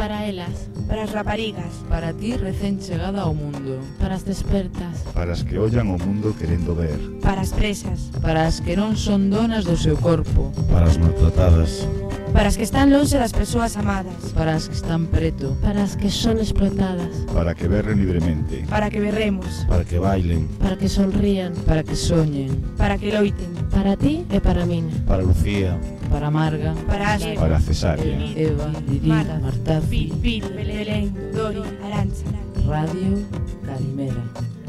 Para elas. Para as raparigas. Para ti recén chegada ao mundo. Para as despertas. Para as que ollan o mundo querendo ver. Para as presas. Para as que non son donas do seu corpo. Para as maltratadas. Para as que están longe das persoas amadas. Para as que están preto. Para as que son explotadas. Para que berren libremente. Para que berremos. Para que bailen. Para que sonrían. Para que soñen. Para que loiten. Para ti e para min. Para Lucía. Para Marga. Para Asher. Para Cesárea. Eva. Didi. Marta. Marta. Pil, Pil. Belén. Dori. Arancha. Radio Calimera.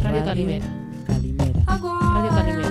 Radio Calimera. Calimera. Radio Calimera.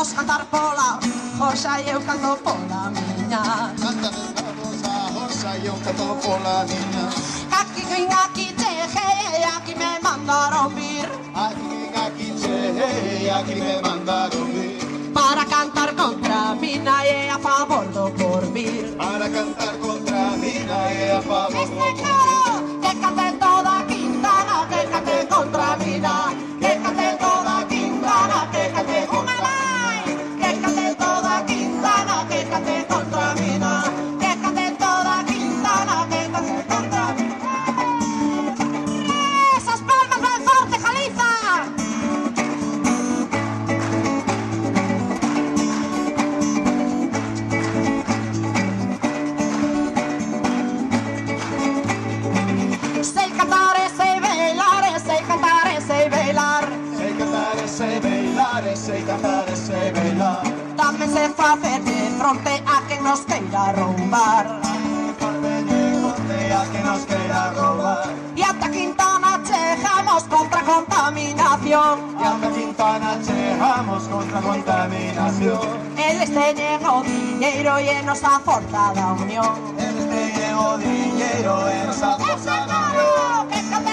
vamos cantar pola Rosa e eu canto pola miña. Canta vamos a Rosa e eu canto pola miña. Aquí quem aqui cheje Aquí me mandaron vir. Aquí quem aqui cheje Aquí me mandaron vir. Para cantar contra mina e a favor do porvir. Para cantar contra mina e a favor do porvir. Que cante toda Quintana Que cante contra mina. También se fue a hacer de fronte a que nos queira roubar que nos robar. Y hasta Quintana chejamos contra contaminación. Y hasta Quintana chejamos contra contaminación. El este llegó dinero y en nuestra forzada unión. El este llegó dinero y nos ha forzado unión.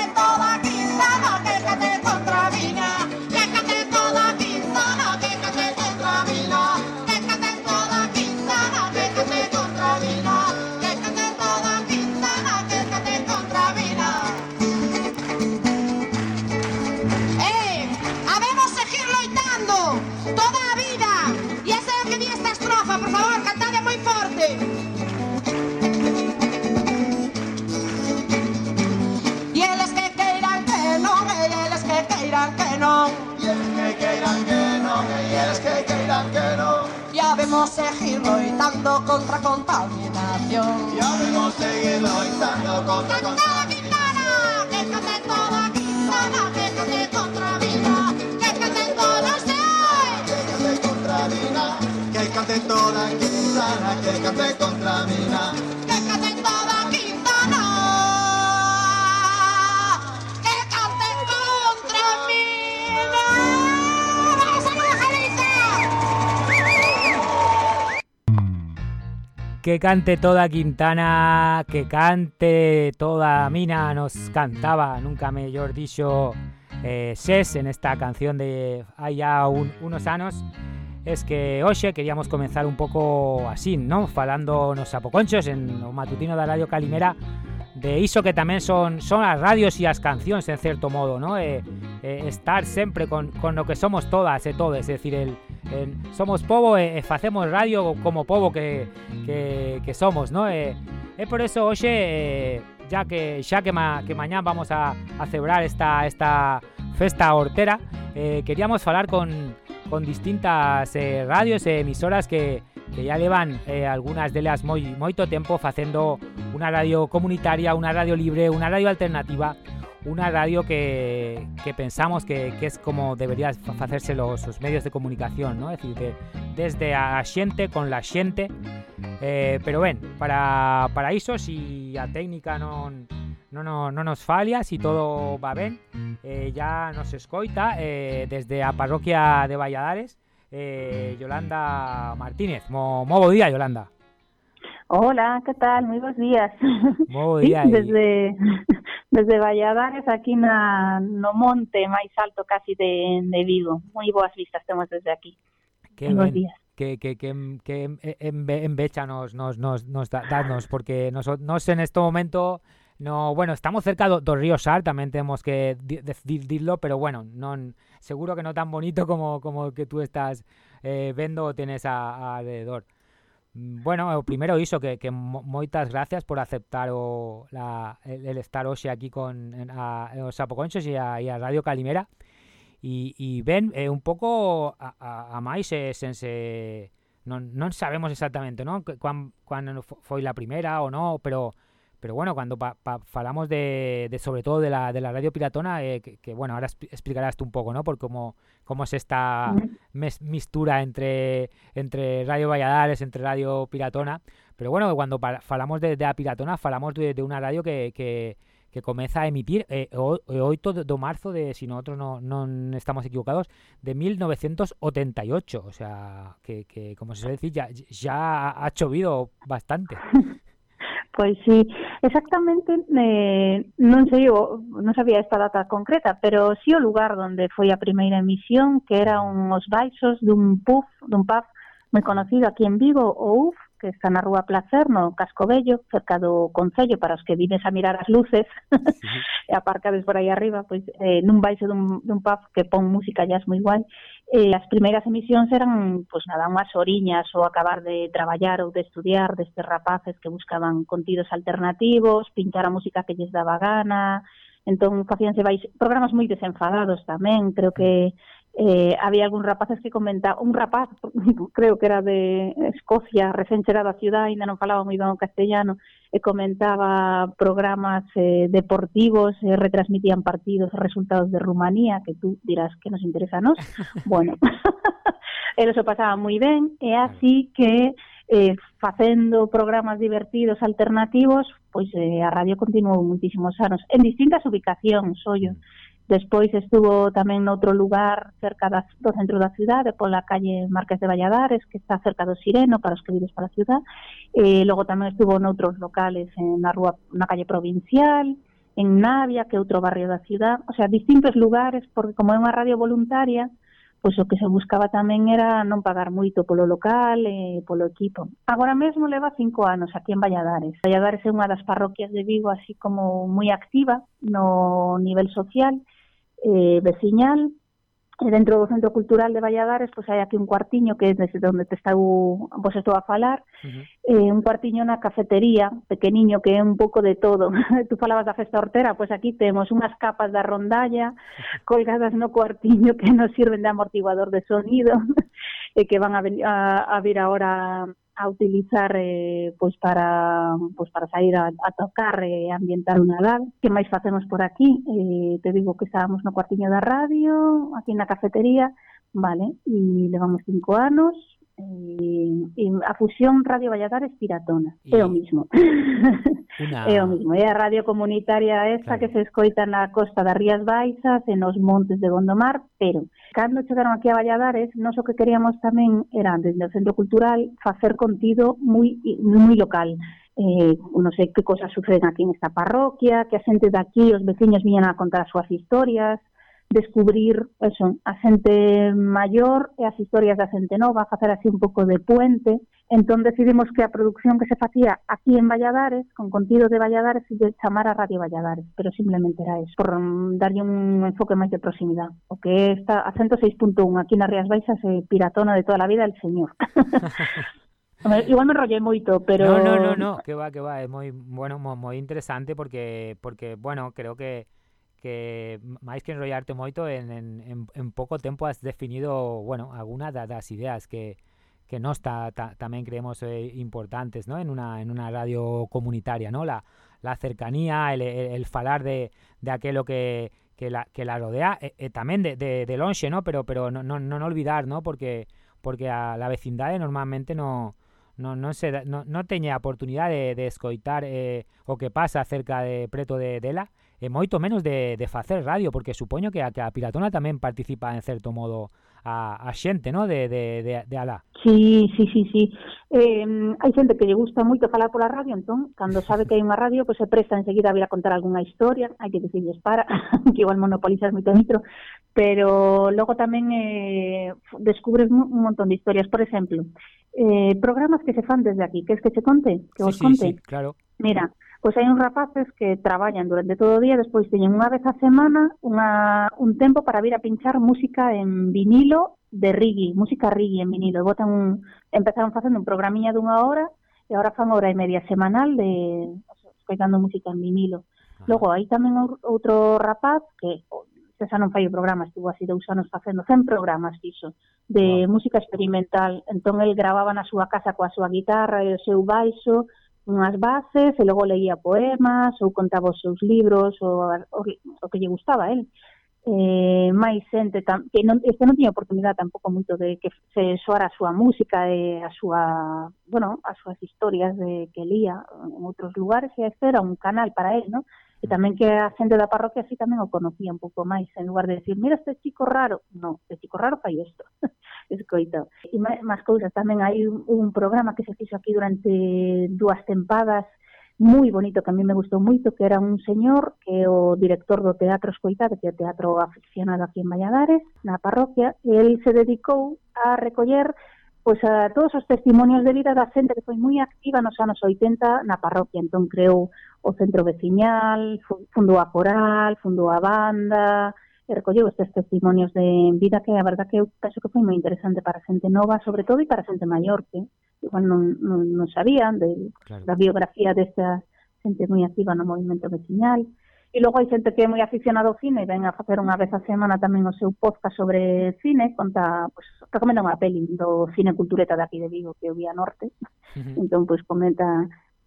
hemos seguido luchando contra contaminación. Y hemos seguido luchando contra contaminación. Que cante toda quien sana, que cante contra mina. Que cante toda Quintana, que cante toda Mina, nos cantaba, nunca mellor dixo eh, Ses en esta canción de ya un, unos anos es que hoxe queríamos comenzar un pouco así, non? Falando nos apoconchos en o matutino da Radio Calimera de iso que tamén son son as radios e as cancións en certo modo, ¿no? Eh, eh, estar sempre con, con que somos todas e todes, é dicir, el, el, somos povo e, facemos radio como povo que, que, que somos, ¿no? E, e por eso hoxe eh, ya que xa que, ma, que mañán vamos a, a celebrar esta esta festa hortera, eh, queríamos falar con, con distintas eh, radios e emisoras que, que ya levan eh, algunas delas moi moito tempo facendo unha radio comunitaria, unha radio libre, unha radio alternativa, una radio que, que pensamos que, que es como debería fa- facerse los, os medios de comunicación, ¿no? Es decir, de, desde a xente con la xente, eh, pero ben, para, para iso, si a técnica non, non, no- non nos falla, si todo va ben, eh, ya nos escoita eh, desde a parroquia de Valladares, eh, Yolanda Martínez. Mo, mo bo día, Yolanda. Hola, ¿qué tal? Muy buenos días. Bo Sí, día. desde, desde Valladares, aquí na, no monte máis alto casi de, de Vigo. Moi boas vistas temos desde aquí. que Buenos ben, días. que, que, que, enve- envecha nos, nos, nos, nos da- dadnos, porque nos, nos en este momento no, bueno, estamos cerca do río Sar, tamén temos que di- decir dirlo, pero bueno, non seguro que no tan bonito como como que tú estás eh, vendo o tienes a, a alrededor. Mm, bueno, eh, o primeiro iso que, que moitas gracias por aceptar o la, el, el estar hoxe aquí con a, a os Sapoconchos e a, e a Radio Calimera e, e ben eh, un pouco a, a, a máis eh, sense non, non sabemos exactamente, non? Cuán, cuán foi a primeira ou non, pero pero bueno, pa, falamos de, de sobre todo de la, de la radio piratona, eh, que, que, bueno, ahora expli- explicarás tú un pouco, ¿no? Por cómo, cómo es esta mes- mistura entre, entre Radio Valladares, entre Radio Piratona. Pero bueno, cuando falamos de, de a piratona, falamos de, de una radio que, que, que comeza a emitir eh, o, o 8 de, de marzo de, si nosotros no, non estamos equivocados, de 1988. O sea, que, que como se suele decir, ya, ya ha chovido bastante. Pois sí, exactamente eh, non sei, o, non sabía esta data concreta, pero sí o lugar onde foi a primeira emisión, que era un os baixos dun pub, dun pub moi conocido aquí en Vigo, o UF, que está na Rúa Placer, no Casco Bello, cerca do Concello, para os que vines a mirar as luces, e aparcades por aí arriba, pois eh, nun baixo dun, dun pub que pon música jazz moi guai, eh, as primeiras emisións eran, pois nada, unhas oriñas ou acabar de traballar ou de estudiar destes rapaces que buscaban contidos alternativos, pinchar a música que lles daba gana, entón facíanse vais, programas moi desenfadados tamén, creo que eh, había algún rapaces que comentaba, un rapaz, creo que era de Escocia, recén chegado á ciudad, ainda non falaba moi ben o castellano, e comentaba programas eh, deportivos, eh, retransmitían partidos, resultados de Rumanía, que tú dirás que nos interesa a nos. bueno, e eso pasaba moi ben, e así que eh, facendo programas divertidos alternativos, pois eh, a radio continuou moitísimos anos en distintas ubicacións, ollo. Mm Despois estuvo tamén noutro lugar cerca da, do centro da cidade, pola calle Marques de Valladares, que está cerca do Sireno, para os que vives para a ciudad. E logo tamén estuvo noutros locales en, na, rúa, na calle provincial, en Navia, que é outro barrio da cidade. O sea, distintos lugares, porque como é unha radio voluntaria, pois o que se buscaba tamén era non pagar moito polo local e polo equipo. Agora mesmo leva cinco anos aquí en Valladares. Valladares é unha das parroquias de Vigo así como moi activa no nivel social eh, veciñal, e eh, dentro do Centro Cultural de Valladares, pois hai aquí un cuartiño que é desde onde te estou, vos estou a falar, uh -huh. eh, un cuartiño na cafetería, pequeniño, que é un pouco de todo. Tú falabas da festa hortera, pois aquí temos unhas capas da rondalla colgadas no cuartiño que nos sirven de amortiguador de sonido e eh, que van a, ven, a, a vir agora a utilizar eh, pois para pois para sair a, a tocar e eh, ambientar unha Nadal. Que máis facemos por aquí? Eh, te digo que estábamos no cuartiño da radio, aquí na cafetería, vale, e levamos cinco anos, e, e a fusión Radio Valladares Piratona. É o mismo. Una... É o mismo. É a radio comunitaria esta claro. que se escoita na costa das Rías Baixas e nos montes de Gondomar, pero cando chegaron aquí a Valladares, nós o que queríamos tamén era, desde o Centro Cultural, facer contido moi, moi local eh, non sei que cosas suceden aquí nesta parroquia, que a xente daqui, os veciños viñan a contar as súas historias, descubrir eso, a xente maior e as historias da xente nova, facer así un pouco de puente. Entón decidimos que a produción que se facía aquí en Valladares, con contido de Valladares, se chamara Radio Valladares, pero simplemente era eso, por darlle un enfoque máis de proximidade. O que está a 106.1 aquí nas Rías Baixas é piratona de toda a vida el señor. Igual me enrollé moito, pero... No, no, no, no, que va, que va, é moi, bueno, moi interesante porque, porque bueno, creo que que máis que enrollarte moito en, en, en, pouco tempo has definido, bueno, alguna da, das ideas que, que nós ta, ta, tamén creemos eh, importantes, ¿no? En una en una radio comunitaria, ¿no? La la cercanía, el, el, el falar de, de aquello que, que, la, que la rodea, e, e tamén de, de, de ¿no? Pero pero no, no, non olvidar, ¿no? Porque porque a la vecindade normalmente no non, non, se, non, non teñe a oportunidade de, de escoitar eh, o que pasa cerca de preto de dela e moito menos de, de facer radio, porque supoño que a, que a Piratona tamén participa en certo modo a, a xente, no? De, de, de, de alá. Sí, sí, sí, sí. Eh, hai xente que lle gusta moito falar pola radio, entón, cando sabe que hai unha radio, pois pues, se presta enseguida a vir a contar algunha historia, hai que dicirles para, que igual monopolizas moito micro, pero logo tamén eh, descubres un montón de historias. Por exemplo, eh, programas que se fan desde aquí, que es que se conte, que sí, os conte. Sí, sí, claro. Mira, Pois hai uns rapaces que traballan durante todo o día, despois teñen unha vez a semana unha, un tempo para vir a pinchar música en vinilo de rigi, música rigi en vinilo. E botan un, empezaron facendo un programiña dunha hora e agora fan hora e media semanal de escoitando música en vinilo. Ah. Logo, hai tamén outro rapaz que oh, se xa non fai o programa, estuvo así dous anos facendo 100 programas fixo de wow. música experimental. Entón, el gravaba na súa casa coa súa guitarra e o seu baixo, unhas bases e logo leía poemas ou contaba os seus libros ou o, o que lle gustaba a él. Eh, máis xente tam, que non, este non tiña oportunidade tampouco moito de que se soara a súa música e a súa, bueno, as súas historias de que lía en outros lugares e este era un canal para él, ¿no? E tamén que a xente da parroquia así tamén o conocía un pouco máis, en lugar de decir, mira este chico raro, no, este chico raro fai isto. escoito. E máis, máis cousas, tamén hai un, un programa que se fixo aquí durante dúas tempadas moi bonito que a mí me gustou moito, que era un señor que é o director do Teatro Escoitado, que é o teatro aficionado aquí en Valladares, na parroquia, e el se dedicou a recoller pois a todos os testimonios de vida da xente que foi moi activa nos anos 80 na parroquia, entón creou o centro veciñal, fundou a coral, fundou a banda, e recolleu estes testimonios de vida que a verdad que eu penso que foi moi interesante para xente nova, sobre todo, e para xente maior que igual non, non, non sabían de, claro. da biografía desta xente moi activa no movimento vecinal. E logo hai xente que é moi aficionada ao cine e ven a facer unha vez a semana tamén o seu podcast sobre cine, conta, pues, recomenda unha peli do Cine Cultureta de aquí de Vigo que eu vi norte. Uh -huh. Entón, pois, pues, comenta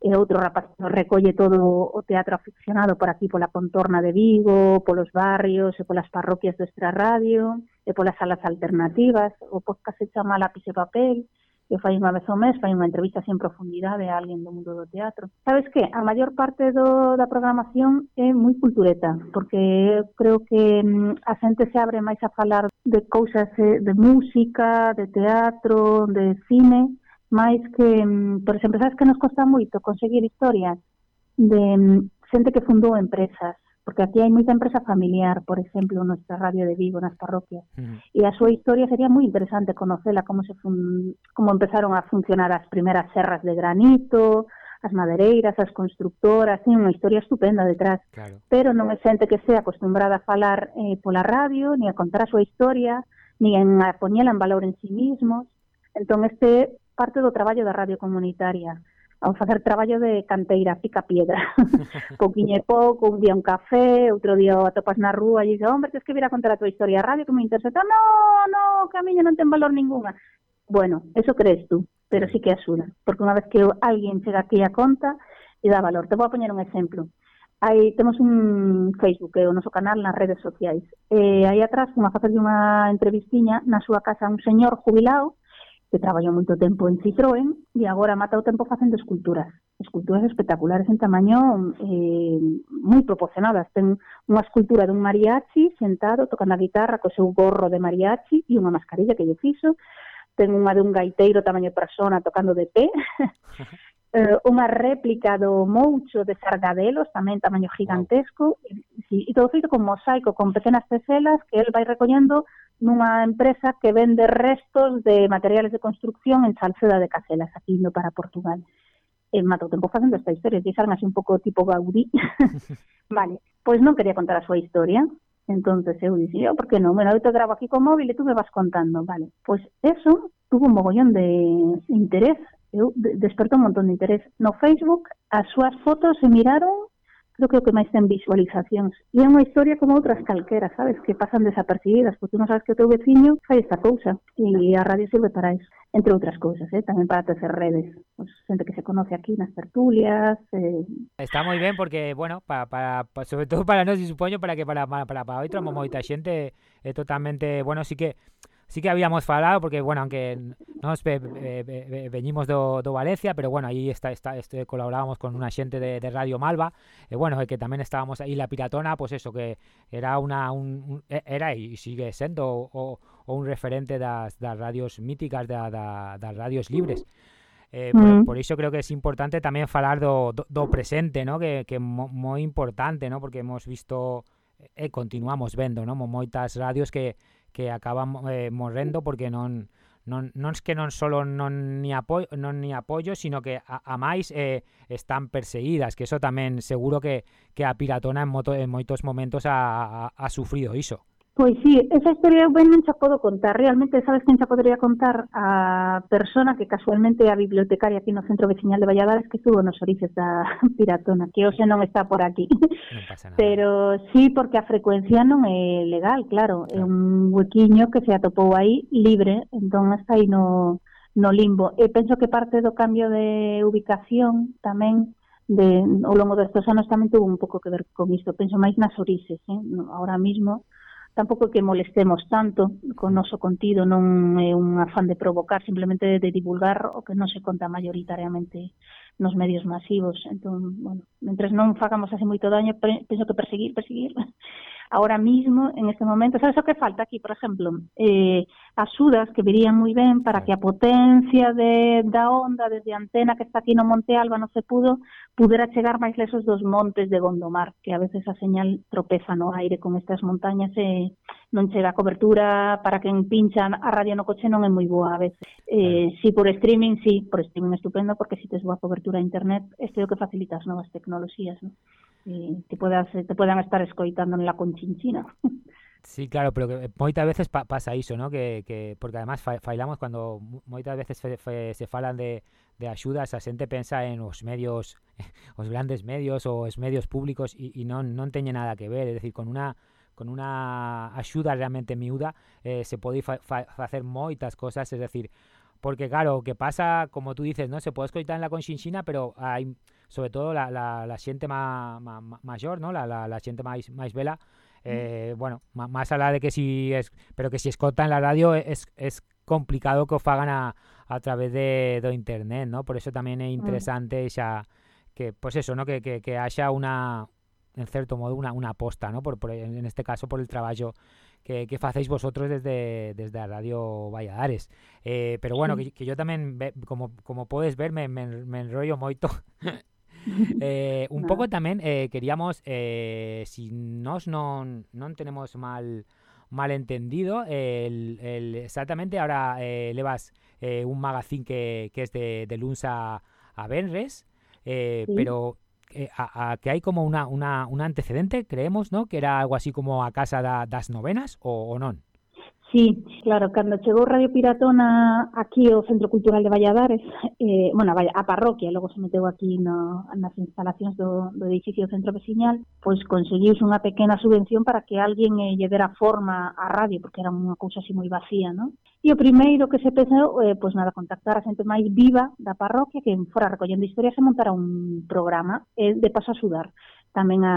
e outro rapaz recolle todo o teatro aficionado por aquí pola contorna de Vigo, polos barrios e polas parroquias do extrarradio e polas salas alternativas. O podcast se chama Lápiz e Papel que fai unha vez ao mes, fai unha entrevista sin profundidade a alguén do mundo do teatro. Sabes que? A maior parte do, da programación é moi cultureta, porque creo que mm, a xente se abre máis a falar de cousas eh, de música, de teatro, de cine, máis que, mm, por exemplo, sabes que nos costa moito conseguir historias de mm, xente que fundou empresas, porque aquí hai moita empresa familiar, por exemplo, nuestra radio de Vigo, nas parroquias, uh -huh. e a súa historia sería moi interesante conocela, como, se fun, como empezaron a funcionar as primeras serras de granito, as madereiras, as constructoras, ten unha historia estupenda detrás. Claro. Pero non é xente que sea acostumbrada a falar eh, pola radio, ni a contar a súa historia, ni en a poñela en valor en sí mismos. Entón, este parte do traballo da radio comunitaria ao facer traballo de canteira, pica piedra. Pouquiño e pouco, un día un café, outro día o atopas na rúa e dices, hombre, tens que vir a contar a tua historia a radio que me interesa. No, no, que a miña non ten valor ninguna. Bueno, eso crees tú, pero sí que axuda, porque unha vez que alguén chega aquí a conta, e dá valor. Te vou a poñer un exemplo. Aí temos un Facebook, que é o noso canal nas redes sociais. E aí atrás, unha facer unha entrevistiña na súa casa un señor jubilado que traballou moito tempo en Citroën e agora mata o tempo facendo esculturas esculturas espectaculares en tamaño eh, moi proporcionadas. Ten unha escultura dun mariachi sentado tocando a guitarra co seu gorro de mariachi e unha mascarilla que lle fixo. Ten unha dun gaiteiro tamaño persona tocando de pé. eh, unha réplica do moucho de Sargadelos, tamén tamaño gigantesco, wow. e, e todo feito con mosaico, con pequenas teselas que el vai recoñendo nunha empresa que vende restos de materiales de construcción en Salceda de Caselas, aquí indo para Portugal. E mato tempo facendo esta historia, que así un pouco tipo Gaudí. vale, pois non quería contar a súa historia, entonces eu dixi, oh, por que non? Bueno, eu te grabo aquí con móvil e tú me vas contando, vale. Pois eso tuvo un mogollón de interés, eu despertou un montón de interés no Facebook, as súas fotos se miraron creo que máis ten visualizacións. E é unha historia como outras calqueras, sabes, que pasan desapercibidas, porque non sabes que o teu veciño fai esta cousa, e a radio sirve para iso, entre outras cousas, eh? tamén para tecer redes, pues, que se conoce aquí nas tertulias, eh, Está moi ben porque, bueno, para, para, pa- sobre todo para nós, e para que para, para, para, para outra moita xente é totalmente, bueno, sí que sí que habíamos falado, porque, bueno, aunque nos ve, ve, ve, veñimos do, do Valencia, pero, bueno, aí está, está, este, colaborábamos con unha xente de, de Radio Malva, e, bueno, bueno, que tamén estábamos aí, La Piratona, pues eso, que era una, un, era e sigue sendo o, o un referente das, das radios míticas, da, da, das radios libres. Eh, por, mm. por iso creo que é importante tamén falar do, do, do presente, ¿no? que, que mo, moi importante, ¿no? porque hemos visto e continuamos vendo ¿no? moitas radios que, que acaban eh, morrendo porque non, non, non es que non solo non ni apoio, non ni apoio sino que a, a máis eh, están perseguidas, que eso tamén seguro que, que a piratona en, moto, en moitos momentos ha, ha, ha sufrido iso. Pois sí, esa historia eu ben non xa podo contar. Realmente, sabes que xa podría contar a persona que casualmente é a bibliotecaria aquí no Centro Veciñal de Valladares que estuvo nos orices da Piratona, que hoxe non está por aquí. Non pasa nada. Pero sí, porque a frecuencia non é legal, claro. claro. É un huequiño que se atopou aí libre, entón está aí no, no limbo. Eh, e penso que parte do cambio de ubicación tamén de, ao longo destes anos tamén tuvo un pouco que ver con isto. Penso máis nas orices, eh? No, ahora mismo tampouco que molestemos tanto con noso contido, non é un afán de provocar, simplemente de divulgar o que non se conta mayoritariamente nos medios masivos. Entón, bueno, mentres non fagamos así moito daño, penso que perseguir, perseguir, ahora mismo, en este momento. ¿Sabes o que falta aquí, por exemplo? Eh, axudas que virían moi ben para que a potencia de, da onda desde a antena que está aquí no Monte Alba non se pudo, pudera chegar máis lesos dos montes de Gondomar, que a veces a señal tropeza no aire con estas montañas eh, e non chega a cobertura para quen pincha a radio no coche non é moi boa a veces. Eh, si por streaming, si, por streaming estupendo, porque si tes boa cobertura a internet, este é o que facilita as novas tecnoloxías, non? Eh, te, podas, te podan estar escoitando en la conchinchina. Sí, claro, pero que moitas veces pa, pasa iso, ¿no? Que, que porque además fa, failamos cuando moitas veces fe, fe, se falan de, de axudas, a xente pensa en os medios, os grandes medios ou os medios públicos e, e non non nada que ver, é dicir, con unha con unha axuda realmente miúda eh, se pode fa, fa, facer moitas cosas, es decir, porque claro, o que pasa, como tú dices, ¿no? Se pode escoitar en la Conchinchina, pero hai sobre todo la, la, la xente ma, ma, ma, maior, ¿no? La, la, la xente máis máis vela, eh, bueno, má- máis alá de que si es, pero que si escota en la radio es, es complicado que o fagan a, a través de do internet, ¿no? Por eso tamén é interesante xa que pues eso, ¿no? Que, que, que haxa una en certo modo unha, unha aposta, ¿no? Por, por, en este caso por el traballo que, que facéis vosotros desde, desde a Radio Valladares. Eh, pero bueno, que, que yo tamén, ve, como, como podes ver, me, me, me enrollo moito. eh, un Nada. pouco tamén eh, queríamos, eh, si nos non, non tenemos mal mal entendido, el, el, exactamente ahora eh, levas eh, un magazín que, que es de, de luns a, a Benres, eh, Sí. pero eh, a, a que hai como una, una, un antecedente, creemos, ¿no? Que era algo así como a casa da, das novenas o, o non? Sí, claro, cando chegou Radio Piratona aquí ao Centro Cultural de Valladares, eh, bueno, a parroquia, logo se meteu aquí no, nas instalacións do, do edificio Centro Veciñal, pois conseguiuse unha pequena subvención para que alguén eh, lle dera forma á radio, porque era unha cousa así moi vacía, non? E o primeiro que se pensou, eh, pois nada, contactar a xente máis viva da parroquia que fora recollendo historias e montara un programa eh, de paso a sudar tamén a,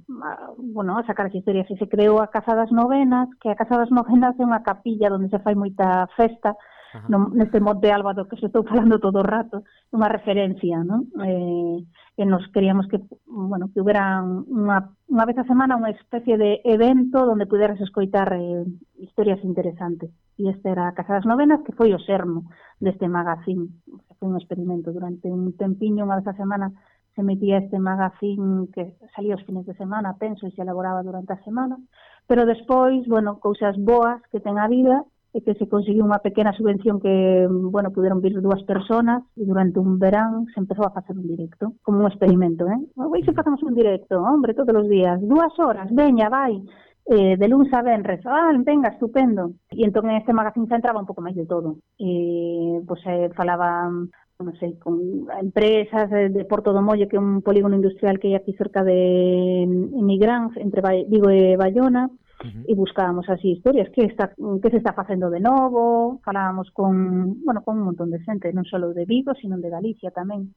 a bueno, a sacar as historias e se creou a Casa das Novenas, que a Casa das Novenas é unha capilla onde se fai moita festa, Ajá. no, neste monte de Álvaro que se estou falando todo o rato, unha referencia, non? Eh, e nos queríamos que, bueno, que hubiera unha, unha vez a semana unha especie de evento onde puderas escoitar eh, historias interesantes. E este era a Casa das Novenas, que foi o sermo deste magazine. Foi un experimento durante un tempiño, unha vez a semana, se metía este magazín que salía os fines de semana, penso, e se elaboraba durante a semana, pero despois, bueno, cousas boas que ten a vida, e que se conseguiu unha pequena subvención que, bueno, puderon vir dúas persoas e durante un verán se empezou a facer un directo, como un experimento, eh? Ah, vai se mm. facemos un directo, hombre, todos os días, dúas horas, veña, vai, eh, de lunes a venres, ah, venga, estupendo. E entón en este magazín se entraba un pouco máis de todo. Eh, e, pois, eh, falaban non sei, con empresas eh, de Porto do Mollo, que é un polígono industrial que hai aquí cerca de mm, Migrans, entre Vigo e Bayona, uh -huh. e buscábamos así historias, que está que se está facendo de novo, falábamos con, bueno, con un montón de xente, non só de Vigo, sino de Galicia tamén,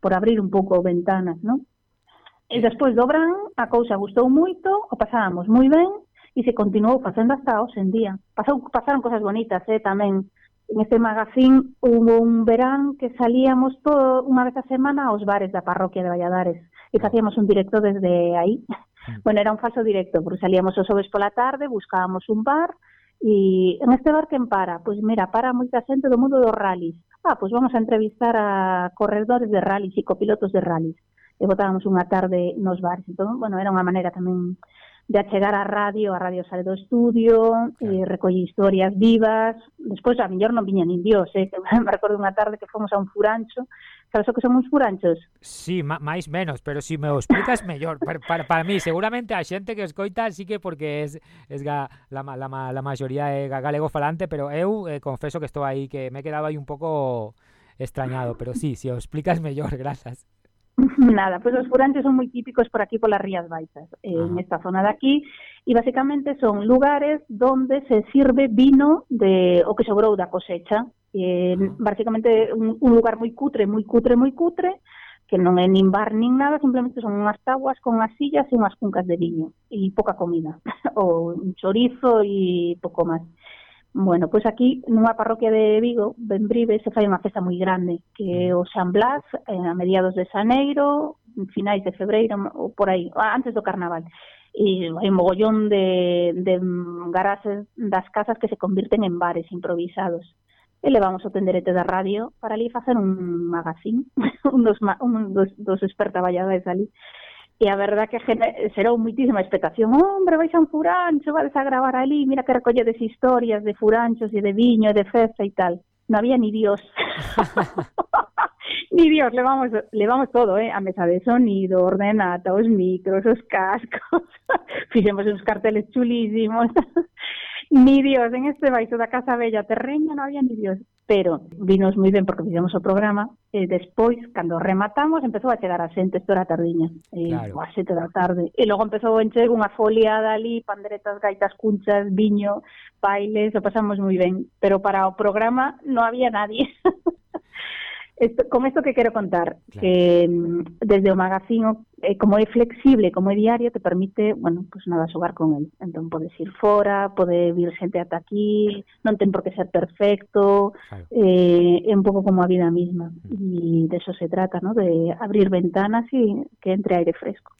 por abrir un pouco ventanas, non? E despois do Bran, a cousa gustou moito, o pasábamos moi ben, e se continuou facendo hasta hoxe en día. Pasou, pasaron cosas bonitas, eh, tamén, en este magazín hubo un verán que salíamos todo unha vez a semana aos bares da parroquia de Valladares e facíamos un directo desde aí. Mm. Bueno, era un falso directo, porque salíamos os xoves pola tarde, buscábamos un bar e en este bar quen para? Pois mira, para moita xente do mundo dos rallies. Ah, pois vamos a entrevistar a corredores de rallies e copilotos de rallies e botábamos unha tarde nos bares. Entón, bueno, era unha maneira tamén de achegar a radio, a Radio Sale do Estudio, claro. e recolle historias vivas. Despois, a mellor non viña nin dios, eh? que me recordo unha tarde que fomos a un furancho. Sabes o que son uns furanchos? Sí, máis menos, pero si me o explicas mellor. para, para, para mí, seguramente a xente que escoita sí que porque es, es ga, la, la, la, la mayoría eh, é galego falante, pero eu eh, confeso que estou aí, que me quedaba aí un pouco extrañado, pero sí, se si o explicas mellor, grazas. Nada, pois os furantes son moi típicos por aquí polas Rías Baixas, eh, en esta zona de aquí, e basicamente son lugares donde se sirve vino de o que sobrou da cosecha. Eh, basicamente un, un lugar moi cutre, moi cutre, moi cutre, que non é nin bar nin nada, simplemente son unhas tábuas con as sillas e unhas cuncas de viño e pouca comida, ou un chorizo e pouco máis. Bueno, pois aquí nunha parroquia de Vigo, Benbrive, se fai unha festa moi grande, que é o San Blas, eh, a mediados de xaneiro, finais de febreiro, ou por aí, antes do carnaval. E hai un mogollón de, de garaxes das casas que se convirten en bares improvisados. E levamos o tenderete da radio para ali facer un magazín, un dos, un dos, dos experta valladades ali. E a verdad que xerou moitísima expectación. Hombre, vais a un furancho, vais a gravar ali, mira que recolledes historias de furanchos e de viño e de festa e tal. Non había ni Dios. ni Dios, levamos, levamos todo, eh? A mesa de sonido, ordenata, os micros, os cascos. Fixemos uns carteles chulísimos. ni Dios, en este baixo da Casa Bella Terreña non había ni Dios. pero vinos moi ben porque fixemos eh, eh, o programa e despois, cando rematamos, empezou a chegar a xente, isto era tardiña, e, claro. a sete da tarde, e logo empezou a encher unha foliada ali, panderetas, gaitas, cunchas, viño, bailes, o pasamos moi ben, pero para o programa non había nadie. Esto, con esto que quero contar, Claro. que mm, desde o magazín, eh, como é flexible, como é diario, te permite, bueno, pues nada, xogar con el. Entón podes ir fora, pode vir xente ata aquí, non ten por que ser perfecto, Claro. eh, é un pouco como a vida misma. E de eso se trata, ¿no? De abrir ventanas e que entre aire fresco.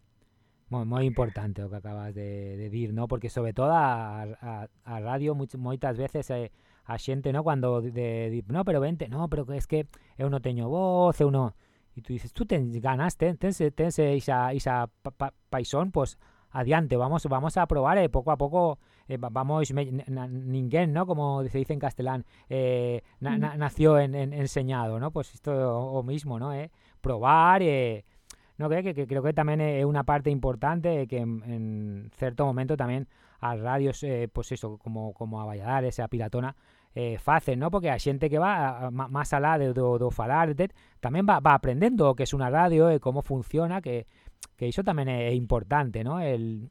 Moi, moi importante o que acabas de, de dir, ¿no? Porque sobre todo a, a, a radio moitas veces eh, a xente, ¿no? Cuando de, de, no, pero vente, no, pero es que eu non teño voz, eu non... E tú dices, tú ten ganas, ten, tense, tense esa, esa pa, pa, paisón, pues adiante, vamos vamos a probar, eh, pouco a pouco eh, va- vamos, me, na, ninguén, ¿no? Como se dice en castelán, eh, na, na, nació en, en, enseñado, ¿no? Pues isto o, o mismo, ¿no? Eh? Probar, eh, no que, que, que creo que tamén é unha parte importante que en, en certo momento tamén as radios, eh, pois eso, como, como a Valladares a Piratona, eh, facen, ¿no? Porque a xente que va a, a, más alá de, do, do falar, de, tamén va, va aprendendo o que é unha radio eh, e como funciona, que que iso tamén é importante, ¿no? El,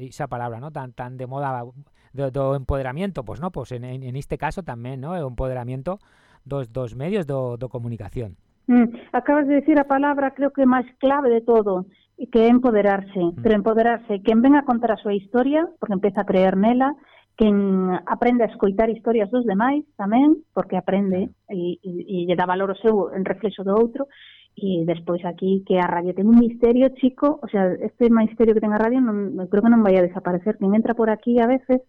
esa palabra, ¿no? Tan tan de moda do, do empoderamiento, pues no, pues en, en este caso tamén, ¿no? É o empoderamiento dos, dos medios do, do comunicación. Mm, acabas de decir a palabra creo que máis clave de todo, que é empoderarse, mm. pero empoderarse, quen ven a contar a súa historia, porque empeza a creer nela, quen aprende a escoitar historias dos demais tamén, porque aprende e, e, e lle dá valor o seu en reflexo do outro, e despois aquí que a radio ten un misterio chico, o sea, este misterio que ten a radio non, creo que non vai a desaparecer, quen entra por aquí a veces,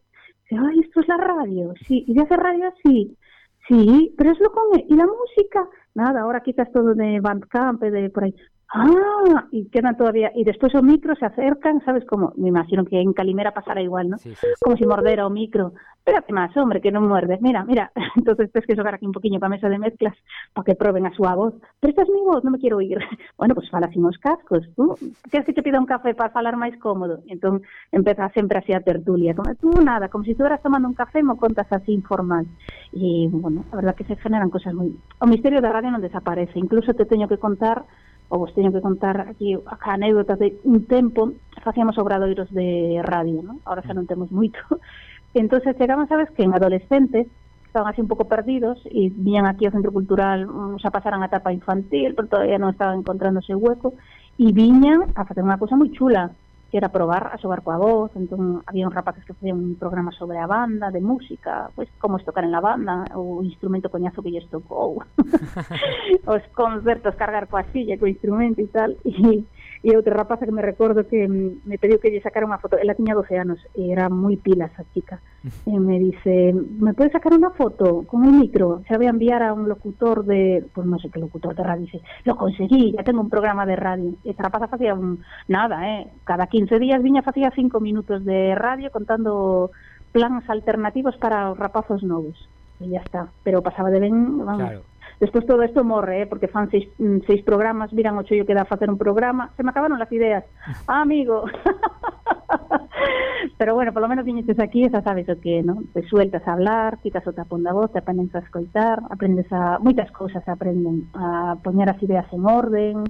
dice, ay, isto é es la radio, sí, e hace radio así, sí, pero es lo con, e la música, nada, ahora quitas todo de Bandcamp, de por aí. Ah, y quedan todavía, y después o micro se acercan, ¿sabes cómo? Me imagino que en Calimera pasará igual, ¿no? Sí, sí, sí. Como si mordera o micro. Espérate más, hombre, que non muerde. Mira, mira. Entonces tens que xogar aquí un poquinho pa mesa de mezclas para que proben a súa voz. Pero esta es mi voz, non me quero oír. Bueno, pues fala sin os cascos. Tú queres que te pida un café para falar máis cómodo? Entón empeza sempre así a tertulia. Como tú nada, como si estuvieras tomando un café, mo contas así informal. E, bueno, a verdad que se generan cosas moi... O misterio da radio non desaparece. Incluso te teño que contar ou vos teño que contar aquí a anécdotas de un tempo facíamos obradoiros de radio, ¿no? Ahora xa non temos moito. Entonces chegamos, sabes, que en adolescentes estaban así un pouco perdidos e viñan aquí ao Centro Cultural, xa pasaran a etapa infantil, pero todavía non estaban encontrando ese hueco, e viñan a facer unha cousa moi chula, que era probar a xogar coa voz, entón había uns rapaces que facían un programa sobre a banda, de música, pois como tocar en la banda, o instrumento coñazo que lles tocou, os concertos, cargar coa silla, co instrumento e tal, e e outra rapaza que me recordo que mm, me pediu que lle sacara unha foto, ela tiña 12 anos, e era moi pila esa chica, e me dice, ¿me puedes sacar unha foto con un micro? Se la voy a enviar a un locutor de, pues no sé qué locutor de radio, dice, lo conseguí, ya tengo un programa de radio. E esa rapaza facía un, nada, eh, cada 15 días viña facía 5 minutos de radio contando plans alternativos para os rapazos novos. E ya está, pero pasaba de ben, vamos, Claro. Despois todo isto morre, eh, porque fan seis, mm, seis programas, viran o chollo que dá a facer un programa, se me acabaron las ideas. Ah, amigo. Pero bueno, por lo menos viñetes aquí, xa sabes o que, ¿no? Te sueltas a hablar, quitas o tapón da voz, te aprendes a escoitar, aprendes a... Moitas cousas aprenden, a poñer as ideas en orden,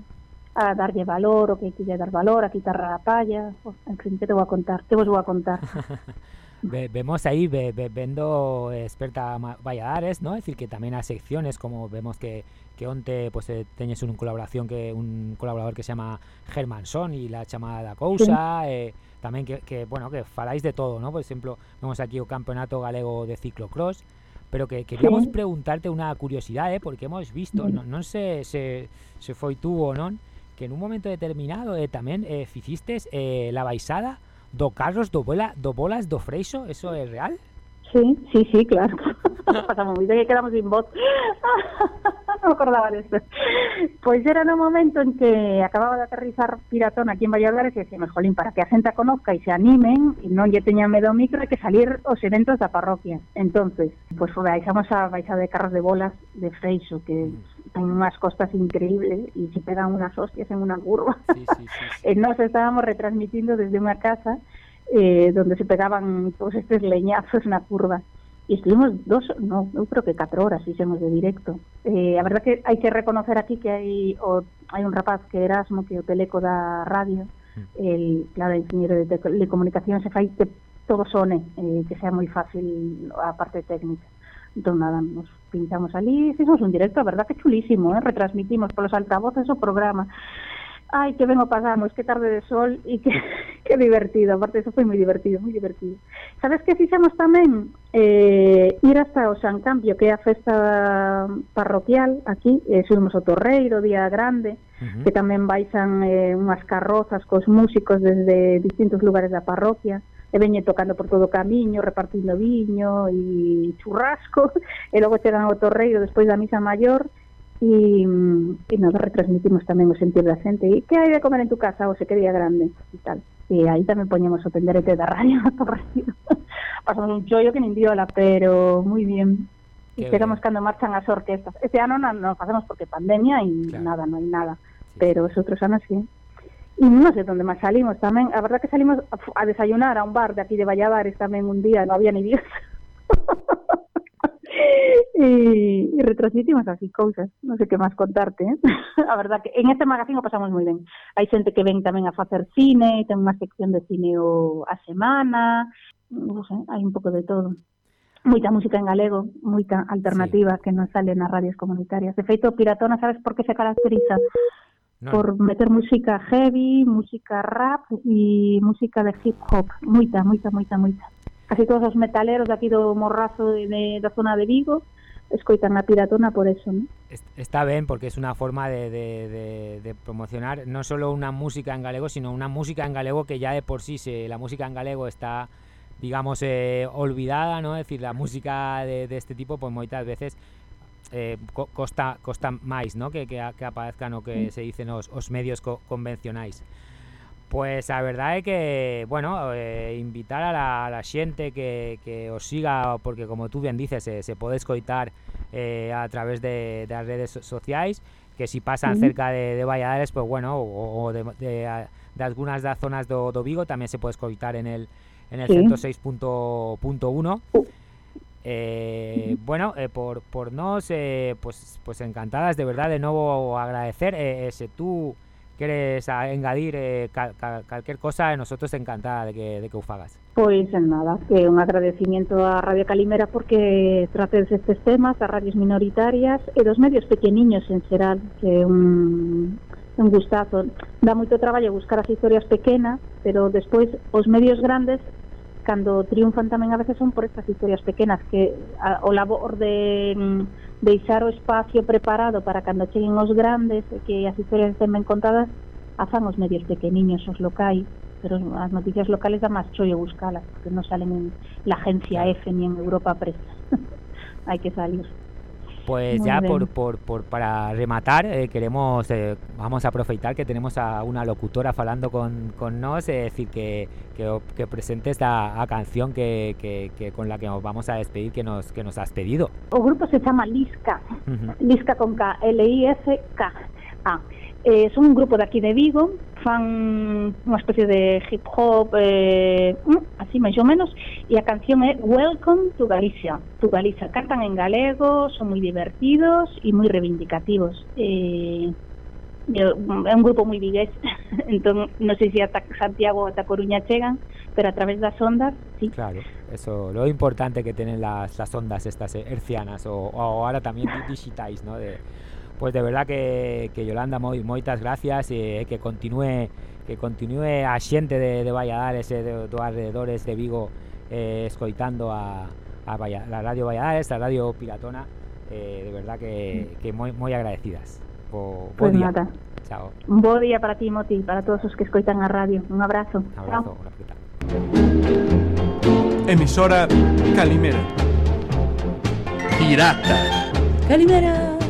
a darlle valor, o que quille dar valor, a quitar a palla, en fin, que te vou a contar, que vos vou a contar. Ve- vemos ahí, ve- ve- vendo experta Valladares, ¿no? Es decir, que también hay secciones, como vemos que, que onte pues eh, teñes un colaboración que un colaborador que se llama Germán Son y la chamada da Cousa, eh, tamén que, que, bueno, que faláis de todo, ¿no? Por exemplo, vemos aquí o Campeonato Galego de Ciclocross, pero que queríamos Sí. preguntarte unha curiosidade, eh, porque hemos visto, Dime. non, non se, se, se foi tú ou non, que en un momento determinado eh, tamén eh, fichistes eh, la baixada do Carlos, do Bola, do Bolas, do Freixo, eso é real? Sí, sí, sí, claro. Pasamos bien que quedamos sin voz. no me acordaba de esto. Pois era no momento en que acababa de aterrizar Piratón aquí en Valladares e dixeme, jolín, para que a xente a conozca e se animen e non lle teñan medo micro hai que salir os eventos da parroquia. Entonces, pues, baixamos a baixada de carros de bolas de Freixo que ten unhas costas increíbles e se pegan unhas hostias en unha curva. Sí, sí, sí. sí. E nos estábamos retransmitindo desde unha casa eh, donde se pegaban todos estes leñazos na curva. E estuvimos dos, no, eu creo que catro horas fixemos de directo. Eh, a verdad que hai que reconocer aquí que hai o, hai un rapaz que Erasmo, que o teleco da radio, el, claro, ingeniero de telecomunicación, se fai que todo sone, eh, que sea moi fácil a parte técnica. Entón, nada, nos pintamos ali, fixemos un directo, a verdad que chulísimo, eh? retransmitimos polos altavoces o programa. ai, que ben o pasamos, que tarde de sol e que, que divertido, aparte eso foi moi divertido, moi divertido. Sabes que fixemos tamén eh, ir hasta o San Cambio, que é a festa parroquial aquí, eh, subimos o Torreiro, Día Grande, uh -huh. que tamén baixan eh, unhas carrozas cos músicos desde distintos lugares da parroquia, e veñen tocando por todo o camiño, repartindo viño e churrasco, e logo chegan ao Torreiro despois da misa maior, e, e nada, retransmitimos tamén o sentir da xente e que hai de comer en tu casa hoxe, que día grande e tal. E aí tamén poñemos o tenderete da radio pasamos un chollo que nin viola pero moi bien. E chegamos cando marchan as orquestas. Este ano non, non facemos porque pandemia e Claro. nada, non hai nada. Sí, pero os outros anos sí. E non sei onde máis salimos tamén. A verdad que salimos a, a desayunar a un bar de aquí de Valladares tamén un día, non había ni Dios. e, e retransmitimos así cousas. Non sei que máis contarte, eh? A verdad que en este magazín o pasamos moi ben. Hai xente que ven tamén a facer cine, ten unha sección de cine o a semana, non sei, hai un pouco de todo. Moita música en galego, moita alternativa que non sale nas radios comunitarias. De feito, Piratona, sabes por que se caracteriza? Por meter música heavy, música rap e música de hip hop, moita, moita, moita, moita. casi todos os metaleros de aquí do Morrazo de, de, da zona de Vigo escoitan a piratona por eso, ¿no? Está ben, porque es una forma de, de, de, de, promocionar no solo una música en galego, sino una música en galego que ya de por sí, se, la música en galego está, digamos, eh, olvidada, ¿no? Es decir, la música de, este tipo, pues moitas veces eh, costa costa máis, ¿no? Que, que, que aparezcan o que se dicen os, os medios co, convencionais. Pois a verdade é que, bueno, eh, invitar a la, a la xente que, que os siga, porque como tú bien dices, se, se pode escoitar eh, a través de, das redes so- sociais, que si pasan cerca de, de Valladares, pues bueno, o, o de, de, a- de algunas das zonas do Vigo, tamén se pode escoitar en el, en el Sí. 106.1. Eh, bueno, eh, por, por nos, eh, pues, pues encantadas de verdad de nuevo agradecer. Eh, eh, si tú queres engadir eh, cal, cal, calquer cosa, nosotros encantada de que, de que o fagas. Pois en nada, que un agradecimiento á Radio Calimera porque trates estes temas, as radios minoritarias e dos medios pequeniños en xeral, que é un, un gustazo. Dá moito traballo buscar as historias pequenas, pero despois os medios grandes cando triunfan tamén a veces son por estas historias pequenas que a, o labor de mm, deixar o espacio preparado para cando cheguen os grandes e que as historias estén ben contadas afan os medios pequeniños, os locais pero as noticias locales dá máis chollo buscalas porque non salen en la agencia F ni en Europa Press. Hai que salir. Pues Muy ya bien. por, por, por- para rematar, eh, queremos, eh, vamos a aprovechar que tenemos a una locutora falando con, con nos, es decir, que, que, que presentes la, a canción que, que, que con la que nos vamos a despedir que nos, que nos has pedido. o grupo se chama Lisca. Lisca con K, L-I-S-K A. Eh, son un grupo de aquí de Vigo, fan unha especie de hip hop, eh, mm, así máis ou menos, e a canción é Welcome to Galicia. To Galicia cantan en galego, son moi divertidos e moi reivindicativos. Eh, é un grupo moi vigués, entón non sei se ata Santiago ou ata Coruña chegan, pero a través das ondas, sí. Claro, eso, lo importante que tienen las, las ondas estas hercianas o, o ahora también digitais, ¿no? De, pues de verdad que, que Yolanda, moi, moitas gracias e que continúe que continúe a xente de, de Valladares e de, dos alrededores de Vigo eh, escoitando a, a Valla- la radio Valladares, la radio Piratona eh, de verdad que, que moi, moi agradecidas bo, bo Pues día. nada. Chao, Un bo día para ti, Moti, para todos os que escoitan a radio. Un abrazo. un Chao. abrazo. Emisora Calimera. Pirata. Calimera.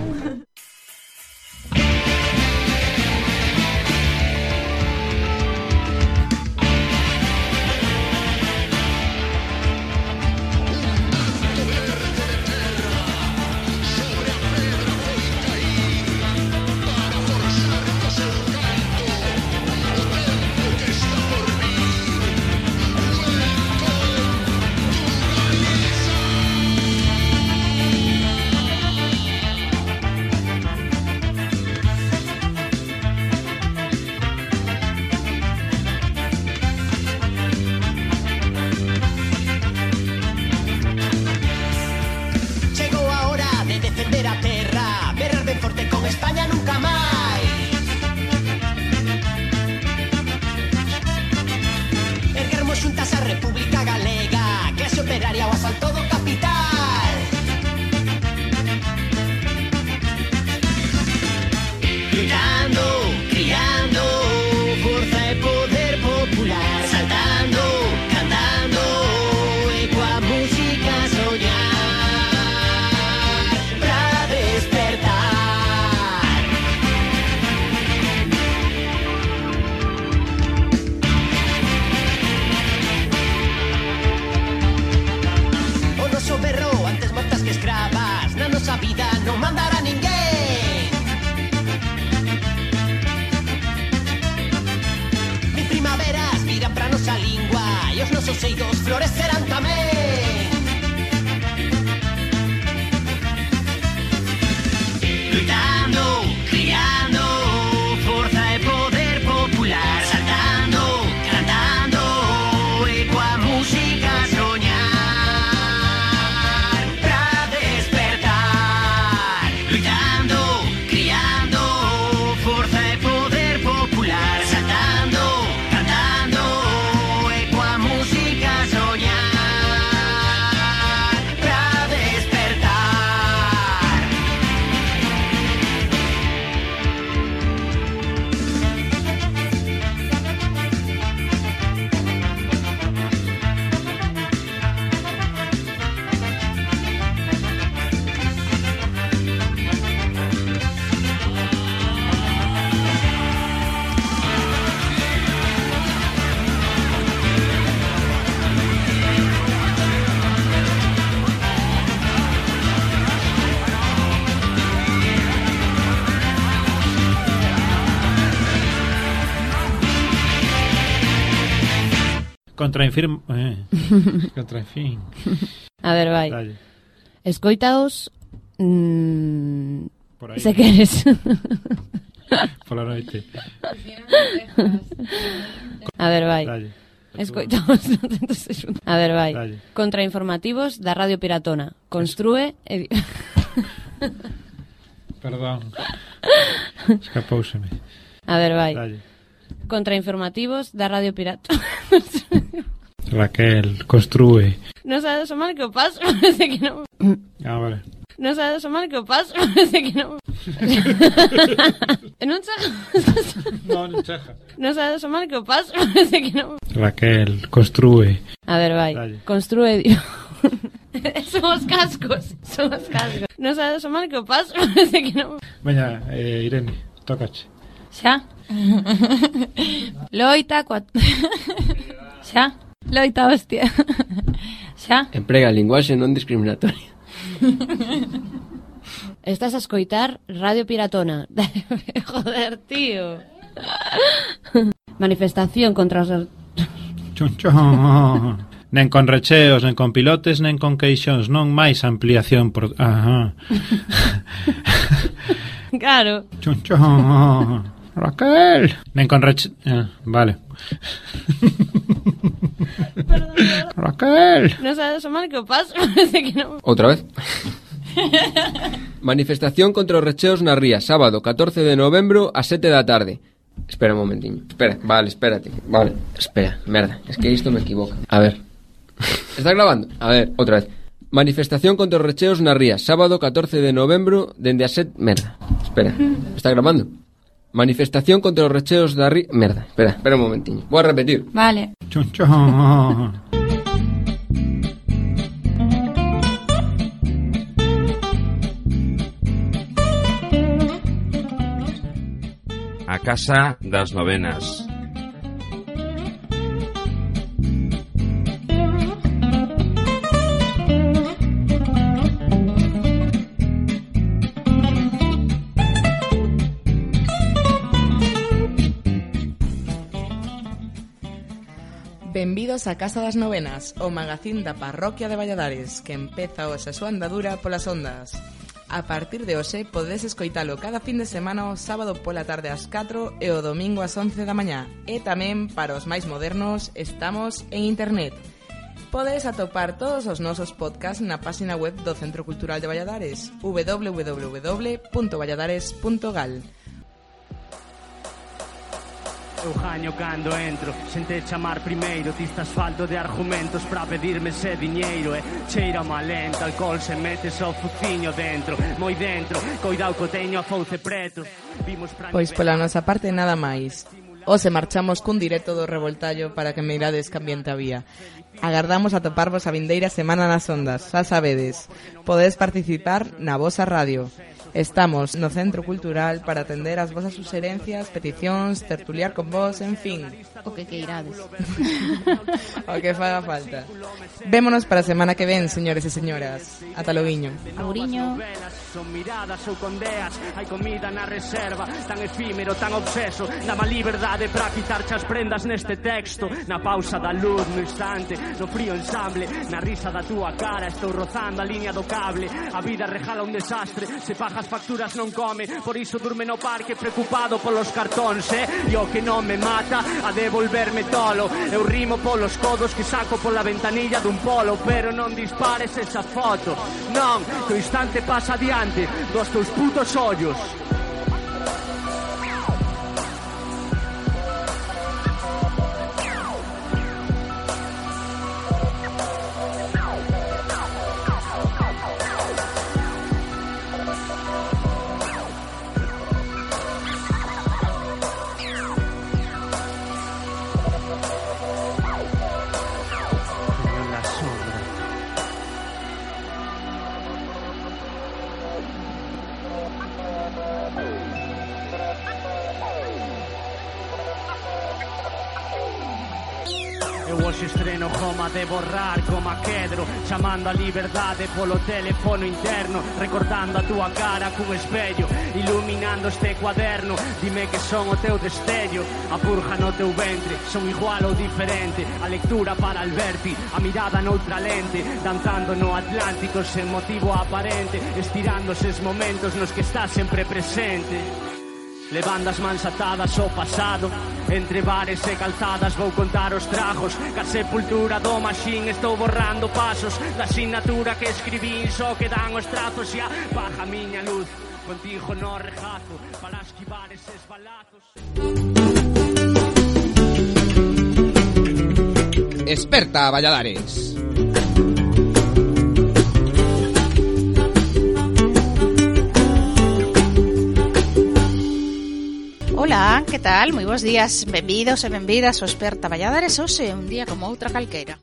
Contrainfirmo... Eh. Contrainfín. A ver, vai. Dale. Escoitaos... Mm, Por aí. Se queres. Pola noite. A ver, vai. Dale. Escoitamos no tento se. A ver, vai. Dale. Contrainformativos da Radio Piratona. Construe... E... Perdón. Escapouseme. A ver, vai. Dale. Contrainformativos da Radio Piratona. Raquel, construe. non sabes o mal que o paso, parece que non. Ah, vale. Non sabes mal que o paso, parece que non. e non chega. Non, non chega. Non sabes mal que o paso, parece que non. Raquel, construe. A ver, vai. Dalle. Construe... son os cascos, son os cascos. Non sabes mal que o paso, parece que non. Veña, eh, Irene, tócache. Xa? Loita coa... Xa? Loita, hostia. Xa? Emprega a linguaxe non discriminatoria. Estás a escoitar Radio Piratona. Joder, tío. Manifestación contra os... Er- chon, chon. nen con recheos, nen con pilotes, nen con queixóns, non máis ampliación por... Ajá. claro. Chon, chon. Raquel. Con reche... Ah, vale. Raquel. Non sabes o mal que o paso, parece que non. Outra vez. Manifestación contra os recheos na ría, sábado 14 de novembro a 7 da tarde. Espera un momentiño. Espera, vale, espérate. Vale, espera, merda, es que isto me equivoca. A ver. ¿Estás grabando? A ver, outra vez. Manifestación contra os recheos na ría, sábado 14 de novembro, dende a 7... Merda, espera, está grabando? Manifestación contra os recheos da ría... Merda, espera, espera un momentiño. Vou a repetir. Vale. Chun. A Casa das Novenas. Benvidos a Casa das Novenas, o magazín da parroquia de Valladares, que empeza hoxe a súa andadura polas ondas. A partir de hoxe podedes escoitalo cada fin de semana o sábado pola tarde ás 4 e o domingo ás 11 da mañá. E tamén, para os máis modernos, estamos en internet. Podes atopar todos os nosos podcasts na páxina web do Centro Cultural de Valladares, www.valladares.gal Eu gaño cando entro Sente chamar primeiro Ti estás falto de argumentos Pra pedirme ese diñeiro E cheira malenta Alcohol se metes o fuciño dentro Moi dentro Coidao co teño a fouce preto Vimos pra... Pois pola nosa parte nada máis Ose se marchamos cun directo do Revoltallo para que meirades que ambiente había. Agardamos a toparvos a vindeira semana nas ondas, xa sabedes. Podedes participar na vosa radio. Estamos no Centro Cultural para atender as vosas suxerencias, peticións, tertuliar con vos, en fin. O que queirades. o que faga falta. Vémonos para a semana que ven, señores e señoras. Ata loguiño. Auriño. Son miradas ou condeas, hai comida na reserva Tan efímero, tan obseso. Dama liberdade pra quitarche as prendas neste texto. Na pausa da luz no instante No frío ensamble, na risa da túa cara Estou rozando a liña do cable. A vida rejala un desastre. Se pajas facturas non come. Por iso durme no parque preocupado polos cartóns eh? E o que non me mata a devolverme tolo. Eu rimo polos codos que saco pola ventanilla dun polo Pero non dispares esa foto. Non, que o instante pasa diante delante los putos hoyos. de borrar como a Quedro Chamando a liberdade polo teléfono interno Recordando a túa cara cun espello Iluminando este cuaderno Dime que son o teu destello A purja no teu ventre Son igual ou diferente A lectura para Alberti A mirada noutra lente Danzando no Atlántico sen motivo aparente Estirando eses momentos nos que estás sempre presente. Levando as mans atadas ao pasado Entre bares e calzadas vou contar os trajos Ca sepultura do machín estou borrando pasos. Da asignatura que escribín só quedan os trazos. E a baja miña luz contigo no rejazo Para esquivar eses balazos. Experta Valladares. Ola, que tal? Moi bons días, benvidos e benvidas ao Esperta Valladares hoxe, un día como outra calquera.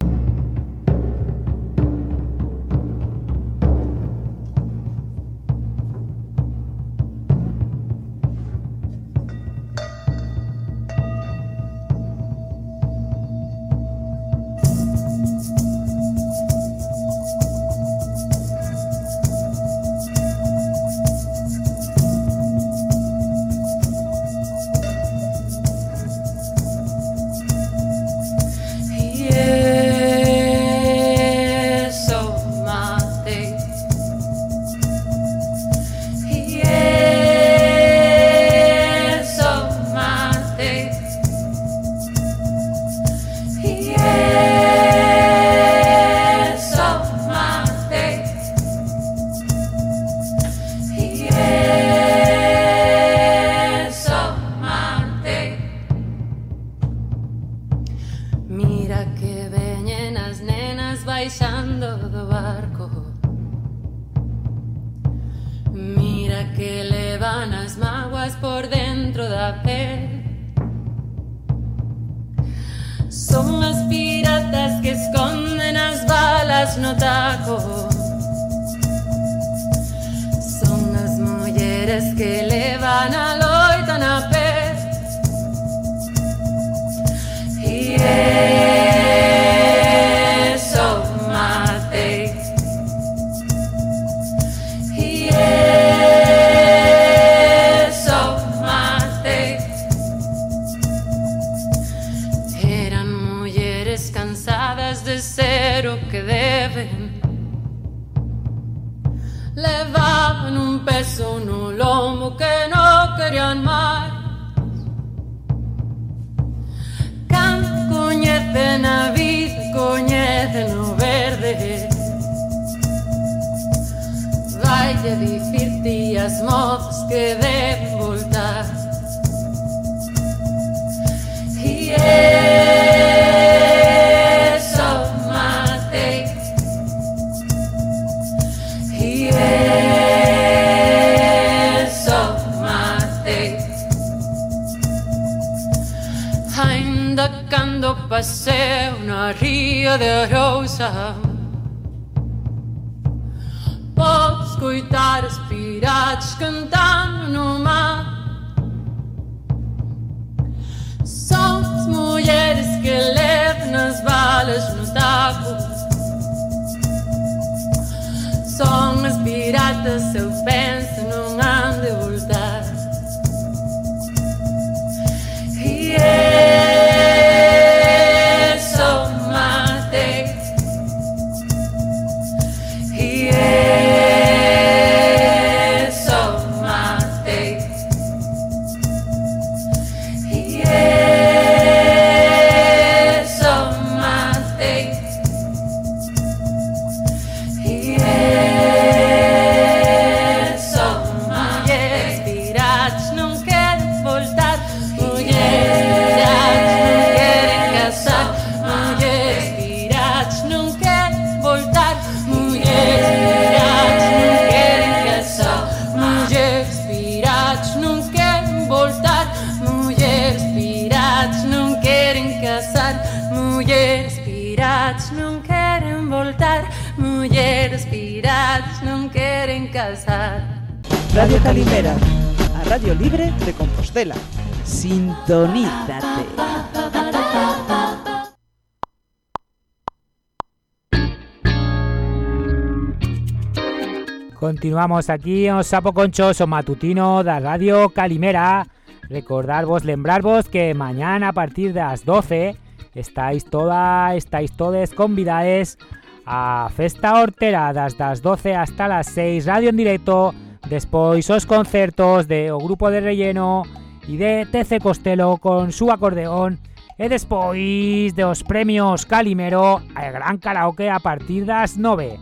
Continuamos aquí en Sapo Conchoso Matutino da Radio Calimera. Recordarvos, lembrarvos que mañana a partir de las 12 estáis toda, estáis todes convidades a Festa Hortera das das 12 hasta las 6 radio en directo despois os concertos de o grupo de relleno e de TC Costello con su acordeón e despois de os premios Calimero a gran karaoke a partir das 9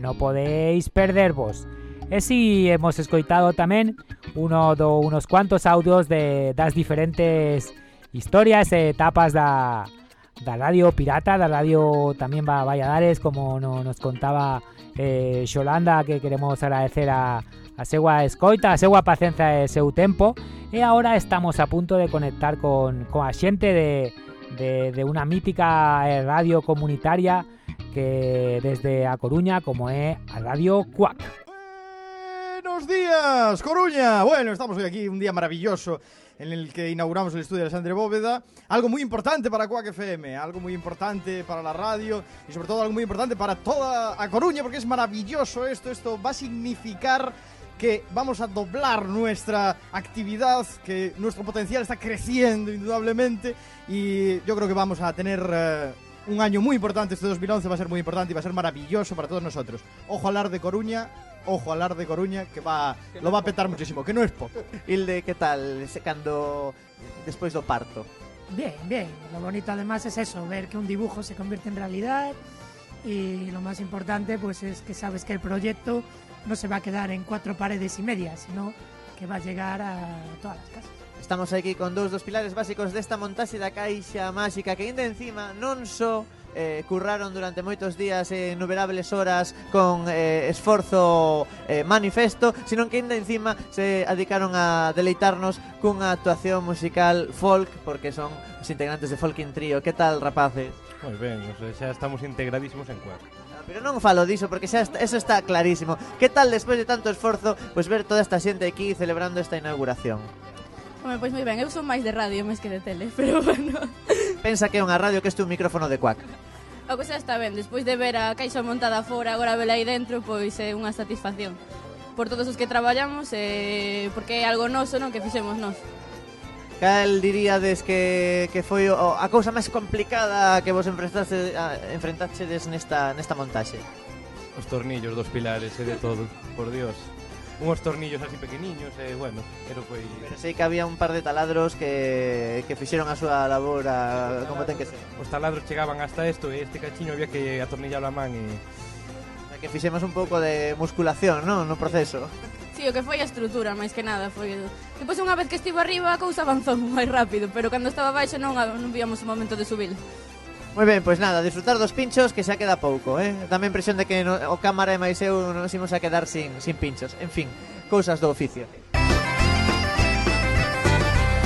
non podéis perdervos e si hemos escoitado tamén uno do unos cuantos audios de das diferentes historias e etapas da da radio pirata, da radio tamén va Valladares, como no, nos contaba eh, Xolanda, que queremos agradecer a, a segua escoita, a segua pacencia e seu tempo. E agora estamos a punto de conectar con, con a de, unha mítica eh, radio comunitaria que desde a Coruña, como é a Radio Cuac. Buenos días, Coruña. Bueno, estamos hoy aquí, un día maravilloso en el que inauguramos el estudio de Alexandre Bóveda. Algo muy importante para Cuac FM, algo muy importante para la radio y sobre todo algo muy importante para toda a Coruña porque es maravilloso esto. Esto va a significar que vamos a doblar nuestra actividad, que nuestro potencial está creciendo indudablemente y yo creo que vamos a tener eh, un año muy importante. Este 2011 va a ser muy importante y va a ser maravilloso para todos nosotros. Ojo a hablar de Coruña, ojo a hablar de Coruña, que va lo va a petar muchísimo, que no es poco. Hilde, que tal secando despois do parto? Bien, bien. Lo bonito además es eso, ver que un dibujo se convierte en realidad y lo más importante pues es que sabes que el proyecto no se va a quedar en cuatro paredes y media, sino que va a llegar a todas las casas. Estamos aquí con dous dos pilares básicos desta montaxe da caixa máxica que ainda encima non só eh, curraron durante moitos días e eh, innumerables horas con eh, esforzo eh, manifesto, sino que ainda encima se adicaron a deleitarnos cunha actuación musical folk, porque son os integrantes de Folk in Trio. Que tal, rapaces? Moi ben, o sea, xa estamos integradísimos en cuerpo. Ah, pero non falo diso porque xa está, eso está clarísimo. Que tal despois de tanto esforzo, pois pues, ver toda esta xente aquí celebrando esta inauguración? Home, pois moi ben, eu son máis de radio máis que de tele, pero bueno. Pensa que é unha radio que este un micrófono de cuac. A cousa está ben, despois de ver a caixa montada fora, agora vela aí dentro, pois é unha satisfacción. Por todos os que traballamos, eh, porque é algo noso, non, que fixemos nós. Cal diríades que, que foi o, a cousa máis complicada que vos enfrentaste, a, enfrentastedes nesta, nesta montaxe? Os tornillos dos pilares e de todo, por Dios unhos tornillos así pequeniños e, eh, bueno, pero foi... Pero sei que había un par de taladros que, que fixeron a súa labor a, como ten que ser. Os taladros chegaban hasta isto e este cachiño había que atornillalo a man e... Que fixemos un pouco de musculación, non? No proceso. Sí, o que foi a estrutura, máis que nada foi Depois unha vez que estivo arriba a cousa avanzou moi rápido Pero cando estaba baixo non, non víamos o momento de subir Moi ben, pois nada, disfrutar dos pinchos que xa queda pouco, eh? Dame a impresión de que no, o cámara e máis eu nos imos a quedar sin, sin pinchos. En fin, cousas do oficio.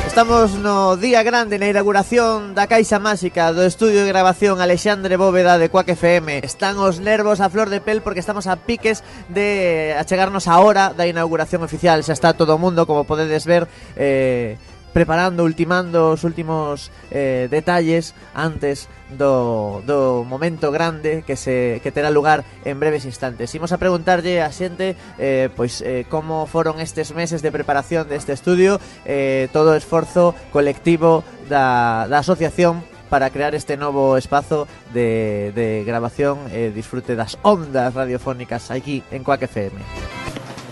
Estamos no día grande na inauguración da Caixa Máxica do estudio de grabación Alexandre Bóveda de Cuac FM. Están os nervos a flor de pel porque estamos a piques de achegarnos a hora da inauguración oficial. Xa está todo o mundo, como podedes ver, eh, preparando, ultimando os últimos eh, detalles antes do, do momento grande que se que terá lugar en breves instantes. Imos a preguntarlle a xente eh, pois eh, como foron estes meses de preparación deste estudio, eh, todo o esforzo colectivo da, da asociación para crear este novo espazo de, de grabación e eh, disfrute das ondas radiofónicas aquí en Coac FM.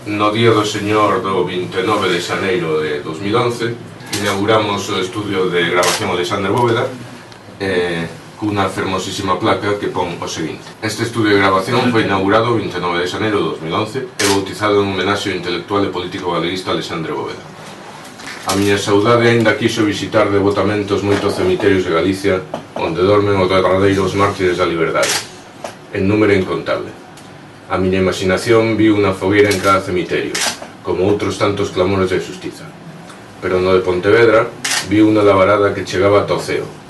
No día do señor do 29 de xaneiro de 2011 inauguramos o estudio de grabación Alexander Bóveda eh, cunha fermosísima placa que pon o seguinte. Este estudio de grabación foi inaugurado o 29 de xaneiro de 2011 e bautizado en homenaxe ao intelectual e político galeguista Alexandre Bóveda. A miña saudade aínda quixo visitar devotamente os moitos cemiterios de Galicia onde dormen os derradeiros mártires da liberdade, en número incontable. A miña imaginación viu unha fogueira en cada cemiterio, como outros tantos clamores de justiza. Pero no de Pontevedra, viu unha lavarada que chegaba ata o ceo,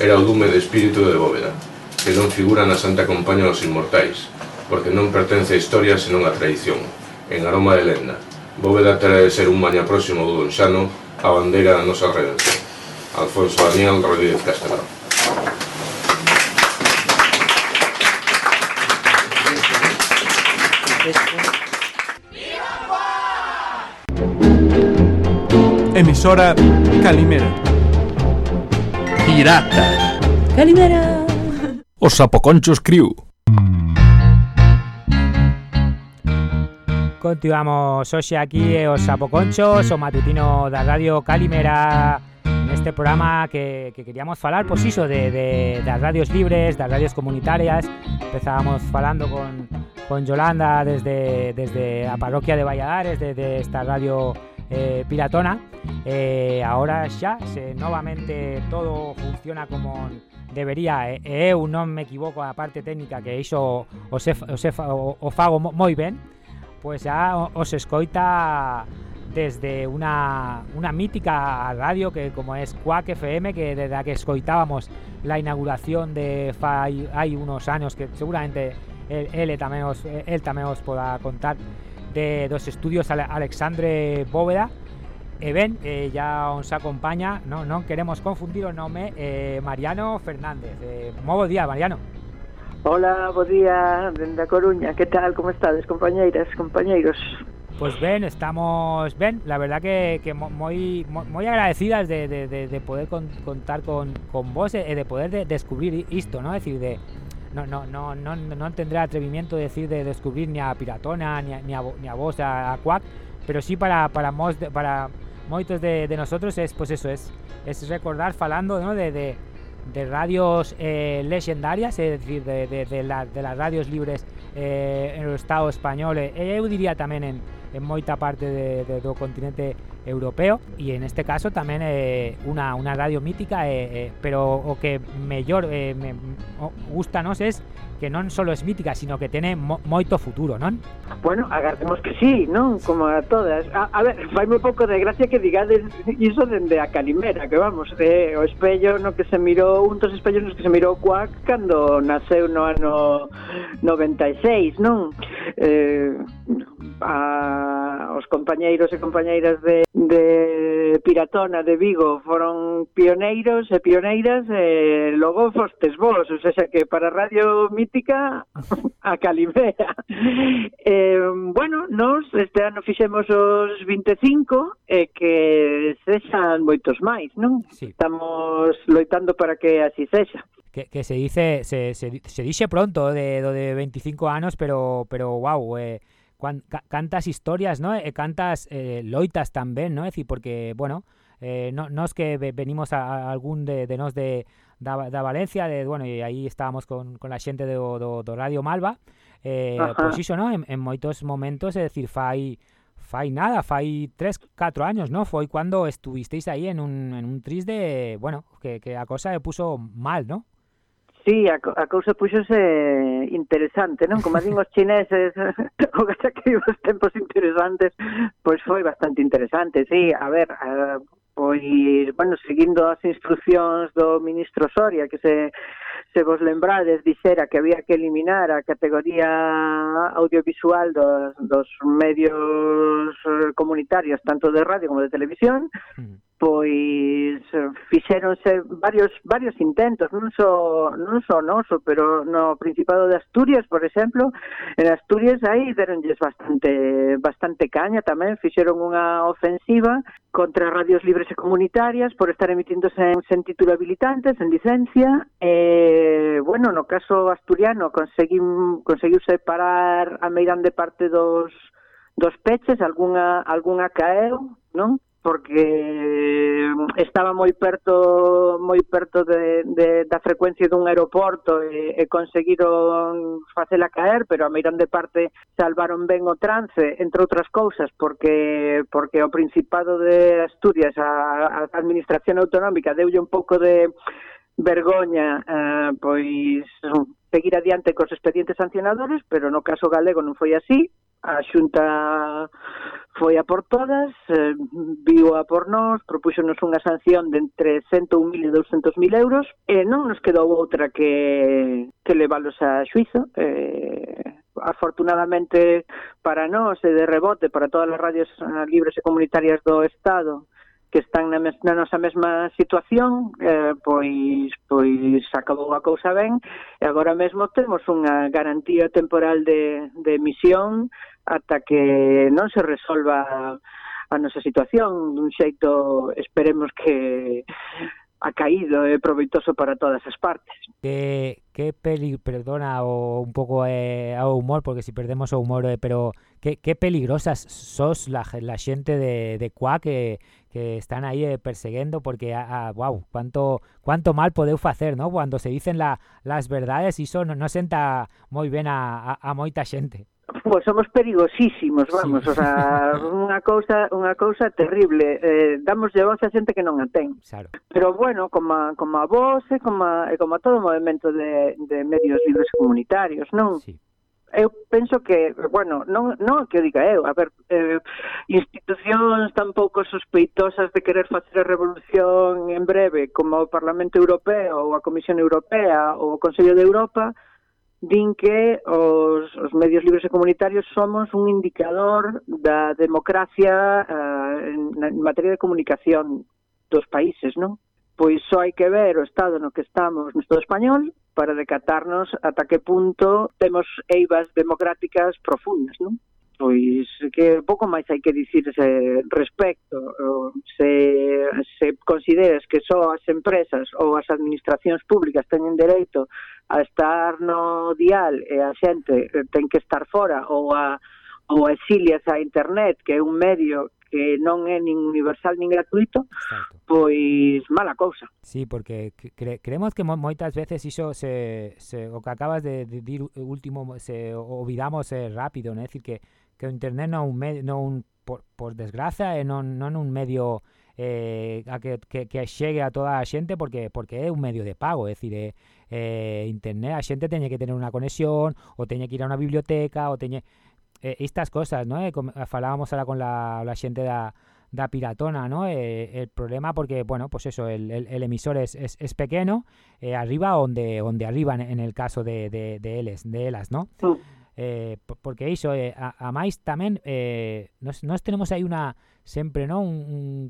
era o dume de espírito de bóveda, que non figura na Santa Compaña dos Inmortais, porque non pertence a historia senón a tradición, en aroma de lenda. Bóveda terá de ser un maña próximo do Donxano a bandeira da nosa redención. Alfonso Daniel Rodríguez Castelao. Emisora Calimera. Pirata. Calimera. Os Sapoconchos Crew. Continuamos hoxe aquí e os Sapoconchos, o matutino da Radio Calimera neste programa que, que queríamos falar, pois iso, de, de, das radios libres, das radios comunitarias. Empezábamos falando con, con Yolanda desde, desde a parroquia de Valladares, desde esta radio eh, piratona. Eh, ahora xa, se novamente todo funciona como debería, e me equivoco a parte técnica que iso o, o, fago mo- moi ben, pois xa o- os escoita desde una, una mítica radio que como es Quack FM que desde que escoitábamos la inauguración de fai, hai unos años que seguramente él, él tamén os, él tamén os poda contar de dos estudios Ale- Alexandre Bóveda e ben, eh, ya os acompaña non, non queremos confundir o nome eh, Mariano Fernández eh, moi bo día Mariano Hola, bo día, dende a Coruña. Que tal, como estades, compañeiras, compañeiros? Pues Ben, estamos Ben, la verdad que, mo- moi agradecidas de, de, de, de poder con- contar con, con vos de poder de, descubrir isto, ¿no? Es decir, de no, no, no, no, no tendré atrevimiento de decir de descubrir ni a Piratona ni a, ni a, ni a vos, a, a pero sí para para mos para moitos de, de nosotros es pues eso es es recordar falando, ¿no? de, de, radios eh, legendarias, es decir, de, la- de las radios libres eh, en el Estado español, e eu diría tamén en, en moita parte de, do continente europeo e en este caso tamén é unha, unha radio mítica eh, eh, pero o que mellor eh, me, o, gustanos es que non solo es mítica sino que tiene mo, moito futuro, non? Bueno, agardemos que sí, non? Como a todas. A, a ver, faime pouco de gracia que digades iso dende a Calimera, que vamos, de, o espello no que se mirou, un dos espellos nos que se mirou Cuac cando naceu no ano 96, non? Eh, a, os compañeiros e compañeiras de, de Piratona de Vigo foron pioneiros e pioneiras e logo fostes vos, o sea que para Radio Mítica a Calibera. Eh, bueno, nos este ano fixemos os 25 e que sexan moitos máis, non? Sí. Estamos loitando para que así sexa. Que, que se dice se, se, se dixe pronto de do de 25 anos, pero pero wow, eh Cuan, ca, cantas historias, ¿no? E, cantas eh, loitas tamén, ¿no? É dicir, porque, bueno, eh, no, nos que venimos a, a algún de, de nos de, da, da Valencia, de, bueno, e aí estábamos con, con a xente do, do, do Radio Malva, eh, Ajá. pois iso, ¿no? En, en moitos momentos, é dicir, fai fai nada, fai 3, 4 años, ¿no? Foi cuando estuvisteis aí en un, en un tris de, bueno, que, que a cosa se puso mal, ¿no? Sí, a, a cousa pois puxose interesante, non? Como din os chineses, o que que os tempos interesantes, pois foi bastante interesante, sí. A ver, a, pois, bueno, seguindo as instruccións do ministro Soria, que se, se vos lembrades, dixera que había que eliminar a categoría audiovisual dos, dos medios eh, comunitarios, tanto de radio como de televisión, mm pois eh, fixéronse varios varios intentos, non só non só noso, pero no Principado de Asturias, por exemplo, en Asturias aí deronlles bastante bastante caña tamén, fixeron unha ofensiva contra radios libres e comunitarias por estar emitíndose en, sen título habilitante, sen licencia. E, bueno, no caso asturiano conseguim, conseguiu separar a meirande parte dos dos peches, algunha, algunha caeu, non? porque mm, estaba moi perto moi perto de, de, da frecuencia dun aeroporto e, e conseguiron facela caer, pero a meirón de parte salvaron ben o trance, entre outras cousas, porque porque o Principado de Asturias, a, a Administración Autonómica, deulle un pouco de vergoña eh, pois seguir adiante cos expedientes sancionadores, pero no caso galego non foi así, a Xunta foi a por todas, eh, viu a por nós, propuxonos unha sanción de entre 101.000 e 200.000 euros, e non nos quedou outra que, que leválos a xuizo. eh, afortunadamente para nós e de rebote para todas as radios eh, libres e comunitarias do Estado que están na, mes, na nosa mesma situación, eh, pois pois acabou a cousa ben, e agora mesmo temos unha garantía temporal de, de emisión ata que non se resolva a nosa situación dun xeito esperemos que ha caído e eh, proveitoso para todas as partes. Que que peli, perdona o un pouco eh, ao humor porque si perdemos o humor, eh, pero que que peligrosas sos la, la xente de de Cuá que que están aí eh, perseguendo porque a, ah, ah wow, cuánto cuánto mal podeu facer, ¿no? Cando se dicen la, las verdades iso non no senta moi ben a, a, a moita xente. Pois somos perigosísimos, vamos, sí. o sea, unha cousa, unha cousa terrible. Eh, damoslle voz a xente que non a ten. Claro. Pero bueno, como a, como a voz e como, a, e como a todo o movimento de, de medios libres comunitarios, non? Sí. Eu penso que, bueno, non, non que diga eu, a ver, eh, institucións tan pouco sospeitosas de querer facer a revolución en breve, como o Parlamento Europeo, ou a Comisión Europea, ou o Consello de Europa, din que os, os medios libres e comunitarios somos un indicador da democracia uh, en, en materia de comunicación dos países, non? Pois só hai que ver o estado no que estamos no Estado español para decatarnos ata que punto temos eivas democráticas profundas, non? pois que pouco máis hai que dicir ese respecto se, se consideras que só as empresas ou as administracións públicas teñen dereito a estar no dial e a xente eh, ten que estar fora ou a ou exilias a internet que é un medio que non é nin universal nin gratuito, Exacto. pois mala cousa. Sí, porque cre creemos que mo moitas veces iso se, se o que acabas de, de dir último se olvidamos eh, rápido, né? Decir que internet non un medio, non un por, por desgracia e non non un medio eh, a que, que, que a toda a xente porque porque é un medio de pago, é dicir, é, eh, internet, a xente teñe que tener unha conexión, ou teñe que ir a unha biblioteca, ou teñe eh, estas cosas, ¿no? Eh, falábamos ahora con la, la xente da, da piratona, ¿no? Eh, el problema porque, bueno, pues eso, el, el, el emisor es, es, es pequeño, eh, arriba onde onde arriba en, en el caso de, de, de eles, de elas, ¿no? Sí. Eh, porque iso, eh, a, a máis eh, nos, tenemos aí unha sempre, ¿no?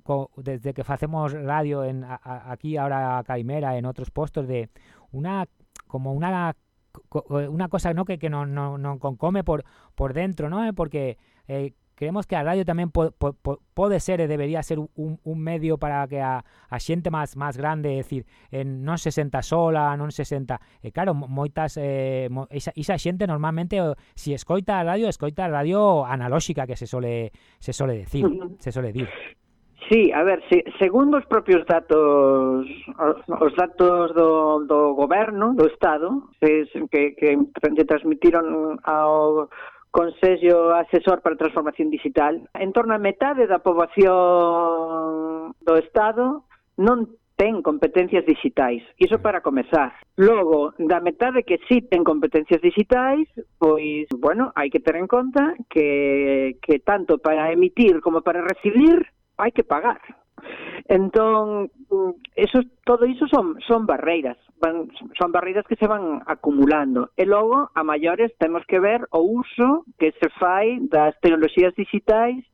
Co, desde que facemos radio en a, aquí ahora a Caimera en outros postos de una como una una cosa no que, que non, non, non concome por por dentro, ¿no? Porque eh, Creemos que a radio tamén po, po, po, pode ser e debería ser un, un medio para que a, a xente máis máis grande, é dicir, en, non se senta sola, non se senta... E eh, claro, moitas... Eh, mo, esa, esa xente normalmente, si escoita a radio, escoita a radio analóxica que se sole, se sole decir. Se sole dir. Sí, a ver, se, segundo os propios datos os datos do, do goberno, do Estado, se, que, que transmitiron ao, Consello Asesor para a Transformación Digital. En torno a metade da poboación do Estado non ten competencias digitais, iso para comezar. Logo, da metade que sí ten competencias digitais, pois, bueno, hai que ter en conta que, que tanto para emitir como para recibir hai que pagar. Entón, eso, todo iso son, son barreiras, van, son barreiras que se van acumulando. E logo, a maiores, temos que ver o uso que se fai das tecnoloxías digitais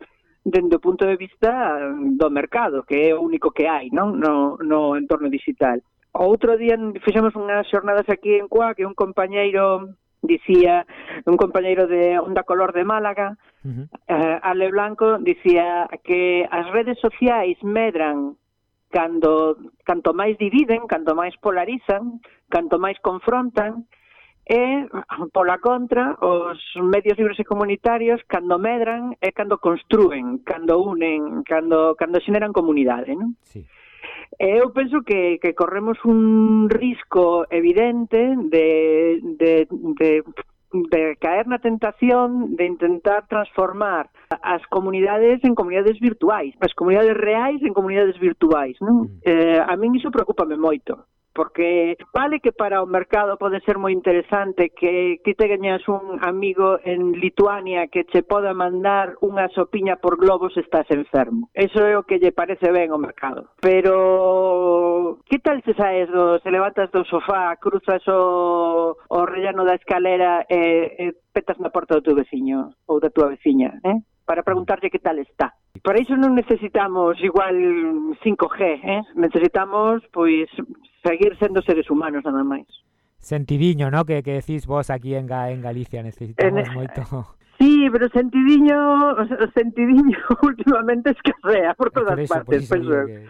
dende o punto de vista do mercado, que é o único que hai non? No, no entorno digital. Outro día fixemos unhas xornadas aquí en Coa que un compañeiro dicía un compañeiro de Onda Color de Málaga, uh -huh. eh, Ale Blanco, dicía que as redes sociais medran cando canto máis dividen, canto máis polarizan, canto máis confrontan, e pola contra os medios libres e comunitarios cando medran é cando construen, cando unen, cando cando xeneran comunidade, non? Sí. E eu penso que, que corremos un risco evidente de, de, de de caer na tentación de intentar transformar as comunidades en comunidades virtuais, as comunidades reais en comunidades virtuais, non? Mm. Eh, a min iso preocupame moito porque vale que para o mercado pode ser moi interesante que ti te gañas un amigo en Lituania que che poda mandar unha sopiña por globos estás enfermo. Eso é o que lle parece ben o mercado. Pero que tal se saes do, se levantas do sofá, cruzas o, o rellano da escalera e, e petas na porta do teu veciño ou da tua veciña, eh? para preguntarlle que tal está. Para iso non necesitamos igual 5G, eh? necesitamos pois seguir sendo seres humanos nada máis. Sentidiño, ¿no? Que, que decís vos aquí en, Ga en Galicia, necesitamos en, moito... Sí, pero sentidiño, sentidiño últimamente escasea por todas por eso, partes. Por eso que...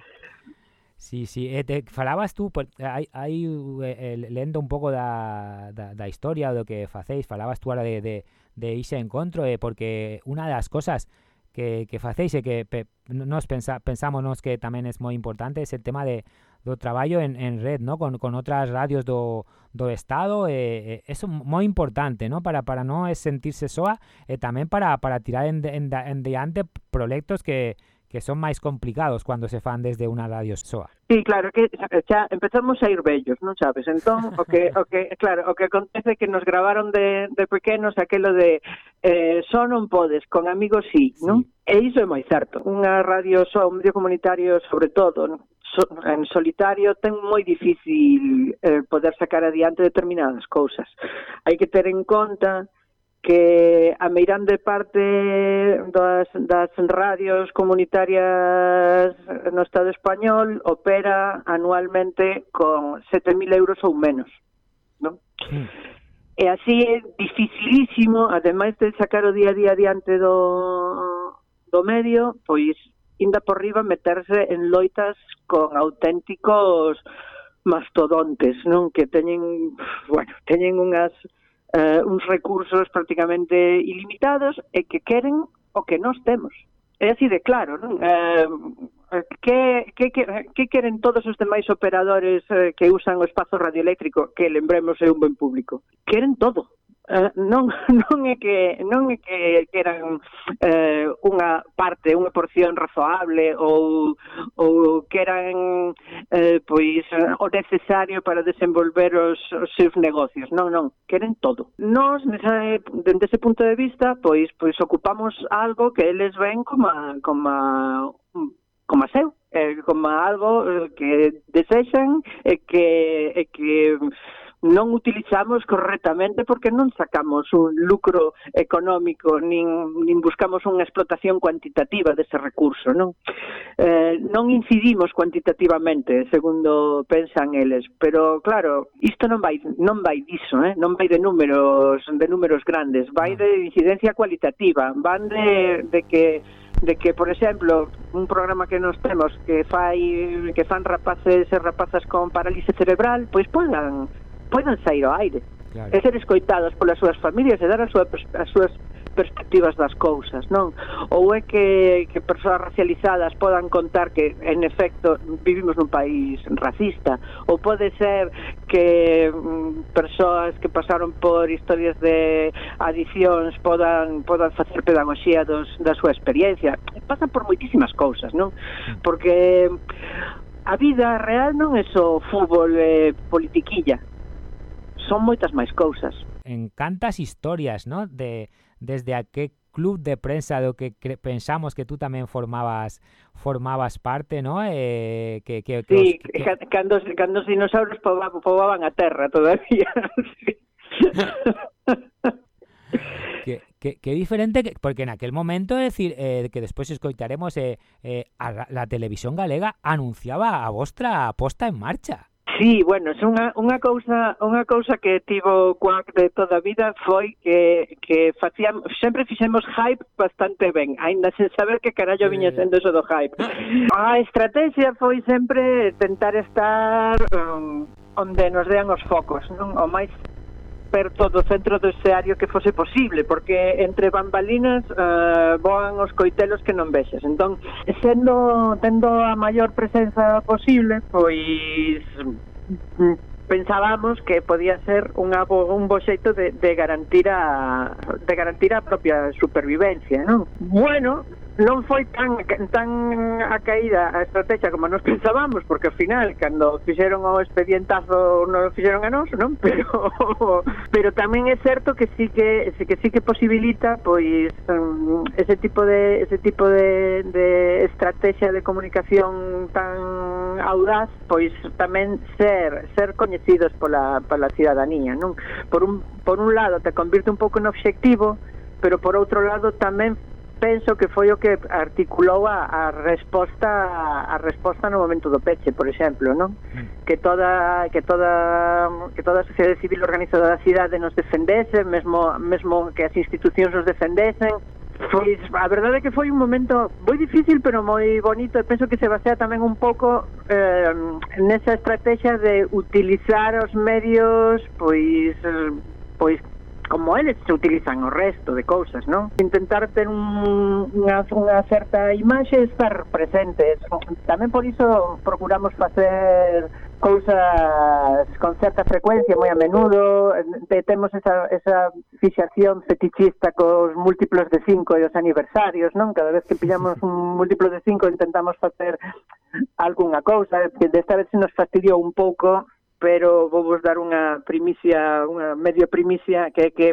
Sí, sí, e te falabas tú, hai, hai eh, lendo un pouco da, da, da historia do que facéis, falabas tú ahora de, de de ise encontro, eh, porque unha das cosas que, que facéis e que pe, nos pensa, pensámonos que tamén é moi importante é el tema de do traballo en, en red, ¿no? Con, con outras radios do, do estado, eh, eh, eso moi importante, ¿no? Para para non sentirse soa e eh, tamén para para tirar en, en, en diante proxectos que que son máis complicados cando se fan desde unha radio soa. Sí, claro que xa empezamos a ir bellos, non sabes? Entón, o que, o que claro, o que acontece que nos gravaron de, de pequenos aquelo de eh, só non podes, con amigos sí, sí. non? E iso é moi certo. Unha radio soa, un medio comunitario sobre todo, non? So, en solitario ten moi difícil eh, poder sacar adiante determinadas cousas. Hai que ter en conta que a meirande parte das, das radios comunitarias no Estado español opera anualmente con 7.000 euros ou menos. Non? E así é dificilísimo, ademais de sacar o día a día diante do, do medio, pois inda por riba meterse en loitas con auténticos mastodontes, non? Que teñen, bueno, teñen unhas eh, uns recursos prácticamente ilimitados e que queren o que nós temos. É así de claro, non? Eh, que, que, que, que queren todos os demais operadores eh, que usan o espazo radioeléctrico, que lembremos é un ben público? Queren todo eh, non, non é que non é que, queran eh, unha parte, unha porción razoable ou, ou que eran eh, pois o necesario para desenvolver os, os seus negocios. Non, non, queren todo. Nós, nesa, dende ese punto de vista, pois pois ocupamos algo que eles ven como a, como a, como a seu, eh, como algo eh, que desexan e eh, que eh, que non utilizamos correctamente porque non sacamos un lucro económico nin, nin buscamos unha explotación cuantitativa dese recurso, non? Eh, non incidimos cuantitativamente, segundo pensan eles, pero claro, isto non vai non vai diso, eh? non vai de números, de números grandes, vai de incidencia cualitativa, van de de que de que, por exemplo, un programa que nos temos que fai que fan rapaces e rapazas con parálise cerebral, pois podan poden sair ao aire claro. e ser escoitadas polas súas familias e dar as súa, as súas perspectivas das cousas, non? Ou é que, que persoas racializadas podan contar que, en efecto, vivimos nun país racista, ou pode ser que mm, persoas que pasaron por historias de adicións podan, podan facer pedagogía dos, da súa experiencia. Pasan por moitísimas cousas, non? Mm. Porque a vida real non é só fútbol e eh, politiquilla, son moitas máis cousas. En cantas historias, ¿no? De desde a que club de prensa do que pensamos que tú tamén formabas formabas parte, ¿no? Eh, que, que, que sí, os, que, cando, cando os dinosaurios pobaban, a terra todavía. que, que, que diferente que, porque en aquel momento é decir eh, que despois escoitaremos eh, eh, a, la televisión galega anunciaba a vostra posta en marcha Sí, bueno, es unha, unha cousa unha cousa que tivo Quack de toda a vida foi que, que facían, sempre fixemos hype bastante ben, aínda sen saber que carallo viña sendo eso do hype. A estrategia foi sempre tentar estar um, onde nos dean os focos, non? O máis perto do centro do escenario que fose posible, porque entre bambalinas uh, voan os coitelos que non vexes. Entón, sendo tendo a maior presenza posible, pois pensábamos que podía ser un bo xeito de, de garantir a de garantir a propia supervivencia, non? Bueno, non foi tan tan a caída a estrategia como nos pensábamos, porque ao final cando fixeron o expedientazo non fixeron a nós, non? Pero pero tamén é certo que sí que sí que sí que posibilita pois um, ese tipo de ese tipo de de estrategia de comunicación tan audaz, pois tamén ser ser coñecidos pola pola cidadanía, non? Por un por un lado te convirte un pouco en obxectivo, pero por outro lado tamén penso que foi o que articulou a, a resposta a resposta no momento do peche, por exemplo, non? Mm. Que toda que toda que toda a sociedade civil organizada da cidade nos defendese, mesmo mesmo que as institucións nos defendesen. Pois a verdade é que foi un momento moi difícil, pero moi bonito, e penso que se basea tamén un pouco eh, nesa estrategia de utilizar os medios pois eh, pois como eles se utilizan o resto de cousas, non? Intentar ter un, unha, unha certa imaxe e estar presentes. Tamén por iso procuramos facer cousas con certa frecuencia moi a menudo eh, temos esa, esa fixación fetichista cos múltiplos de cinco e os aniversarios non cada vez que pillamos un múltiplo de cinco intentamos facer algunha cousa eh, que desta vez se nos fastidiou un pouco pero vou vos dar unha primicia, unha medio primicia, que é que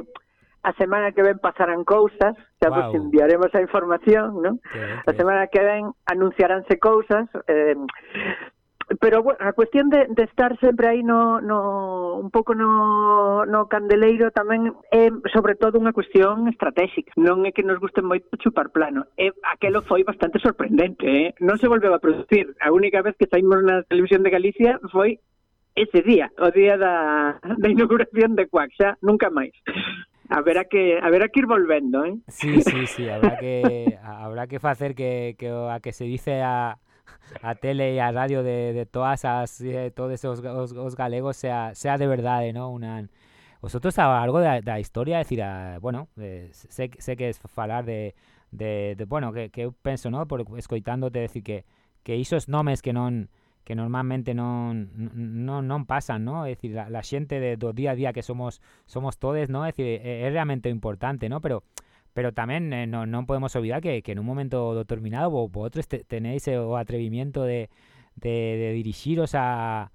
a semana que ven pasarán cousas, xa wow. vos enviaremos a información, ¿no? Okay, okay. A semana que ven anunciaránse cousas, eh, pero bueno, a cuestión de, de estar sempre aí no, no un pouco no, no candeleiro tamén é sobre todo unha cuestión estratégica. Non é que nos guste moito chupar plano. É, aquelo foi bastante sorprendente, eh? non se volveu a producir. A única vez que saímos na televisión de Galicia foi ese día, o día da, da inauguración de Cuac, xa nunca máis. Haberá que haberá que ir volvendo, eh? Sí, sí, sí, habrá que habrá que facer que que a que se dice a a tele e a radio de, de todas as de todos os, os, os galegos sea sea de verdade, ¿no? Una Vosotros a algo da, da historia, decir, a, bueno, eh, sé, sé que es falar de, de, de bueno, que, que eu penso, ¿no? Por escoitándote decir que que isos nomes que non que normalmente non non non pasan, ¿no? É dicir, la, xente de, día a día que somos somos todes, ¿no? É dicir, é, é realmente importante, ¿no? Pero pero tamén eh, non podemos olvidar que, que en un momento determinado vos, vosotros te, tenéis o atrevimiento de, de, de a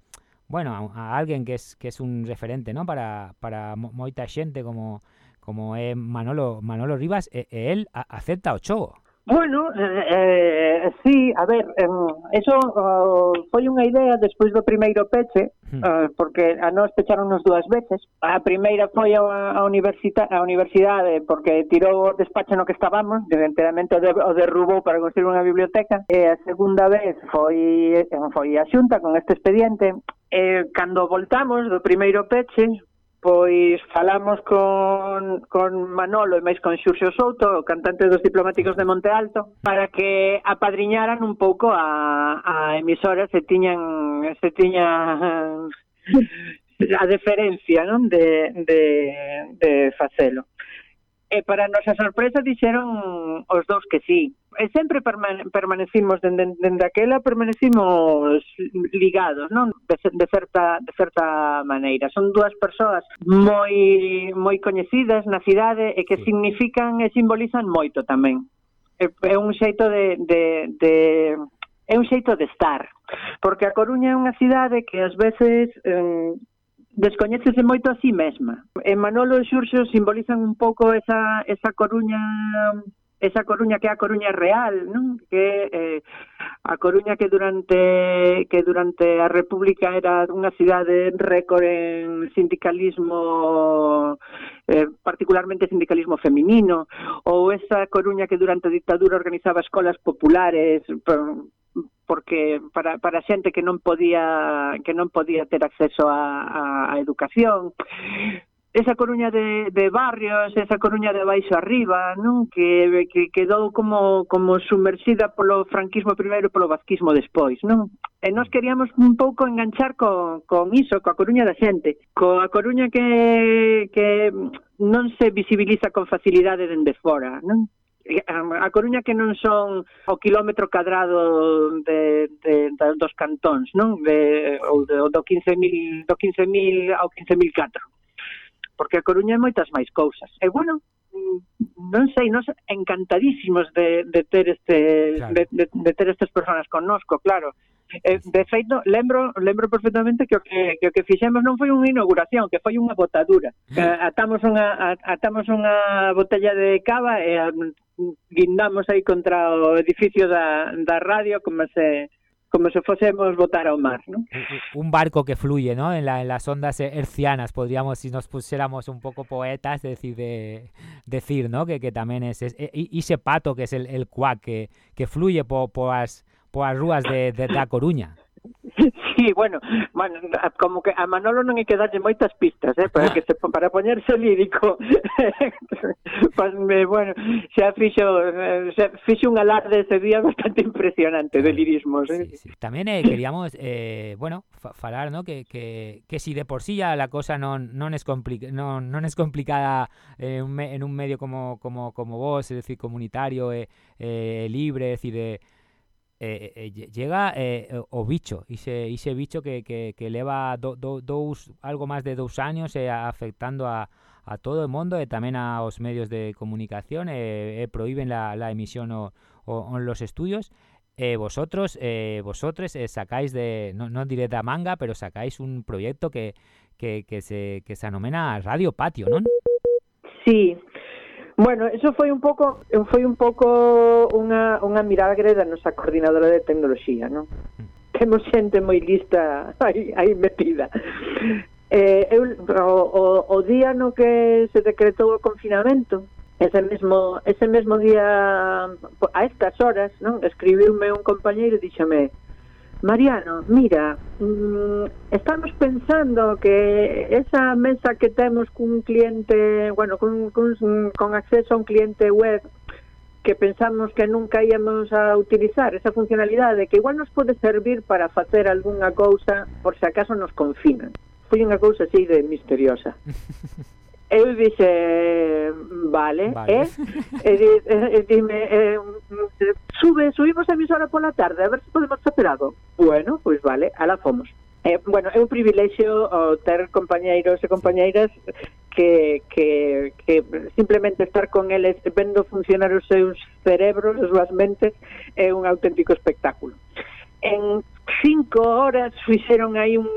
bueno, a, a que es que es un referente, ¿no? Para para mo- moita xente como como é Manolo Manolo Rivas e, e a, acepta o chogo. Bueno, eh, eh, sí, a ver, eh, eso uh, foi unha idea despois do primeiro peche, hmm. eh, porque a nós pecharonnos dúas veces. A primeira foi a, a, universita, a universidade, porque tirou o despacho no que estábamos, evidentemente o, de, o derrubou para construir unha biblioteca, e a segunda vez foi, foi a xunta con este expediente, eh, cando voltamos do primeiro peche, pois falamos con, con Manolo e máis con Xurxo Souto, o cantante dos diplomáticos de Monte Alto, para que apadriñaran un pouco a, a emisora se tiñan se tiña a deferencia non de, de, de facelo. E para a nosa sorpresa dixeron os dous que sí. E sempre permane permanecimos dende, dende aquela permanecimos ligados, non? De, de certa de certa maneira. Son dúas persoas moi moi coñecidas na cidade e que significan e simbolizan moito tamén. É, é un xeito de, de, de é un xeito de estar, porque a Coruña é unha cidade que ás veces eh, descoñécese moito a sí mesma. E Manolo e Xurxo simbolizan un pouco esa, esa coruña esa Coruña que é a Coruña real, non? Que eh, a Coruña que durante que durante a República era unha cidade récord en sindicalismo eh, particularmente sindicalismo feminino ou esa Coruña que durante a dictadura organizaba escolas populares por, porque para, para a xente que non podía que non podía ter acceso a a, a educación esa Coruña de, de barrios, esa Coruña de baixo arriba, non? Que, que quedou como, como sumerxida polo franquismo primeiro e polo vasquismo despois, non? E nós queríamos un pouco enganchar con, con iso, coa Coruña da xente, coa Coruña que, que non se visibiliza con facilidade dende fora, non? a Coruña que non son o kilómetro cadrado de, de, de dos cantóns, non? De, ou de, do 15.000 do 15.000 ao 15.004. Porque a Coruña é moitas máis cousas. E bueno, non sei, nos encantadísimos de, de ter este claro. de, de, de ter estas persoas connosco, claro. Eh, de feito, lembro lembro perfectamente que o que, que o que fixemos non foi unha inauguración, que foi unha botadura. Mm. Eh, atamos unha atamos unha botella de cava e eh, guindamos aí contra o edificio da, da radio como se como se fosemos botar ao mar, non? Un barco que fluye, ¿no? En, la, en las ondas hercianas, podríamos, si nos pusiéramos un poco poetas, decir, de, decir ¿no? Que, que tamén es, es e, ese pato que es el, el cuac, que, fluye por, por, as, por as rúas de, de, da Coruña. Sí, bueno, man, como que a Manolo non hai que darlle moitas pistas, eh, para que se, para poñerse lírico. Pasme, bueno, xa fixo, xa fixo un alarde ese día bastante impresionante de lirismos, eh. Sí, sí. Tamén eh, queríamos eh, bueno, fa falar, ¿no? que que que si de por sí ya la cosa non non es complica non non es complicada eh, en un medio como como como vos, es decir, comunitario, eh, eh libre, es decir, de eh, eh, llega eh, o bicho, ese, ese bicho que, que, que leva do, do, dous, algo máis de dous años eh, afectando a, a todo o mundo e tamén aos medios de comunicación eh, eh, prohíben la, emisión o, en los estudios eh, vosotros eh, vosotros eh, sacáis de, no, no diré da manga, pero sacáis un proyecto que, que, se, que se anomena Radio Patio, non? Sí, Bueno, eso foi un pouco foi un pouco unha, unha mirada da nosa coordinadora de tecnoloxía, non? Mm. Temos xente moi lista aí, aí metida. Eh, eu, o, o, o día no que se decretou o confinamento, ese mesmo, ese mesmo día, a estas horas, non? escribiume un compañeiro e díxome Mariano, mira, mmm, estamos pensando que esa mesa que temos cun cliente, bueno, con acceso a un cliente web que pensamos que nunca íamos a utilizar esa funcionalidade que igual nos pode servir para facer algunha cousa por se acaso nos confinan. Foi unha cousa así de misteriosa. eu dixe, mm, vale, vale. eh? e, eh, di, e, e dime, mm, eh, sube, subimos a emisora pola tarde, a ver se podemos facer algo. Bueno, pois pues vale, ala fomos. Eh, bueno, é un privilexio oh, ter compañeiros e compañeiras que, que, que simplemente estar con eles vendo funcionar os seus cerebros, as súas mentes, é un auténtico espectáculo. En cinco horas fixeron aí un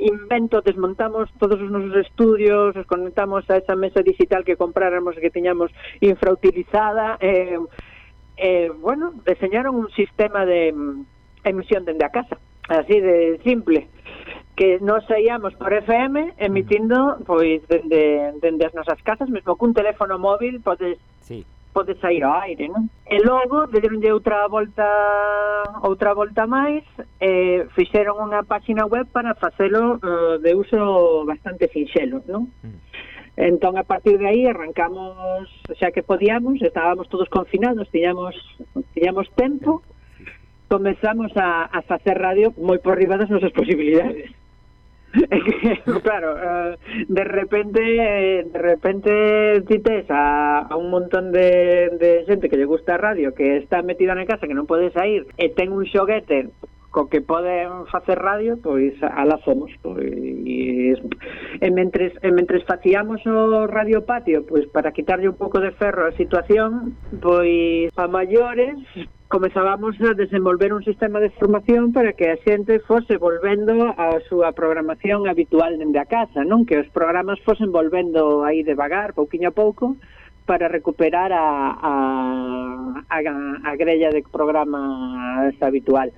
invento, desmontamos todos os nosos estudios, os conectamos a esa mesa digital que compráramos e que tiñamos infrautilizada, eh, eh, bueno, deseñaron un sistema de emisión dende a casa, así de simple que nos saíamos por FM emitindo pois dende, dende as nosas casas, mesmo cun teléfono móvil podes sí pode sair ao aire, non? E logo deronlle outra volta outra volta máis eh, fixeron unha páxina web para facelo uh, de uso bastante sinxelo, non? Mm. Entón, a partir de aí, arrancamos, xa que podíamos, estábamos todos confinados, tiñamos, tiñamos tempo, comezamos a, a facer radio moi por riba das nosas posibilidades. claro, uh, de repente de repente cites a, un montón de, de xente que lle gusta radio que está metida na casa que non pode sair e ten un xoguete co que poden facer radio, pois ala fomos, pois e mentres e mentres facíamos o Radio Patio, pois para quitarlle un pouco de ferro a situación, pois a maiores comezábamos a desenvolver un sistema de formación para que a xente fose volvendo á súa programación habitual dende a casa, non? Que os programas fosen volvendo aí devagar, pouquiño a pouco, para recuperar a, a, a, a grella de programas habitual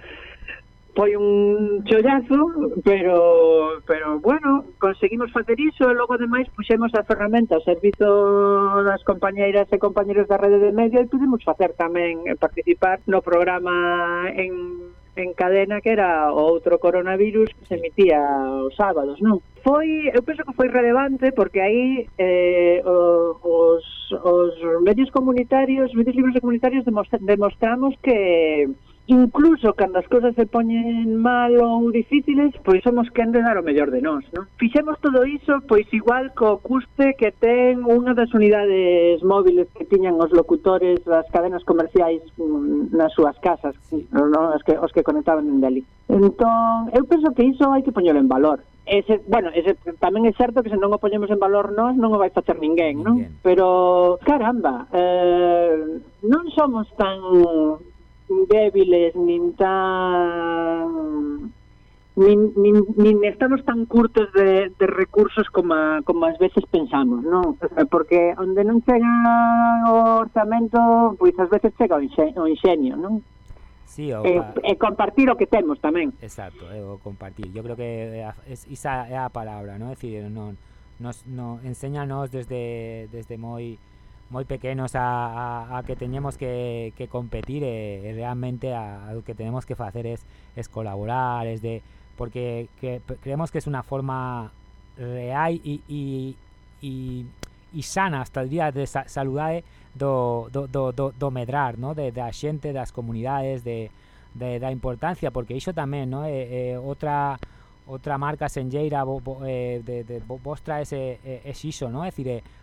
foi un chollazo, pero pero bueno, conseguimos facer iso e logo ademais puxemos a ferramenta ao servizo das compañeiras e compañeros da rede de media e pudemos facer tamén eh, participar no programa en en cadena que era o outro coronavirus que se emitía os sábados, non? Foi, eu penso que foi relevante porque aí eh, os, os medios comunitarios, os medios libres comunitarios demostramos que incluso cando as cousas se poñen mal ou difíciles, pois somos quen de dar o mellor de nós, non? Fixemos todo iso, pois igual co custe que ten unha das unidades móviles que tiñan os locutores das cadenas comerciais mm, nas súas casas, non? Os que, os que conectaban en Delhi. Entón, eu penso que iso hai que poñelo en valor ese, bueno, ese, tamén é certo que se non o poñemos en valor nós, non o vai facer ninguén, non? Bien. Pero, caramba, eh, non somos tan débiles, nin tan nin, nin, nin estamos tan curtos de, de recursos como, a, como as veces pensamos, non? Eh, porque onde non chega o orzamento, pois ás veces chega o, enxe, o enxeño, non? Sí, o eh, e, e eh, compartir o que temos tamén. Exacto, é o compartir. Yo creo que esa é a palabra, non? É dicir, non, nos, no, enséñanos desde, desde moi moi pequenos a, a, a que teñemos que, que competir e, e realmente a, a que tenemos que facer es, es colaborar, es de porque creemos que es una forma real e, e, e, e sana hasta el día de sa, saludade do, do, do, do, do medrar, ¿no? De, da xente, das comunidades, de, de, importancia, porque iso tamén, ¿no? É, é marca senlleira eh, de, de, vo, vostra ese, é, é iso, ¿no? Eh,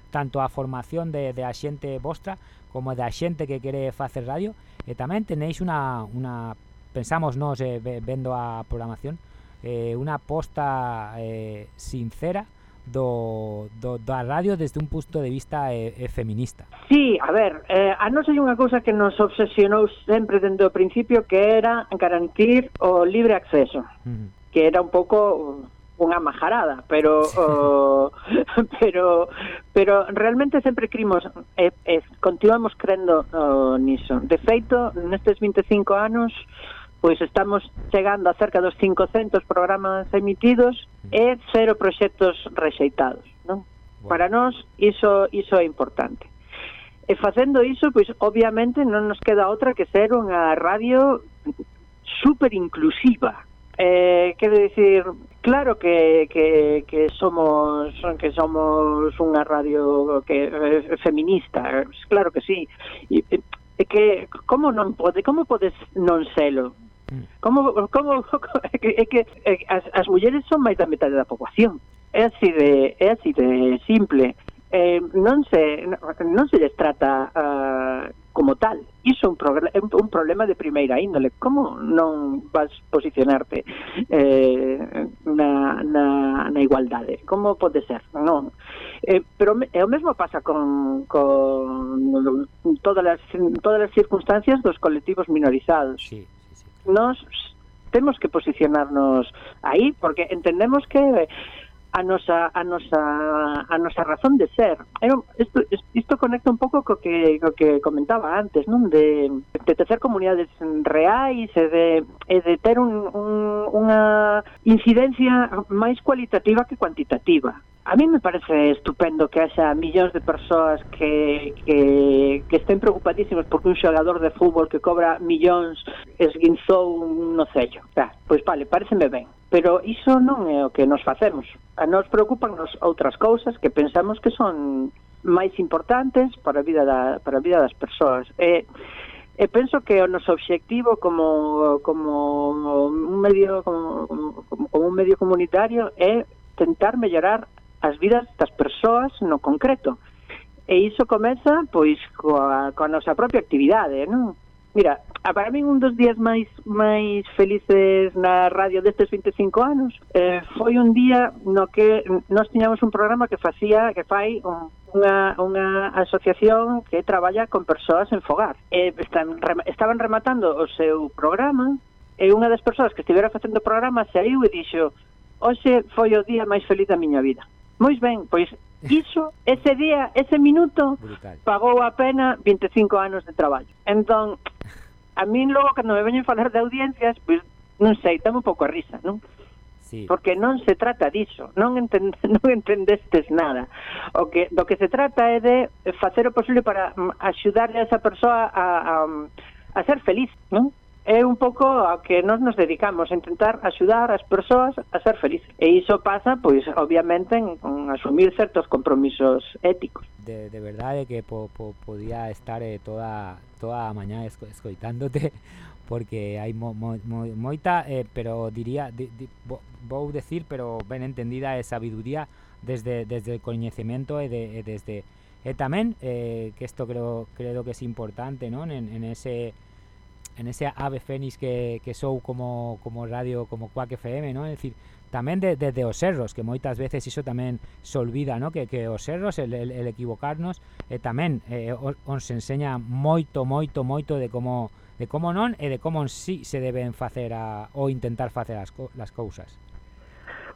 tanto a formación de, de a xente vostra como da xente que quere facer radio e tamén tenéis unha, unha pensamos nos eh, vendo a programación eh, unha aposta eh, sincera do, do, da radio desde un punto de vista eh, eh, feminista. Sí, a ver, eh, a nos hai unha cousa que nos obsesionou sempre dende o principio que era garantir o libre acceso, uh -huh. que era un pouco unha majarada, pero o, pero pero realmente sempre crimos e, e continuamos crendo o, niso. De feito, nestes 25 anos pois estamos chegando a cerca dos 500 programas emitidos e cero proxectos rexeitados, non? Para nós iso iso é importante. E facendo iso, pois obviamente non nos queda outra que ser unha radio super inclusiva, Eh, quero dicir, claro que, que, que somos que somos unha radio que eh, feminista, claro que sí. E, eh, e que como non pode, como podes non selo? Mm. Como, como, é que, é que eh, as, as mulleres son máis da metade da poboación. É así de, é así de simple. Eh, non se non se les trata uh, como tal. Iso é un, un problema de primeira índole. Como non vas posicionarte eh, na, na, na igualdade? Como pode ser? Non. Eh, pero é o mesmo pasa con, con todas, as, todas as circunstancias dos colectivos minorizados. Sí, sí, sí. Nos temos que posicionarnos aí porque entendemos que a nosa a nosa a nosa razón de ser. Eu, isto, isto conecta un pouco co que co que comentaba antes, non de de tecer comunidades reais e de e de ter un, un unha incidencia máis cualitativa que cuantitativa. A mí me parece estupendo que haxa millóns de persoas que, que, que estén preocupadísimos porque un xogador de fútbol que cobra millóns esguinzou un nocello. sello. pois vale, pareceme ben Pero iso non é o que nos facemos. A nos preocupannos outras cousas que pensamos que son máis importantes para a vida da, para a vida das persoas. E, e penso que o noso obxectivo como como un medio como, como, como un medio comunitario é tentar mellorar as vidas das persoas no concreto. E iso comeza pois coa, coa nosa propia actividade, non? Mira, para min un dos días máis máis felices na radio destes 25 anos eh, foi un día no que nós tiñamos un programa que facía que fai un, unha, unha asociación que traballa con persoas en fogar. Eh, están, rem, estaban rematando o seu programa e unha das persoas que estivera facendo o programa saiu e dixo hoxe foi o día máis feliz da miña vida. Moi ben, pois Iso, ese día, ese minuto, Brutal. pagou a pena 25 anos de traballo. Entón, a min logo, cando me veñen falar de audiencias, pois, non sei, tamo un pouco a risa, non? Sí. Porque non se trata diso, non, entende, non entendestes nada. O que, do que se trata é de facer o posible para mm, axudarle a esa persoa a, a, a ser feliz, non? é un pouco a que nos nos dedicamos, a intentar axudar as persoas a ser felices. E iso pasa, pois, obviamente, en, en asumir certos compromisos éticos. De, de verdade que po, po, podía estar eh, toda toda a mañá esco, escoitándote porque hai mo, mo, mo, moita, eh, pero diría, di, di, vou decir, pero ben entendida é sabiduría desde desde o coñecemento e, de, e desde e tamén eh, que isto creo creo que é importante, non? En, en ese en ese ave fénix que, que sou como, como radio, como Quack FM, ¿no? Es decir, tamén de, desde os erros, que moitas veces iso tamén se olvida, ¿no? Que, que os erros, el, el, el equivocarnos, eh, tamén eh, os, os enseña moito, moito, moito de como de como non e de como si se deben facer a, ou intentar facer as, as cousas.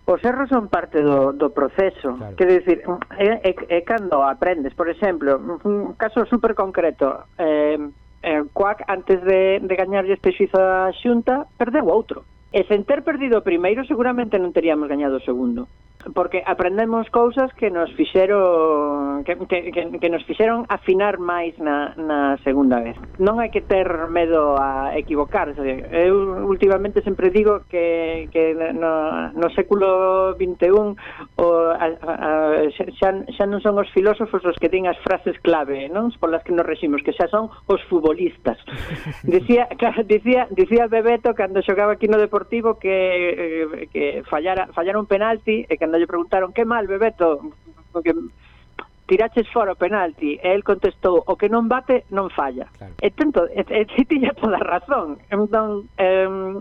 Os erros son parte do, do proceso. Claro. Quero dicir, é, é, é cando aprendes. Por exemplo, un caso super concreto. Eh, eh, Cuac, antes de, de gañarlle este xuizo a Xunta, perdeu outro. E sen ter perdido o primeiro seguramente non teríamos gañado o segundo porque aprendemos cousas que nos fixeron que, que, que, que nos fixeron afinar máis na, na segunda vez. Non hai que ter medo a equivocarse. Eu últimamente sempre digo que, que no, no século 21 o, a, a, xa, xa non son os filósofos os que din as frases clave, non? Polas que nos reximos, que xa son os futbolistas. Dicía, claro, dicía, dicía Bebeto cando xogaba aquí no Deportivo Deportivo que, eh, que fallara, fallara un penalti e cando lle preguntaron que mal, Bebeto, que tiraches fora o penalti e el contestou o que non bate non falla claro. e tanto, e, e, e tiña toda a razón entón eh,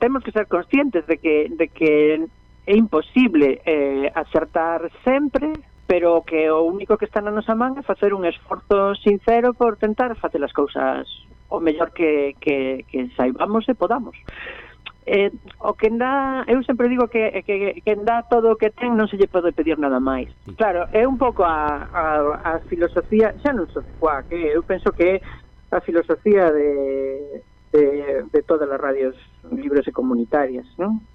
temos que ser conscientes de que, de que é imposible eh, acertar sempre pero que o único que está na nosa man é facer un esforzo sincero por tentar facer as cousas o mellor que, que, que saibamos e podamos eh, o que dá, eu sempre digo que, que, que dá todo o que ten non se lle pode pedir nada máis. Claro, é un pouco a, a, a filosofía, xa non so, uá, que eu penso que é a filosofía de, de, de todas as radios libres e comunitarias, non?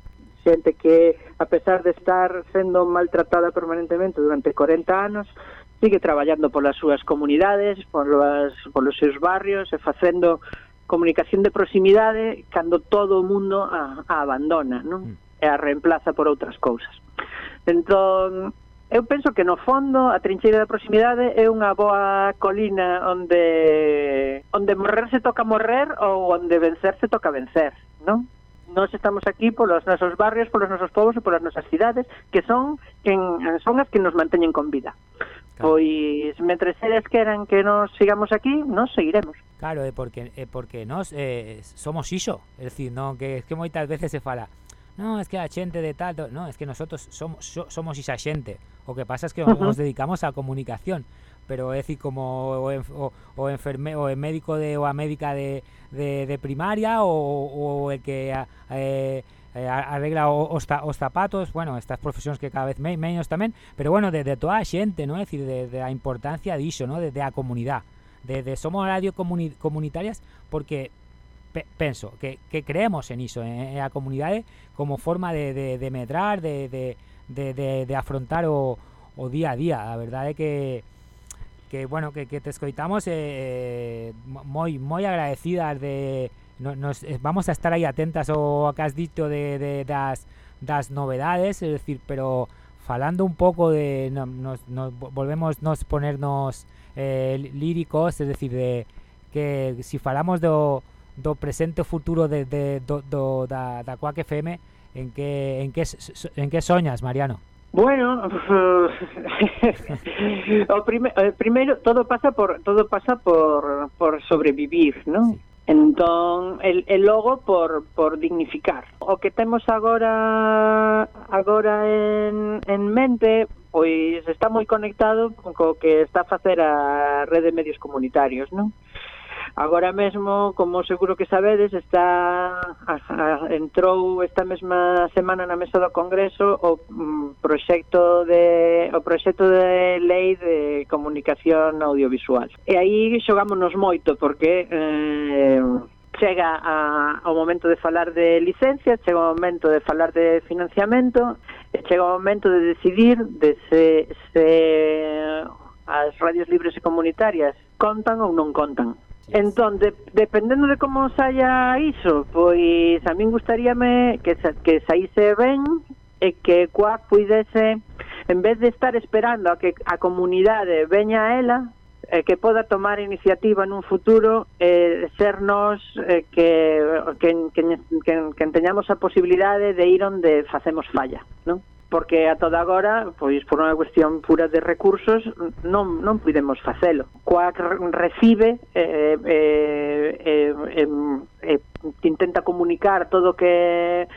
Xente que, a pesar de estar sendo maltratada permanentemente durante 40 anos, sigue traballando polas súas comunidades, polas, polos seus barrios e facendo comunicación de proximidade cando todo o mundo a, a abandona, non? Mm. E a reemplaza por outras cousas. Entón, eu penso que no fondo a trincheira da proximidade é unha boa colina onde onde morrer se toca morrer ou onde vencer se toca vencer, non? Nós estamos aquí polos nosos barrios, polos nosos povos e polas nosas cidades, que son quen, son as que nos manteñen con vida. Claro. Pois, mentre eles queran que nos sigamos aquí, nos seguiremos. Claro, é porque é porque nós eh, somos iso, é dicir, non que es que moitas veces se fala No, es que a xente de tal, no, es que nosotros somos so, somos esa xente. O que pasa es que uh -huh. nos dedicamos a comunicación, pero é dicir como o, o, o enferme o el médico de o a médica de, de, de primaria o, o el que eh, eh, arregla os, os zapatos, bueno, estas profesións que cada vez me, menos tamén, pero bueno, de, de toda a xente, ¿no? É dicir, de, de a importancia diso, ¿no? De, de a comunidade. De, de somos radio comuni comunitarias porque pe, penso que, que creemos en iso, en, en a comunidade como forma de, de, de medrar, de, de, afrontar o, o día a día. A verdade é que que bueno, que, que te escoitamos eh, moi moi agradecidas de no, nos, eh, vamos a estar aí atentas ao que has dito de, de das, das novedades, es decir, pero falando un pouco de no, nos, nos volvemos nos ponernos eh, líricos, es decir, de que si falamos do, do presente o futuro de, de do, do, da, da Quack FM, en que en que en que soñas, Mariano? Bueno, o prime, eh, primeiro todo pasa por todo pasa por por sobrevivir, ¿no? Sí. Entón, el, el logo por, por dignificar. O que temos agora agora en, en mente pois está moi conectado co que está a facer a rede de medios comunitarios, non? Agora mesmo, como seguro que sabedes, está a, a, entrou esta mesma semana na mesa do Congreso o mm, proxecto de o proxecto de lei de comunicación audiovisual. E aí xogámonos moito porque eh, chega a, ao momento de falar de licencias, chega o momento de falar de financiamento E chega o momento de decidir de se, se as radios libres e comunitarias contan ou non contan. Entón, de, dependendo de como saia iso, pois a min gustaríame que, sa, que saíse ben e que coa puidese, en vez de estar esperando a que a comunidade veña a ela, eh, que poda tomar iniciativa nun futuro eh, sernos eh, que, que, que, que, que teñamos a posibilidade de ir onde facemos falla, non? porque a toda agora, pois por unha cuestión pura de recursos, non non podemos facelo. Coa recibe eh, eh, eh, eh, eh, intenta comunicar todo que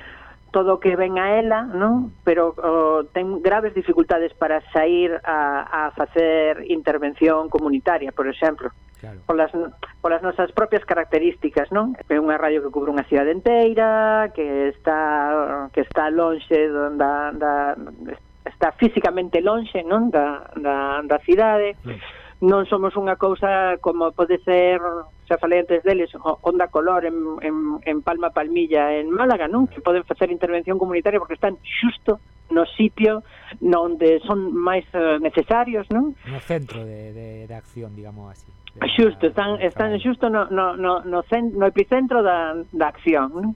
todo o que ven a ela, non? Pero oh, ten graves dificultades para sair a, a facer intervención comunitaria, por exemplo. Claro. Polas, polas nosas propias características, non? É unha radio que cubre unha cidade enteira, que está que está lonxe da, da está físicamente lonxe, non? Da da da cidade. Sí non somos unha cousa como pode ser xa falei antes deles, Onda Color en, en, en Palma Palmilla, en Málaga, non? Que poden facer intervención comunitaria porque están xusto no sitio onde son máis eh, necesarios, non? No centro de, de, de acción, digamos así. Xusto, ah, están, están xusto no, no, no, no, cen, no epicentro da, da acción, non?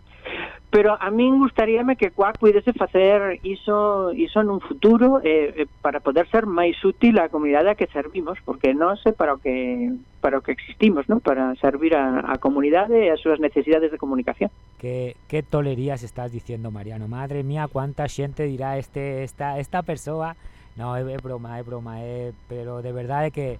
Pero a min gustaríame que Cuac pudese facer iso, iso nun futuro eh, eh, para poder ser máis útil á comunidade a que servimos, porque non sei para o que para que existimos, non? Para servir a, a comunidade e as súas necesidades de comunicación. ¿Qué, ¿Qué tolerías estás diciendo, Mariano? Madre mía, cuánta gente dirá este, esta, esta persona. No, é, é broma, é broma, é, pero de verdade que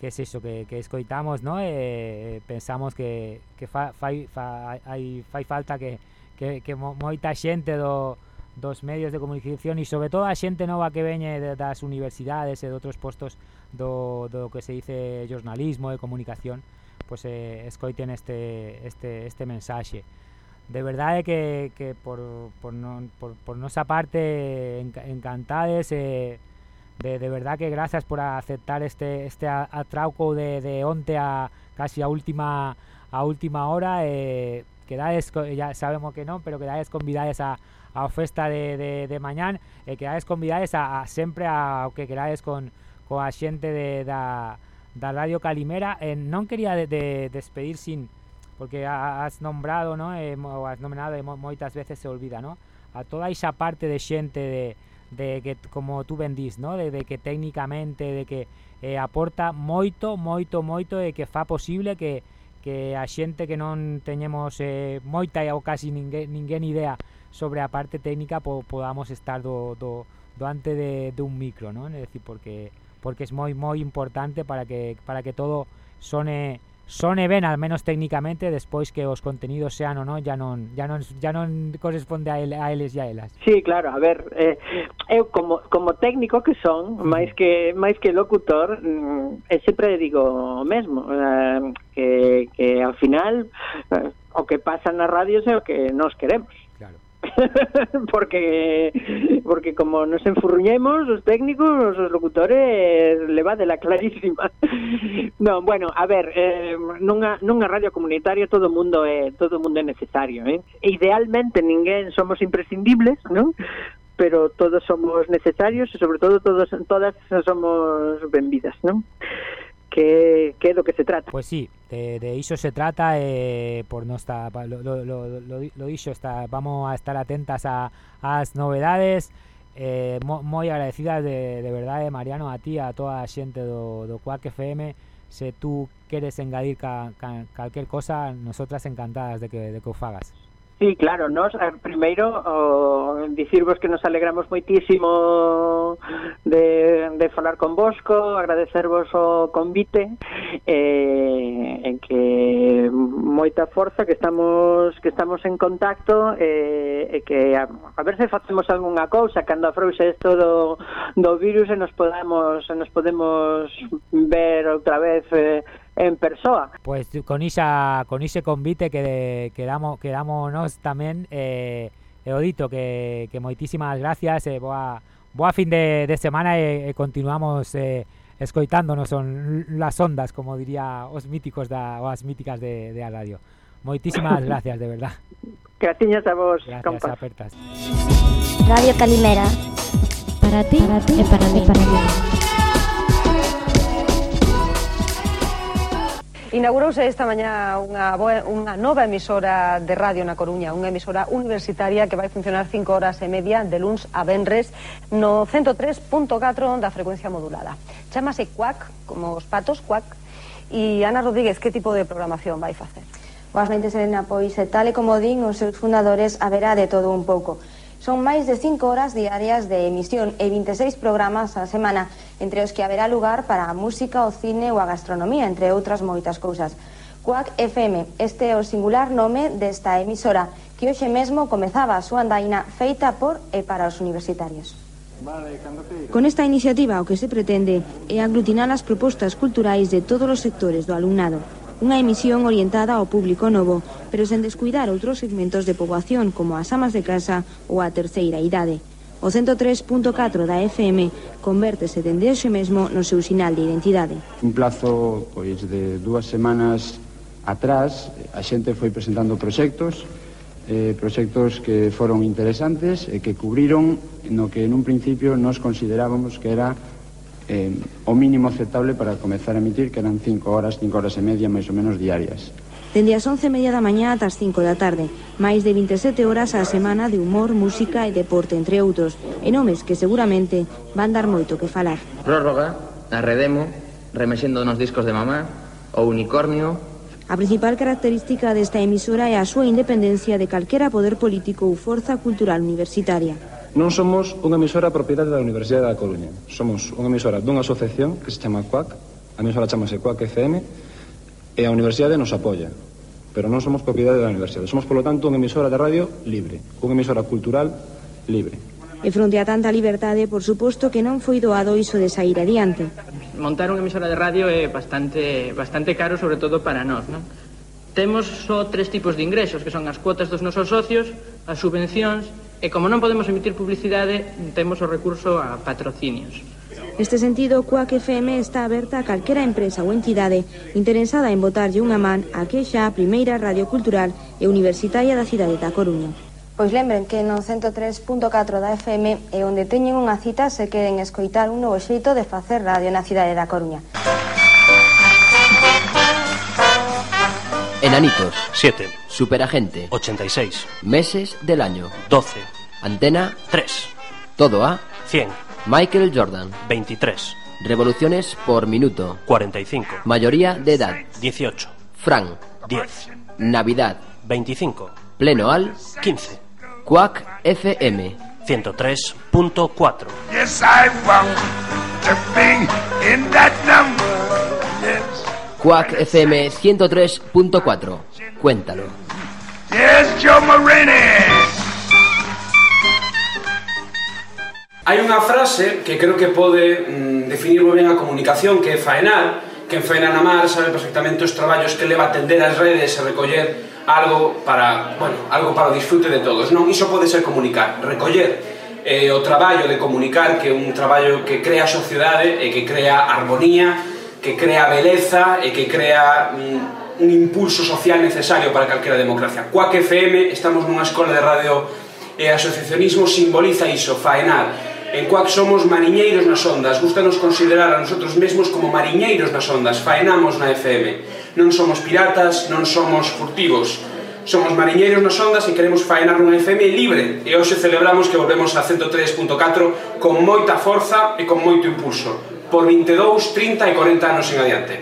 que es eso, que, que escoitamos, ¿no? Eh, pensamos que, que fa, fai, fa, hai, fai falta que, que, que mo- moita xente do, dos medios de comunicación e sobre todo a xente nova que veñe das universidades e de outros postos do, do que se dice jornalismo e comunicación pois eh, escoiten este, este, este mensaxe. De verdade que, que por, por, non, por, por nosa parte enca- encantades eh, de, de verdad que gracias por aceptar este este atrauco de, de onte a casi a última a última hora eh, quedades, ya sabemos que non, pero quedades convidades a, a festa de, de, de mañán eh, e quedades convidades a, a sempre ao que quedades con, coa xente de, da, da Radio Calimera eh, non quería de, de despedir sin porque has nombrado, ¿no? Eh, has nominado e mo, moitas veces se olvida, ¿no? A toda esa parte de xente de, de que como tú vendís, ¿no? De, de que técnicamente, de que eh, aporta moito, moito, moito e que fa posible que que a xente que non teñemos eh, moita ou casi ninguén, ninguén idea sobre a parte técnica po, podamos estar do, do, do ante de, de un micro, non? É dicir, porque porque é moi moi importante para que para que todo sone Sone ben, al menos técnicamente, despois que os contenidos sean ou non, ya non, ya non, ya non corresponde a, el, a eles e a elas. Sí, claro, a ver, eh, eu como, como técnico que son, mm. máis que máis que locutor, mm, eh, sempre digo o mesmo, eh, que, que ao final eh, o que pasa na radio é o que nos queremos. porque porque como nos enfurruñemos os técnicos, os locutores le va de la clarísima. No, bueno, a ver, eh, nunha, nunha radio comunitaria todo o mundo é todo o mundo é necesario, eh? E Idealmente ninguén somos imprescindibles, non? pero todos somos necesarios e sobre todo todos todas somos benvidas, non? que, que é do que se trata. Pois pues sí, de, de iso se trata eh, por nosta lo, lo, lo, lo lo dixo está, vamos a estar atentas a as novedades. Eh, mo, moi agradecidas de, de verdade, eh, Mariano, a ti, a toda a xente do, do Quack FM. Se tú queres engadir ca, ca, calquer cosa, nosotras encantadas de que, de que o fagas. Sí, claro, nos primeiro o, dicirvos que nos alegramos moitísimo de, de falar con Bosco, agradecervos o convite eh, en que moita forza que estamos que estamos en contacto eh, e que a, a ver se facemos algunha cousa cando afrouse isto do, do virus e nos podamos nos podemos ver outra vez eh, en persoa. Pues con isa con ese convite que quedamos quedámonos tamén eh, e dito que, que moitísimas gracias e boa boa fin de, de semana e, e continuamos eh, escoitándonos son las ondas como diría os míticos da as míticas de, de a radio. Moitísimas gracias de verdad. Graciñas a vos, Gracias, compas. apertas. Radio Calimera. Para ti, para ti, para mí, para mí. Inaugurouse esta mañá unha, boa, unha nova emisora de radio na Coruña, unha emisora universitaria que vai funcionar cinco horas e media de luns a venres no 103.4 da frecuencia modulada. Chámase CUAC, como os patos, CUAC, e Ana Rodríguez, que tipo de programación vai facer? Boas noites, Elena, pois e tal e como din os seus fundadores haberá de todo un pouco. Son máis de 5 horas diarias de emisión e 26 programas a semana, entre os que haberá lugar para a música, o cine ou a gastronomía, entre outras moitas cousas. Cuac FM, este é o singular nome desta emisora, que hoxe mesmo comezaba a súa andaina feita por e para os universitarios. Con esta iniciativa o que se pretende é aglutinar as propostas culturais de todos os sectores do alumnado. Unha emisión orientada ao público novo, pero sen descuidar outros segmentos de poboación como as amas de casa ou a terceira idade. O 103.4 da FM convértese dende hoxe mesmo no seu sinal de identidade. Un plazo pois de dúas semanas atrás a xente foi presentando proxectos eh, proxectos que foron interesantes e que cubriron no que en un principio nos considerábamos que era eh, o mínimo aceptable para comezar a emitir, que eran 5 horas, 5 horas e media, máis ou menos, diarias. Dende as 11 e media da mañá ata as 5 da tarde, máis de 27 horas á semana de humor, música e deporte, entre outros, e nomes que seguramente van dar moito que falar. Prórroga, Arredemo, Remexendo nos discos de mamá, O Unicornio, A principal característica desta emisora é a súa independencia de calquera poder político ou forza cultural universitaria. Non somos unha emisora propiedade da Universidade da Coruña. Somos unha emisora dunha asociación que se chama CUAC, a emisora chamase CUAC FM, e a Universidade nos apoia. Pero non somos propiedade da Universidade. Somos, polo tanto, unha emisora de radio libre, unha emisora cultural libre. E fronte a tanta liberdade, por suposto que non foi doado iso de sair adiante. Montar unha emisora de radio é bastante, bastante caro, sobre todo para nós, non? Temos só tres tipos de ingresos, que son as cuotas dos nosos socios, as subvencións e, como non podemos emitir publicidade, temos o recurso a patrocinios. Neste sentido, Coac FM está aberta a calquera empresa ou entidade interesada en botarlle unha man a que xa a primeira radio cultural e universitaria da cidade da Coruña. Pois lembren que no 103.4 da FM é onde teñen unha cita se queren escoitar un novo xeito de facer radio na cidade da Coruña. Enanitos. 7. Superagente. 86. Meses del año. 12. Antena. 3. Todo a. 100. Michael Jordan. 23. Revoluciones por minuto. 45. Mayoría de edad. 18. Fran. 10. Navidad. 25. Pleno al. 15. Quack FM. 103.4. Yes, I want to be in that number. Quack FM 103.4. Cuéntalo. Yes, Joe Hai unha frase que creo que pode mm, definir moi ben a comunicación que é faenar, que en faenar a mar sabe perfectamente os traballos que leva a atender as redes a recoller algo para, bueno, algo para o disfrute de todos. Non, iso pode ser comunicar, recoller eh, o traballo de comunicar que é un traballo que crea sociedade e que crea armonía que crea beleza e que crea mm, un impulso social necesario para calquera democracia. Coac FM estamos nunha escola de radio e asociacionismo simboliza iso, faenar. En Coac somos mariñeiros nas ondas, gustanos considerar a nosotros mesmos como mariñeiros nas ondas, faenamos na FM. Non somos piratas, non somos furtivos, somos mariñeiros nas ondas e queremos faenar unha FM libre e hoxe celebramos que volvemos a 103.4 con moita forza e con moito impulso por 22, 30 e 40 anos en adiante.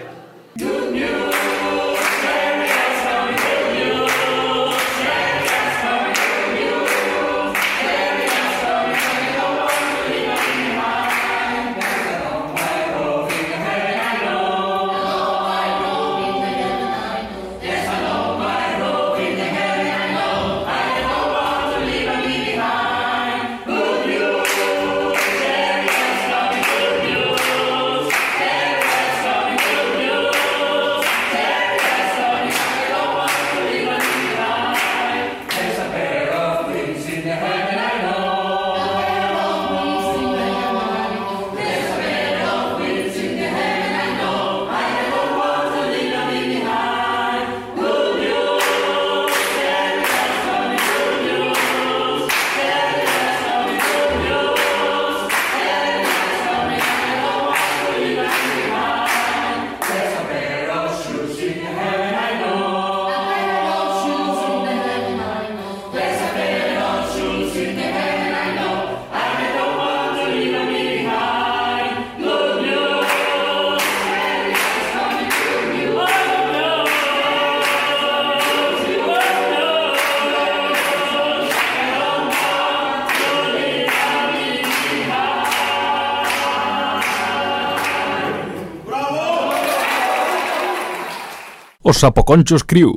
Os Sapoconchos Crew.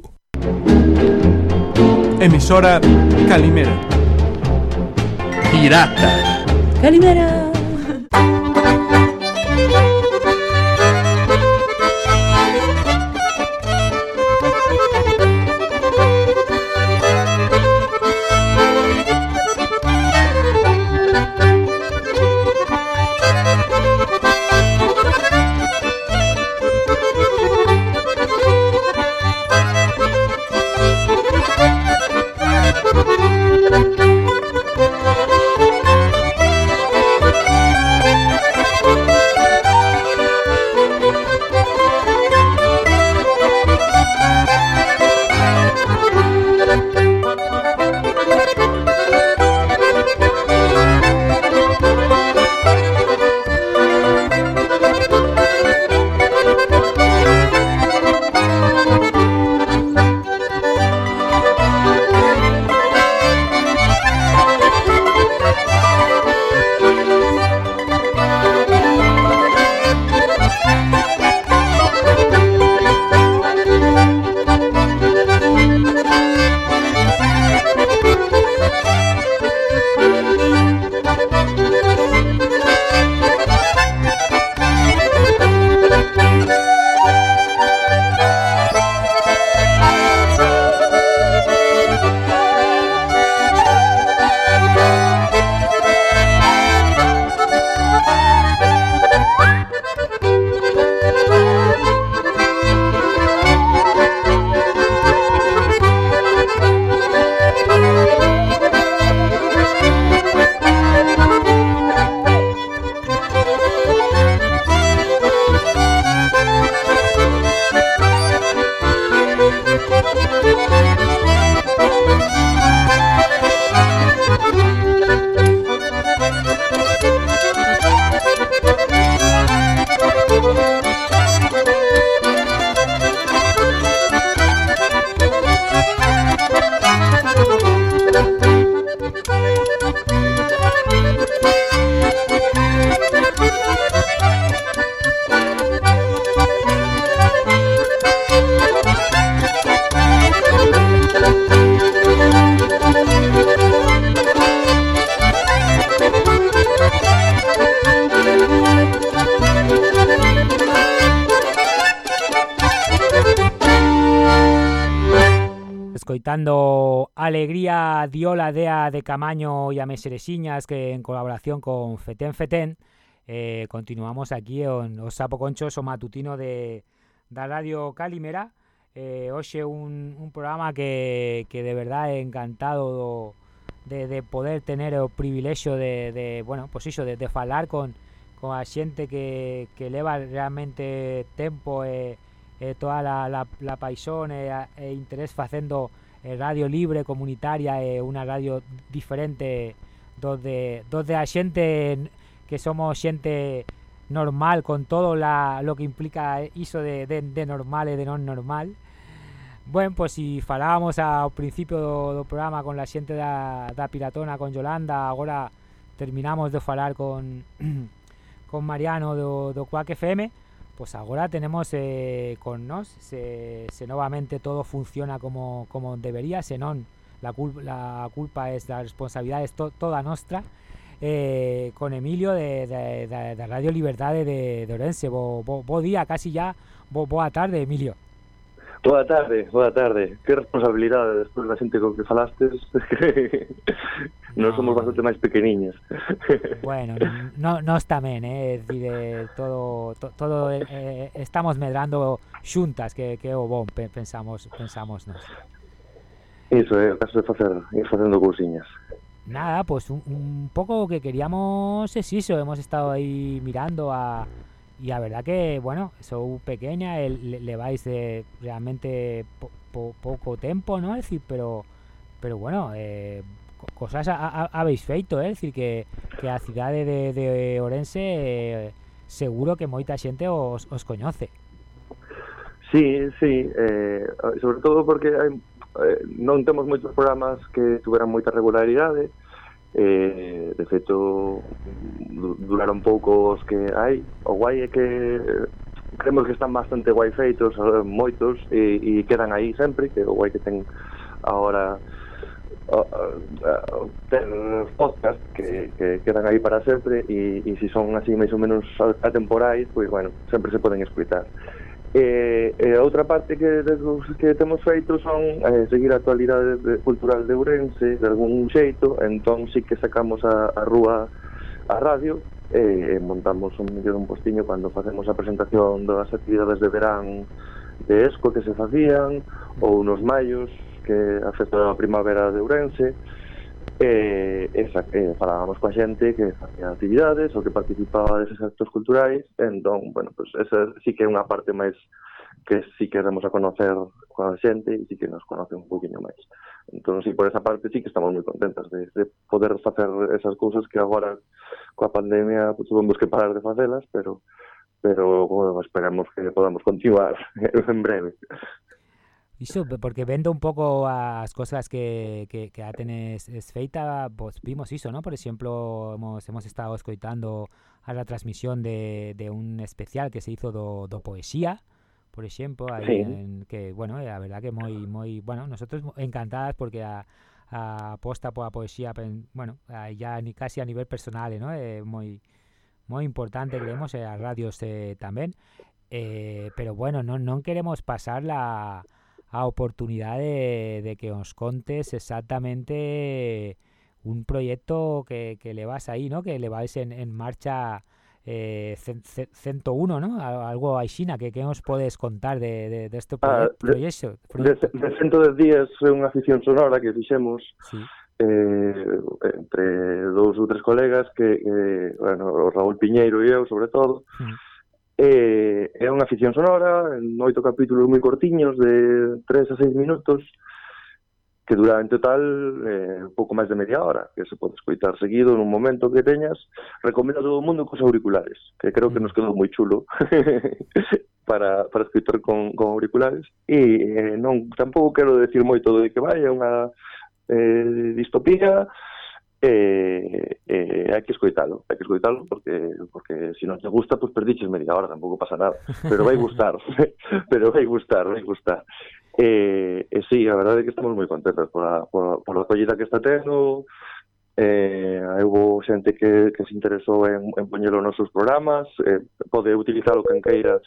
Emisora Calimera. Pirata. Calimera. Alegría Diola Dea de Camaño y a Meseresiñas que en colaboración con Fetén Fetén eh, continuamos aquí en os Sapoconchos o matutino de da Radio Calimera. Eh, hoxe un, un programa que, que de verdad é encantado do, de, de poder tener o privilexio de, de bueno, pues iso, de, de falar con, con a xente que, que leva realmente tempo e, toda la, la, la paixón e, e interés facendo eh, radio libre, comunitaria e unha radio diferente donde, donde a xente que somos xente normal con todo la, lo que implica iso de, de, de normal e de non normal. Bueno, pues si falábamos ao principio do, do programa con la xente da, da Piratona, con Yolanda, agora terminamos de falar con con Mariano do, do Quack FM, pues agora tenemos eh, con nos se, novamente todo funciona como, como debería, se non la, cul la culpa es da responsabilidade es to toda nostra eh, con Emilio de, de, Radio Liberdade de, de Orense bo, bo, bo día, casi ya bo, boa tarde Emilio. Boa tarde, boa tarde. Que responsabilidade despois da xente con que falastes non somos bastante máis pequeniños. Bueno, no, nos tamén, eh, decir, eh, todo, to, todo eh, estamos medrando xuntas que, que o bon pensamos pensamos nos. Iso é o caso de facer, ir facendo cousiñas. Nada, pues un, un pouco que queríamos es iso, hemos estado aí mirando a y la verdad que, bueno, sou pequeña, el, le, vais de realmente po, po, poco tiempo, ¿no? Es decir, pero pero bueno, eh, cosas a, a, habéis feito, é eh? decir que, que a cidade de, de Orense eh, seguro que moita xente os, os coñoce. Sí, sí, eh, sobre todo porque hai, eh, non temos moitos programas que tuveran moita regularidade, eh, de feito duraron pouco os que hai, o guai é que eh, creemos que están bastante guai feitos, eh, moitos, e, e quedan aí sempre, que o guai que ten agora ter podcast que, que quedan aí para sempre e, e se son así máis ou menos atemporais, pois bueno, sempre se poden escutar. E, e a outra parte que, que temos feito son eh, seguir a actualidade de, cultural de Ourense de algún xeito, entón sí que sacamos a, a rúa a radio e, e montamos un millón un postiño cando facemos a presentación das actividades de verán de ESCO que se facían ou nos maios que a festa da primavera de Ourense, e, esa, e falábamos coa xente que facía actividades ou que participaba deses actos culturais, entón, bueno, pues esa sí que é unha parte máis que sí que damos a conocer coa xente e sí que nos conoce un poquinho máis. Entón, sí, por esa parte sí que estamos moi contentas de, de poder facer esas cousas que agora coa pandemia pues, tuvemos que parar de facelas, pero pero bueno, esperamos que podamos continuar en breve. Iso, porque vendo un pouco as cosas que, que, que a tenes feita, vos vimos iso, ¿no? Por exemplo, hemos, hemos estado escoitando a la transmisión de, de un especial que se hizo do, do poesía, por exemplo, aí sí. en, que, bueno, eh, a verdad que moi, moi, bueno, nosotros encantadas porque a, a por pola poesía, bueno, ya ni casi a nivel personal, eh, ¿no? É eh, moi moi importante, creemos, eh, as radios eh, tamén, eh, pero bueno, non, non queremos pasar la a oportunidade de, de que nos contes exactamente un proyecto que, que le vas aí, ¿no? Que le vais en, en marcha eh, 101, ¿no? Algo aixina, que, que nos podes contar de, de, deste de ah, proyecto? De. De, de 110 días é unha afición sonora que fixemos sí. eh, entre dous ou tres colegas que, eh, bueno, o Raúl Piñeiro e eu, sobre todo, uh -huh eh, é unha ficción sonora, en oito capítulos moi cortiños, de 3 a 6 minutos, que dura en total eh, un pouco máis de media hora, que se pode escoitar seguido nun momento que teñas. Recomendo a todo o mundo cos auriculares, que creo que nos quedou moi chulo para, para escoitar con, con auriculares. E eh, non, tampouco quero decir moito de que vai, é unha eh, distopía, eh, eh, hai que escoitalo, hai que escoitalo porque porque se si non te gusta, pois pues perdiches media hora, tampouco pasa nada, pero vai gustar, pero vai gustar, vai gustar. Eh, eh, sí, a verdade é que estamos moi contentos por a, por, por a collida que está tendo, eh, houve xente que, que se interesou en, en poñelo nos seus programas, eh, pode utilizar o que queira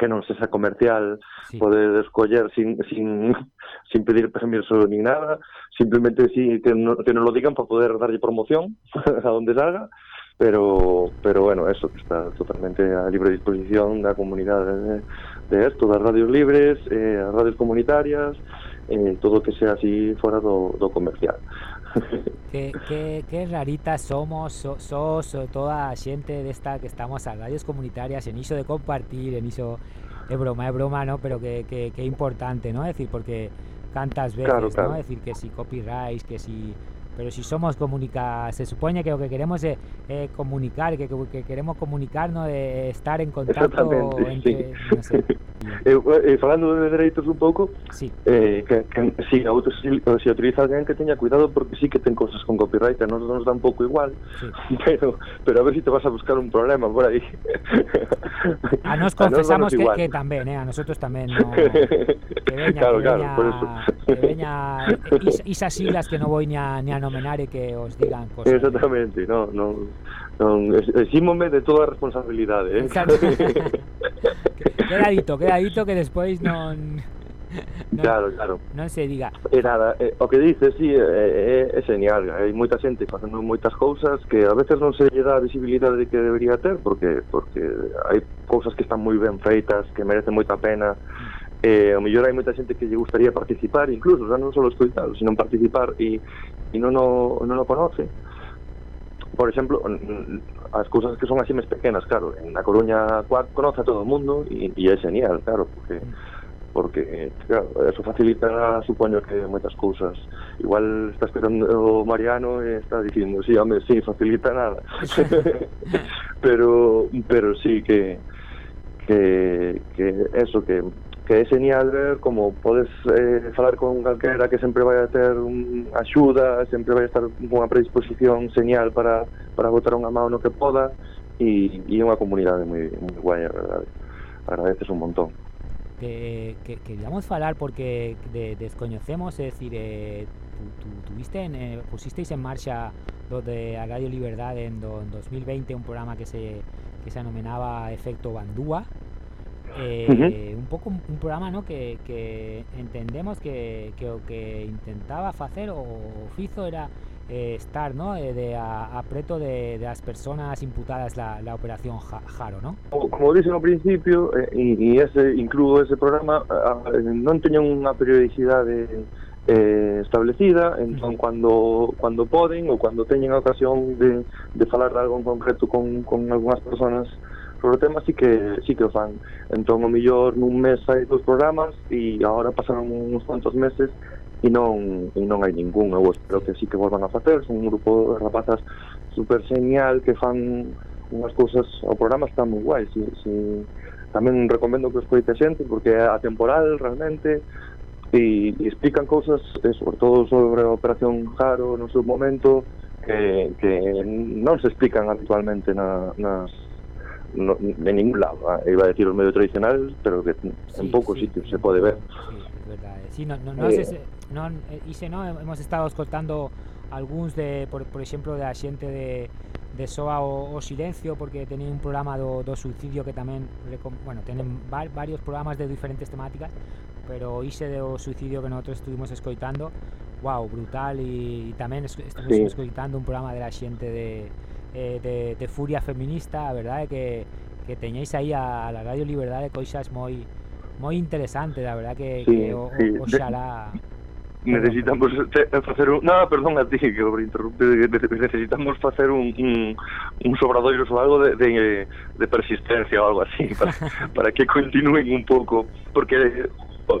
que non sexa comercial sí. poder escoller sin, sin, sin pedir permiso nin nada, simplemente si que, no, que non lo digan para poder darlle promoción a donde salga, pero pero bueno, eso que está totalmente a libre disposición da comunidade de, de esto, das radios libres, eh, as radios comunitarias, eh, todo que sea así fora do, do comercial. Qué, qué, qué raritas somos, so, sos toda a xente desta que estamos a radios comunitarias en iso de compartir, en iso é broma, é broma, ¿no? Pero que, que, que importante, ¿no? Es decir, porque cantas veces, claro, claro. ¿no? Es decir, que si copyright, que si pero si somos comunica se supone que lo que queremos es eh, comunicar que, que, queremos comunicarnos de estar en contacto entre, sí. no sé. eh, eh, falando de dereitos un pouco sí. eh, que, que si, auto, si, si utiliza alguén que teña cuidado porque sí que ten cosas con copyright a nos nos dá un pouco igual sí. pero pero a ver si te vas a buscar un problema por aí a nos confesamos a nos que, que tamén eh, a nosotros tamén no, que veña, claro, que claro, por eso. que veña esas siglas que no voy ni a, ni a fenomenal e que os digan cosas. Exactamente, non, non, non exímome de toda a responsabilidade, eh. quedadito, dito, que despois non non, claro, claro. Non se diga. E nada, eh, o que dices, sí, é, é, é genial. Hai moita xente facendo moitas cousas que a veces non se lle dá a visibilidade que debería ter, porque porque hai cousas que están moi ben feitas, que merecen moita pena. Mm. Eh, o mellor hai moita xente que lle gustaría participar incluso, xa non só escoitar, sino participar e, e non o, non o conoce, por exemplo, as cousas que son así máis pequenas, claro, en A Coruña conoce a todo o mundo e, e é genial, claro, porque mm. porque, eh, claro, eso facilita, supoño que moitas cousas. Igual está esperando o Mariano e está dicindo, sí, home, sí, facilita nada. pero, pero sí que, que, que eso que que é genial ver como podes eh, falar con calquera que sempre vai a ter un axuda, sempre vai a estar con unha predisposición genial para, para botar unha mão no que poda e, e unha comunidade moi, moi guai, a verdade. Agradeces un montón. Que, que queríamos falar porque de, descoñecemos, é dicir, eh, tu, tu, tuviste en, eh, pusisteis en marcha do de Radio Liberdade en, do, en 2020 un programa que se que se anomenaba Efecto Bandúa eh, uh -huh. un pouco un, un programa no que, que entendemos que, que o que intentaba facer o fizo era eh, estar no eh, de a, a preto de, de as persoas imputadas la, la operación Jaro, ¿no? Como, como dicen ao principio, eh, e, e ese incluo ese programa a, non teña unha periodicidade eh, establecida, entón cando cando poden ou cando teñen a ocasión de, de falar de algo en concreto con, con algunhas persoas sobre o tema sí que sí que o fan. Entón, o millor nun mes hai dos programas e agora pasaron uns cuantos meses e non e non hai ningún. Eu espero que sí que volvan a facer, son un grupo de rapazas super genial que fan unhas cousas, o programa está moi guai, si, si, tamén recomendo que os coite xente porque é atemporal realmente e, e explican cousas, eh, sobre todo sobre a Operación Jaro no seu momento, que, que non se explican habitualmente na, nas, no, de ningún lado. ¿eh? Iba a decir los medios tradicionales, pero que sí, en pocos sí, sitios se puede ver. Sí, es verdad. Sí, no, no, no, eh, se, no hice, no, hemos estado escoltando algúns de, por, por exemplo, da xente de, de Soa o, o Silencio porque tenían un programa do, do suicidio que tamén bueno, tenen var, varios programas de diferentes temáticas pero ise do suicidio que nosotros estuvimos escoitando wow, brutal e, e tamén estuvimos sí. escoitando un programa de la xente de eh, de, de, furia feminista, a verdade que, que teñéis aí a, a la Radio Liberdade cousas moi moi interesantes, a verdade que, sí, que o, sí. o, oxalá necesitamos facer un... No, perdón a ti que por interrumpir necesitamos facer un, un, un sobradoiro ou algo de, de, de persistencia ou algo así para, para que continúen un pouco porque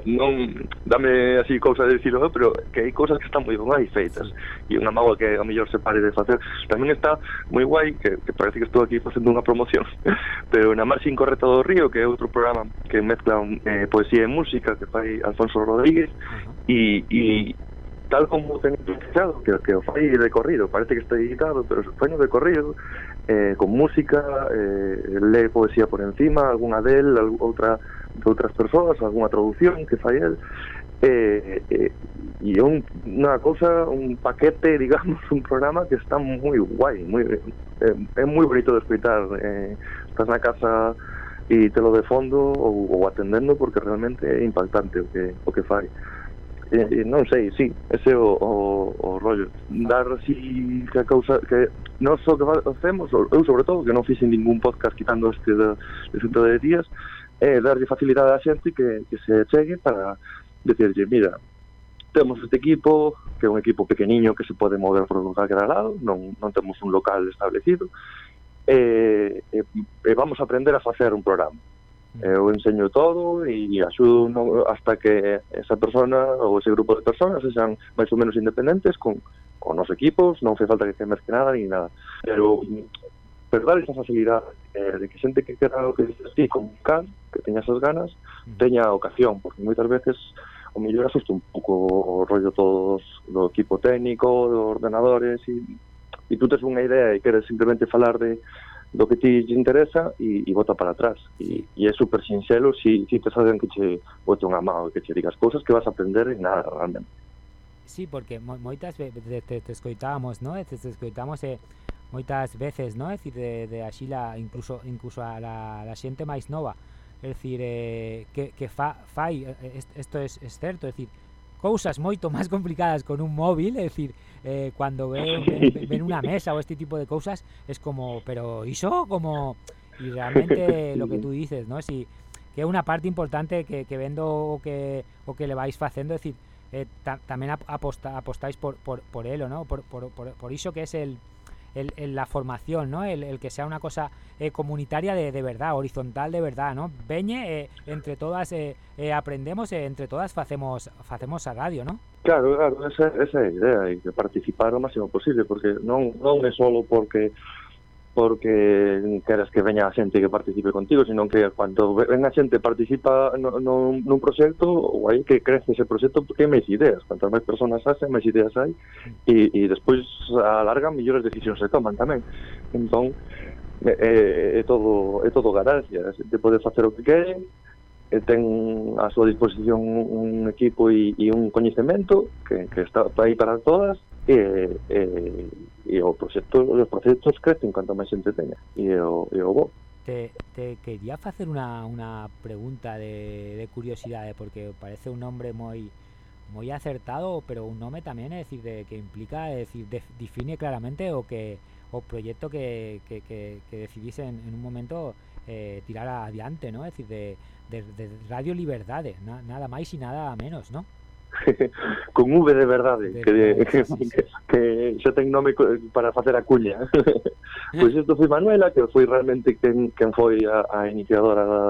non dame así cousa de dicilo, pero que hai cousas que están moi guai feitas e unha mágoa que a mellor se pare de facer. Tamén está moi guai que, que parece que estou aquí facendo unha promoción pero na Marxin Correcta do Río que é outro programa que mezcla eh, poesía e música que fai Alfonso Rodríguez e, e tal como ten pensado que, que fai de corrido parece que está editado pero fai de corrido eh, con música eh, lee poesía por encima algunha del, outra de outras persoas, algunha traducción que fai el, eh, eh, e é un, unha cousa, un paquete, digamos, un programa que está moi guai, moi, eh, é moi bonito de escutar, eh, estás na casa e te lo de fondo ou, ou atendendo porque realmente é impactante o que, o que fai. Eh, non sei, sí, ese é o, o, o rollo dar así que a causa que non só so que facemos, eu sobre todo que non fixen ningún podcast quitando este de, de 110 días Eh, é darlle facilidade á xente que, que se chegue para decirlle, mira, temos este equipo, que é un equipo pequeniño que se pode mover por calquera lado, non, non temos un local establecido, e, e, e vamos a aprender a facer un programa. Mm. Eh, eu enseño todo e axudo no, hasta que esa persona ou ese grupo de personas sexan máis ou menos independentes con, con os equipos, non fai falta que se que nada ni nada. Pero, pero dar esa facilidade eh, de que xente que quera o que dices ti comunicar, que teña esas ganas, mm. teña a ocasión, porque moitas veces o mellor asusta un pouco o rollo todos do equipo técnico, dos ordenadores e, e tú tes unha idea e queres simplemente falar de do que ti te interesa e, e bota para atrás. E, e é super sinxelo si, si te saben que che bote unha mão e que che digas cousas que vas a aprender en nada realmente. Sí, porque mo moitas veces te, te escoitamos, ¿no? Te, te escoitamos eh, moitas veces, ¿no? É dicir, de, de axila incluso incluso a la, a la xente máis nova. É dicir, eh, que, que fa, fai, isto é, é certo, é dicir, cousas moito máis complicadas con un móvil, é dicir, eh, cando ven, ven, ven unha mesa ou este tipo de cousas, es como, pero iso como e realmente lo que tú dices, ¿no? Si que é unha parte importante que, que vendo o que o que le vais facendo, é dicir, eh, ta, tamén aposta, apostáis por, por, por elo, ¿no? Por, por, por, por iso que es el el, el, la formación, ¿no? El, que sea una cosa eh, comunitaria de, de, verdad, horizontal de verdad, ¿no? Veñe, eh, entre todas eh, aprendemos, entre todas facemos facemos a radio, ¿no? Claro, claro, esa, esa é a idea, e participar o máximo posible, porque non, non é solo porque porque queres que veña a xente que participe contigo, senón que cando ven a xente participa nun, nun proxecto, ou aí que crece ese proxecto porque hai máis ideas, cantas máis personas hace, máis ideas hai, e, e despois alargan millores decisións se toman tamén. Entón, é, é, é todo é todo ganancia, a xente pode facer o que quere, ten a súa disposición un equipo e, e un coñecemento que, que está aí para todas, e, e, e o os crecen canto máis xente e o. Te, te quería facer unha, unha pregunta de, de curiosidade porque parece un nombre moi moi acertado, pero un nome tamén é decir de, que implica, decir, de, define claramente o que o proxecto que, que, que, que decidís en, en un momento eh, tirar adiante, ¿no? É dicir, de, de, Radio Liberdade, na, nada máis e nada menos, ¿no? con V de verdade, de, que, de, sí, sí. que, que xa ten nome para facer a cuña. pois isto foi Manuela, que foi realmente quen, quen foi a, a iniciadora da,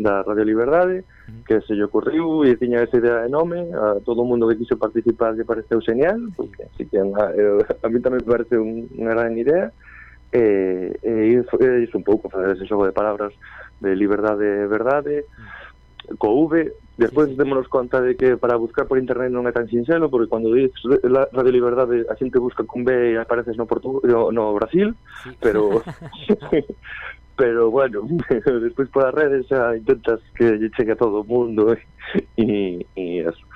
da Radio Liberdade, mm. que se lle ocurriu e tiña esa idea de nome, a todo o mundo que quiso participar lle pareceu genial, porque así que a, eh, a mí tamén me parece unha gran idea, e, e, e iso un pouco fazer ese xogo de palabras de liberdade e verdade, mm. co V, Despois démonos conta de que para buscar por internet non é tan sinxelo, porque cando dices Radio Liberdade a xente busca con B e apareces no, Portu no, no Brasil, sí. pero pero bueno, despois polas redes xa intentas que lle chegue a todo o mundo e, e, e eso.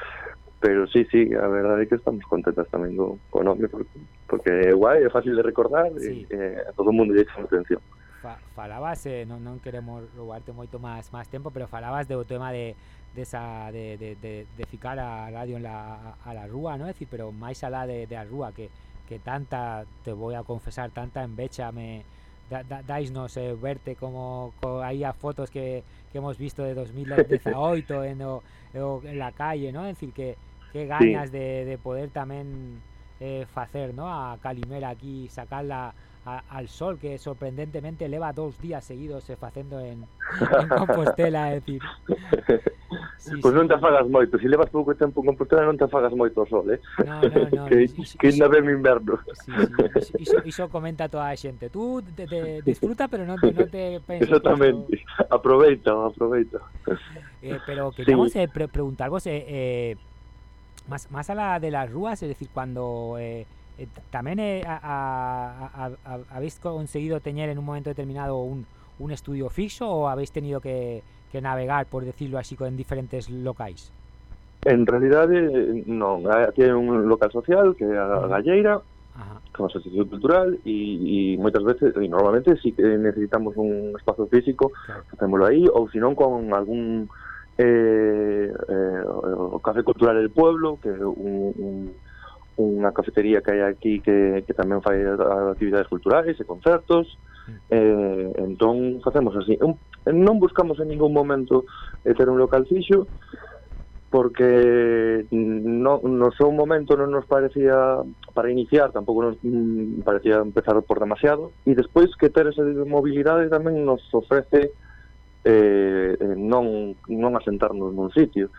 Pero sí, sí, a verdade é que estamos contentas tamén co, co nome, porque, porque é guai, é fácil de recordar sí. e, e a todo o mundo lle chama atención Fa, falabas, eh, non, non queremos roubarte moito máis máis tempo, pero falabas do tema de de esa de, de, de, de ficar a radio en la, a, la rúa, ¿no? É decir, pero máis alá de, de a rúa que, que tanta, te voy a confesar, tanta envecha me da, da, dais nos eh, verte como co, aí a fotos que, que hemos visto de 2018 en, o, o, en la calle, ¿no? É decir, que, que ganas sí. de, de poder tamén eh, facer, ¿no? A Calimera aquí, sacarla al sol que sorprendentemente leva dos días seguidos se facendo en, en Compostela, é dicir. Sí, pois pues sí. non te afagas moito, se levas pouco tempo en Compostela non te afagas moito ao sol, eh? No, no, no. que, iso, que ainda ven inverno. Sí, sí, iso, iso comenta toda a xente. Tú te, te disfruta, pero non te, non te pensas. Exactamente. Paso... Aproveita, aproveita. Eh, pero queríamos sí. eh, pre preguntarvos eh, eh, más, más a la de las rúas, es decir, cuando... Eh, eh, también eh, a, a, habéis conseguido tener en un momento determinado un, un estudio fixo o habéis tenido que, que navegar, por decirlo así, en diferentes locais? En realidade, non. Aquí hai un local social que é a Galleira, Ajá. unha asociación cultural e, e moitas veces, e normalmente si necesitamos un espazo físico, claro. facémoslo aí, ou senón con algún eh, eh, o Café Cultural del Pueblo, que é un, un unha cafetería que hai aquí que, que tamén fai actividades culturais e concertos. Eh, entón facemos así. Un, non buscamos en ningún momento eh, ter un local fixo porque no, no seu momento non nos parecía para iniciar, tampouco nos mm, parecía empezar por demasiado. E despois que ter esa mobilidade tamén nos ofrece eh, eh non, non asentarnos nun sitio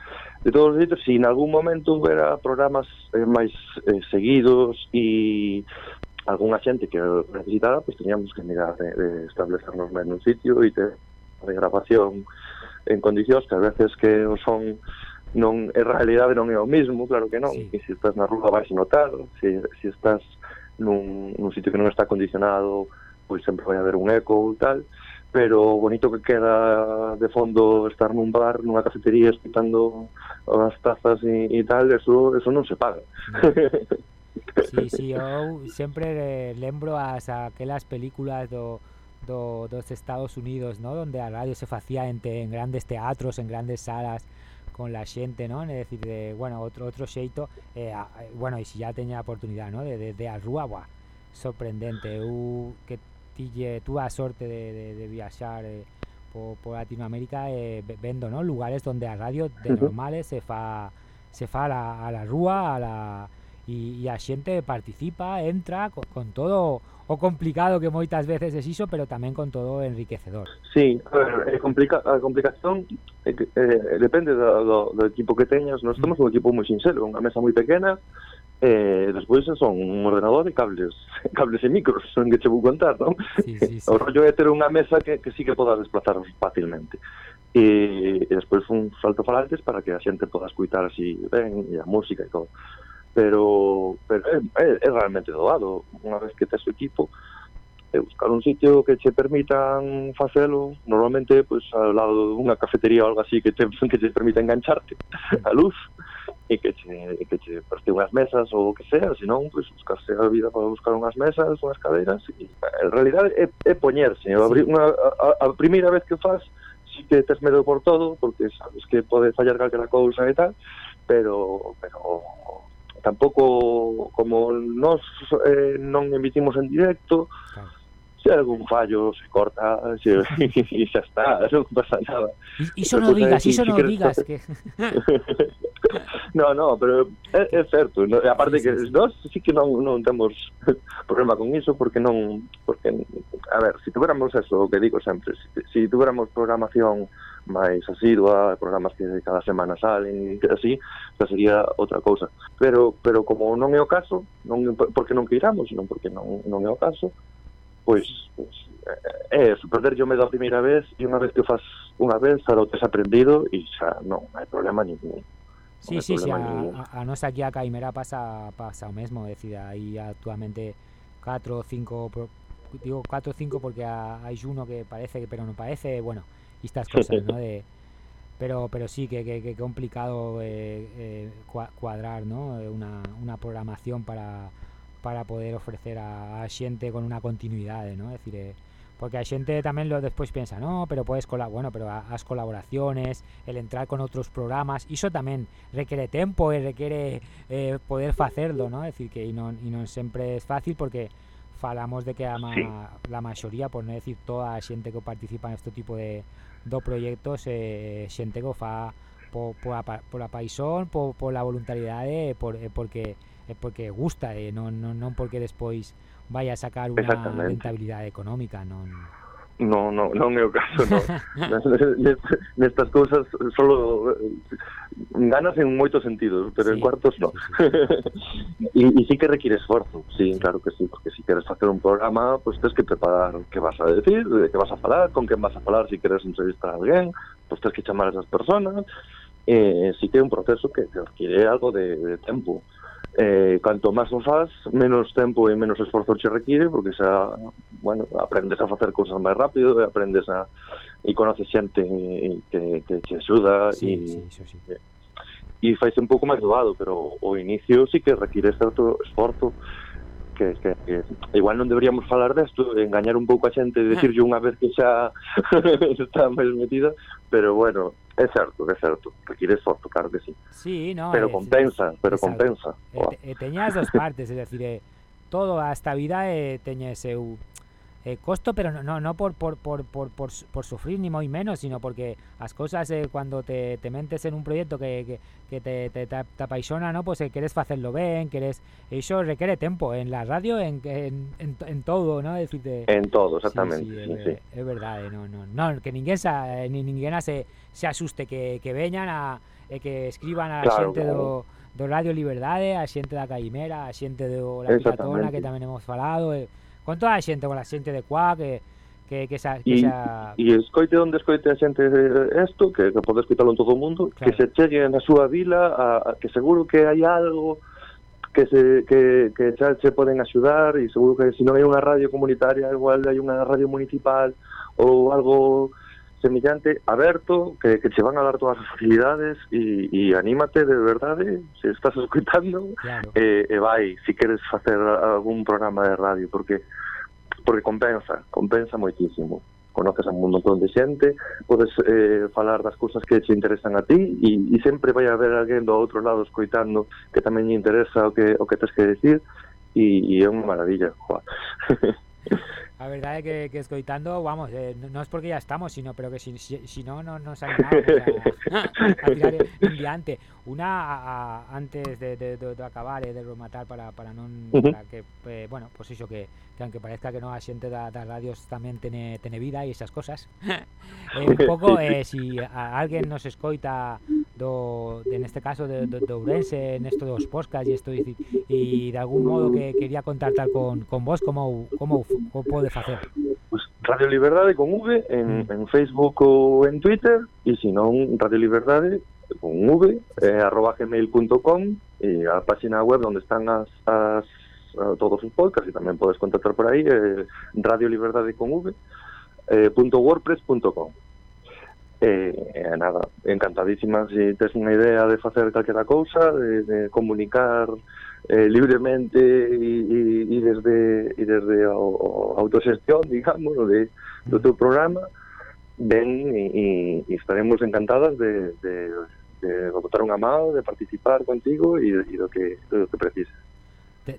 de todos os ditos, se en algún momento hubiera programas eh, máis eh, seguidos e algunha xente que necesitara, pois pues, teníamos que mirar de, de establecernos ben un sitio e ter de grabación en condicións que a veces que o son non é realidade non é o mismo, claro que non, sí. e se estás na rúa vais notar, se, se estás nun, nun sitio que non está condicionado, pois sempre vai haber un eco ou tal, pero bonito que queda de fondo estar nun bar, nunha cafetería escutando as tazas e, e tal, eso, eso non se paga. Sí, sí, eu sempre lembro as aquelas películas do, do, dos Estados Unidos, ¿no? Donde a radio se facía en, te, en grandes teatros, en grandes salas, con la xente, ¿no? É dicir, de, bueno, outro outro xeito, eh, a, bueno, e se si ya teña a oportunidade, ¿no? De, de, de a rúa, buah, sorprendente. Eu que tille, tú a sorte de, de, de viaxar eh, por, por Latinoamérica eh, vendo, ¿no? Lugares donde a radio de uh -huh. normales se fa se fa a la, a la rúa, a la y, y a xente participa, entra con, con todo o complicado que moitas veces es iso, pero tamén con todo enriquecedor. Sí, a, ver, a, complica, a complicación eh, eh, depende do, do, do equipo que teñas. Nós temos un equipo moi sinxelo, unha mesa moi pequena, Eh, e despois son un ordenador e cables, cables e micros, son que che vou contar, non? Sí, sí, sí. O rollo é ter unha mesa que, que sí que podas desplazar fácilmente. E, e despois un salto falantes para que a xente poda escuitar así ben, e a música e todo. Pero, pero é, é, é realmente doado, unha vez que tes o equipo, é buscar un sitio que che permitan facelo, normalmente pues, ao lado dunha cafetería ou algo así que te, que te permita engancharte a luz, e que che, e que che preste unhas mesas ou o que sea, senón, pois, pues, buscarse a vida para buscar unhas mesas, unhas cadeiras, e, en realidad é, é poñerse, sí. abrir unha, a, a primeira vez que faz, si que tes medo por todo, porque sabes que pode fallar calquera cousa e tal, pero, pero tampouco como nós eh, non emitimos en directo, claro se algún fallo se corta se, e xa está, non pasa nada. Iso non digas, iso non digas que... no, no, pero é, é certo, no, a parte que nós sí que non, non temos problema con iso porque non porque a ver, se si tuviéramos eso que digo sempre, se si, si tuviéramos programación máis asidua, programas que cada semana salen e así, xa sería outra cousa. Pero pero como non é o caso, non porque non queiramos, non porque non non é o caso, pois, pois é perder o medo a primeira vez e unha vez que o faz unha vez xa o tes aprendido e xa non hai problema ningún. Sí, sí, sí, a, a, a nos aquí a Caimera pasa pasa o mesmo, decir, aí actualmente 4 ou 5 digo 4 ou 5 porque hai uno que parece que pero non parece, bueno, estas cosas, ¿no? De pero pero sí que que, que complicado eh, eh, cuadrar, ¿no? Una, una programación para para poder ofrecer a, a xente con una continuidade, ¿no? Es decir, eh, porque a xente tamén lo despois pensa, no, pero podes colaborar, bueno, pero as colaboraciones, el entrar con outros programas, iso tamén requere tempo e requere eh, poder facerlo, ¿no? Es decir, que e non, e non sempre é fácil porque falamos de que a ma, sí. la maioría, por non decir toda a xente que participa en este tipo de do proxectos, eh, xente que o fa por, por, por a paixón, por, por la voluntariedade, por, eh, porque é porque gusta eh, e non, non, non porque despois vai a sacar unha rentabilidade económica non No, no, non é o caso, no. Nestas cousas solo eh, ganas en moitos sentidos, pero sí, en cuartos no. E sí, sí. sí que requiere esforzo, sí, claro que sí, porque si queres facer un programa, pois pues, tens que preparar que vas a decir, de que vas a falar, con quen vas a falar, si queres entrevistar a alguén, pois pues, tens que chamar a esas personas, eh, sí que é un proceso que, que require algo de, de tempo. Uh eh, canto máis o faz, menos tempo e menos esforzo che require, porque xa, bueno, aprendes a facer cousas máis rápido, e aprendes a e conoces xente que, que te axuda sí, e, sí, sí, sí. e, e faise un pouco máis doado, pero o inicio sí que require certo esforzo que, que, que igual non deberíamos falar desto, engañar un pouco a xente e dicirlle unha vez que xa está máis metida, pero bueno, é certo, é certo, requiere esforzo, claro que sí. Sí, no, pero es, compensa, pero exacto. compensa. E, e teñas as dos partes, é dicir, eh, todo a esta vida eh, teña seu eh, costo, pero no, no por, por, por, por, por, por sufrir ni moi menos, sino porque as cosas eh, cuando te, te mentes en un proyecto que, que, que te, te, te, te apaixona, no? pues, eh, queres facelo ben, queres iso requere tempo en la radio, en, en, en, en todo, ¿no? Decir, de, en todo, exactamente. Sí, sí, sí, é, sí. é verdade, eh, no, no, no, que ninguén sa, eh, ni ninguén se, se asuste que, que veñan a e que escriban a claro, xente claro. do, do Radio Liberdade, a xente da Caimera, a xente do La Piratona, que tamén hemos falado, e, eh, con toda a xente, con a xente de Cuá, que, que, que, xa... que xa... E, e escoite onde escoite a xente isto, que, que pode escoitalo en todo o mundo, claro. que se chegue na súa vila, a, a, que seguro que hai algo que se que, que xa se poden axudar e seguro que se non hai unha radio comunitaria, igual hai unha radio municipal ou algo semillante aberto que, que che van a dar todas as facilidades e, e anímate de verdade ¿eh? se estás escutando claro. e, e vai, si queres facer algún programa de radio porque porque compensa, compensa moitísimo conoces a un montón de xente podes eh, falar das cousas que te interesan a ti e, e sempre vai haber alguén do outro lado escoitando que tamén lle interesa o que, o que tens que decir e, e é unha maravilla joa. La verdad es que, que escoitando, vamos, eh, no, no, es porque ya estamos, sino pero que si, si, si no, no nos animamos a, a tirar un diante. Una a, a, antes de, de, de, de acabar, eh, de rematar para, para non uh -huh. para que, eh, bueno, pues iso que, que aunque parezca que no a xente da, das radios tamén tene, tene vida e esas cosas eh, un pouco, eh, si a alguén nos escoita do, de, neste caso de, de, de Ourense, nesto dos podcasts e isto e de algún modo que quería contactar con, con vos, como, como, como pode facer? Pues Radio Liberdade con V en, mm. en Facebook ou en Twitter e se non Radio Liberdade con V eh, arroba gmail.com e a página web onde están as, as todos os podcasts e tamén podes contactar por aí eh, Radio Liberdade con V eh, punto wordpress.com E, eh, nada, encantadísima se tes unha idea de facer calquera cousa, de, de comunicar eh, libremente e, e, desde, e desde a, a autoxestión, digamos, de, do teu programa, ven e, e estaremos encantadas de, de, de botar unha mão, de participar contigo e, e do, que, do que precises.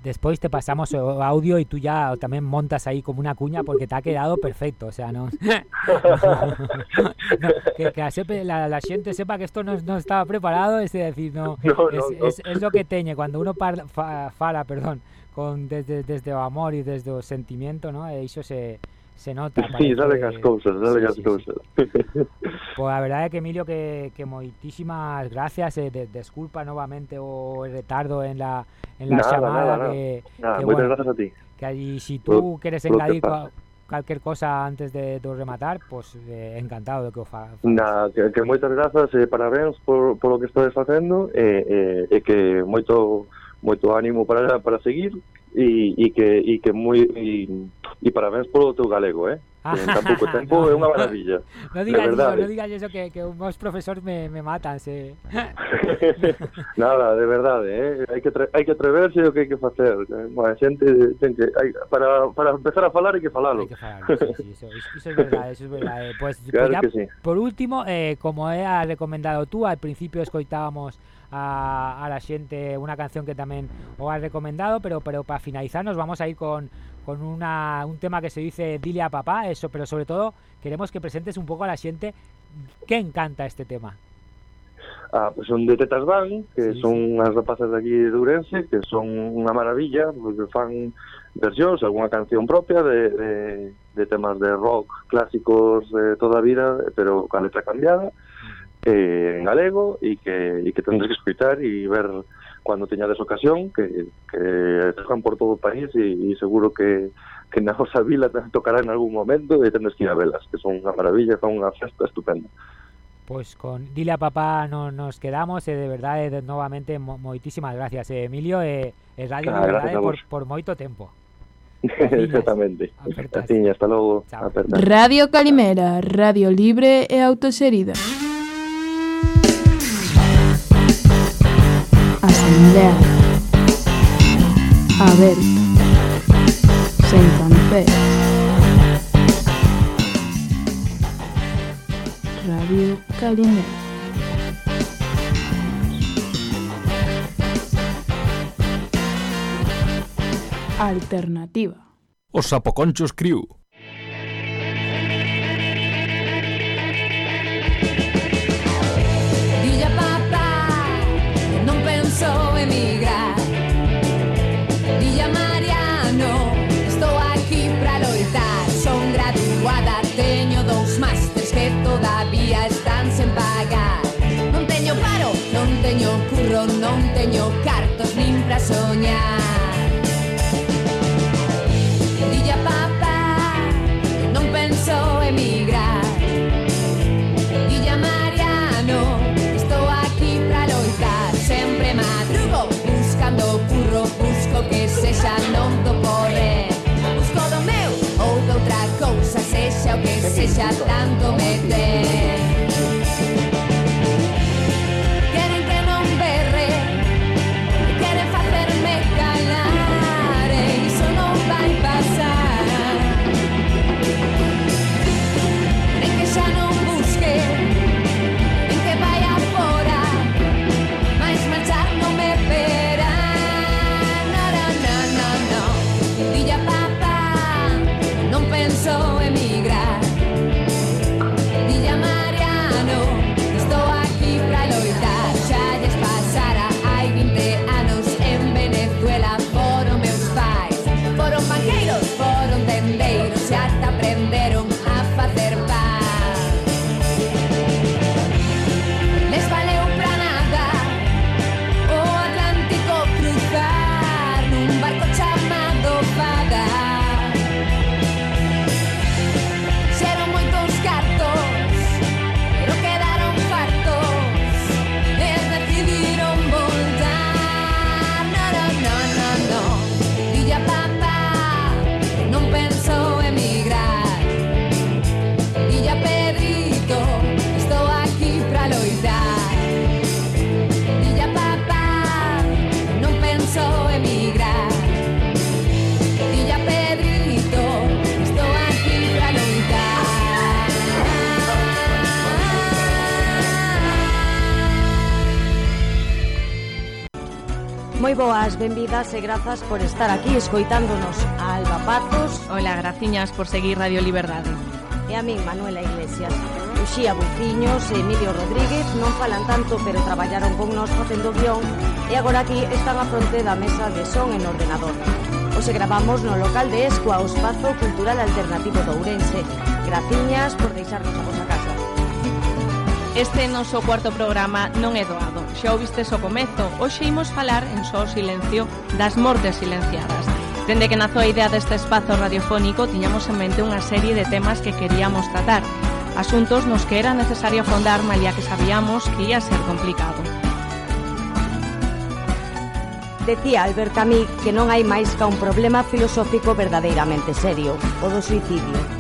Después te pasamos audio y tú ya también montas ahí como una cuña porque te ha quedado perfecto. O sea, no. que, la, la, gente sepa que esto no, no estaba preparado, es decir, no, es, es, lo que teñe cuando uno fala, perdón, con desde, desde el amor y desde el sentimiento, ¿no? Eso se se nota. Sí, dale as cousas, dale sí, as sí, cousas. Sí. pois a verdade é que Emilio que, que moitísimas gracias e eh, de, desculpa novamente o retardo en la en la nada, chamada nada, que, nada. que moitas bueno, grazas a ti. Que allí si tú queres engadir cualquier cosa antes de, de rematar, pois pues, eh, encantado de que o fa. Nada, que, que moitas grazas e eh, parabéns por, por lo que estás facendo e eh, eh, eh, que moito moito ánimo para para seguir e, e que, e que moi e, e parabéns polo teu galego, eh? Que en tan pouco tempo no, é unha maravilla. No, no digas eso, no digas eso que, que os profesores me, me matan, se... Nada, de verdade, eh? hai, que hai que atreverse o que hai que facer. Eh, bueno, xente ten que, hai, para, para empezar a falar hai que falalo. Hai que falalo, sí, sí, eso, eso é es verdade, eso é es verdade. Eh, pues, claro pues ya, que sí. Por último, eh, como é recomendado tú, al principio escoitábamos a, a la xente unha canción que tamén o has recomendado, pero pero para finalizar nos vamos a ir con, con una, un tema que se dice Dile a papá, eso, pero sobre todo queremos que presentes un pouco a la xente que encanta este tema. a pues son de Tetas Van, que sí. son as rapazas de aquí de Ourense, que son unha maravilla, porque fan versións, algunha canción propia de, de, de temas de rock clásicos de toda vida, pero ca letra cambiada, eh, en galego e que, e que tendres que escutar e ver cando teñades ocasión que, que tocan por todo o país e, e seguro que, que na vosa vila tocará en algún momento e tendes que ir a velas, que son unha maravilla, son unha festa estupenda. Pois con Dile a Papá no, nos quedamos e eh, de verdade eh, novamente mo, moitísimas gracias eh, Emilio e eh, Radio ah, Liberdade eh, por, por moito tempo. Exactamente. Apertas. Hasta logo. Radio Calimera, radio libre e autoserida. Asemblea Aberta Sen Tampere Radio Calimera Alternativa. Os Sapoconchos Crew. ya tanto me temo. Moi boas, benvidas e grazas por estar aquí escoitándonos. A Alba Pazos. Hola, graciñas por seguir Radio Liberdade. E a min, Manuela Iglesias. Uxía Buciños e Emilio Rodríguez non falan tanto pero traballaron con nos facendo guión e agora aquí están a fronte da mesa de son en ordenador. Ose gravamos no local de Escoa o Espazo Cultural Alternativo de Ourense Graciñas por deixarnos a vosa casa. Este noso cuarto programa non é doado xa o vistes comezo, hoxe imos falar en só silencio das mortes silenciadas. Dende que nazou a idea deste espazo radiofónico, tiñamos en mente unha serie de temas que queríamos tratar, asuntos nos que era necesario afondar malia que sabíamos que ia ser complicado. Decía Albert Camus que non hai máis ca un problema filosófico verdadeiramente serio, o do suicidio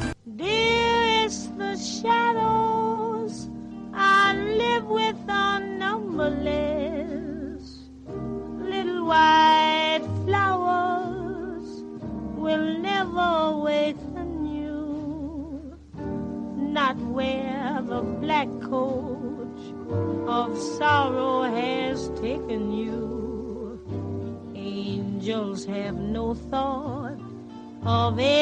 of it.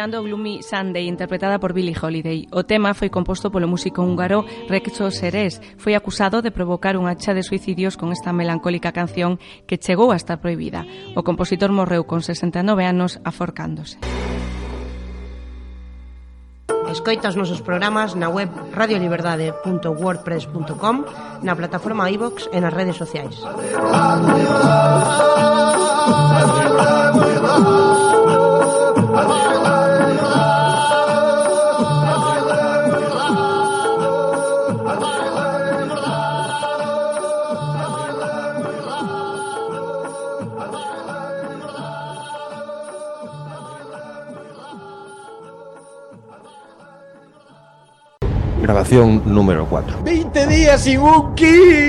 escoitando Gloomy Sunday interpretada por Billie Holiday. O tema foi composto polo músico húngaro Rekcho Serés. Foi acusado de provocar unha hacha de suicidios con esta melancólica canción que chegou a estar prohibida. O compositor morreu con 69 anos aforcándose. Escoitas nosos programas na web radioliberdade.wordpress.com na plataforma iVox e nas redes sociais. Grabación número 4. 20 días sin un.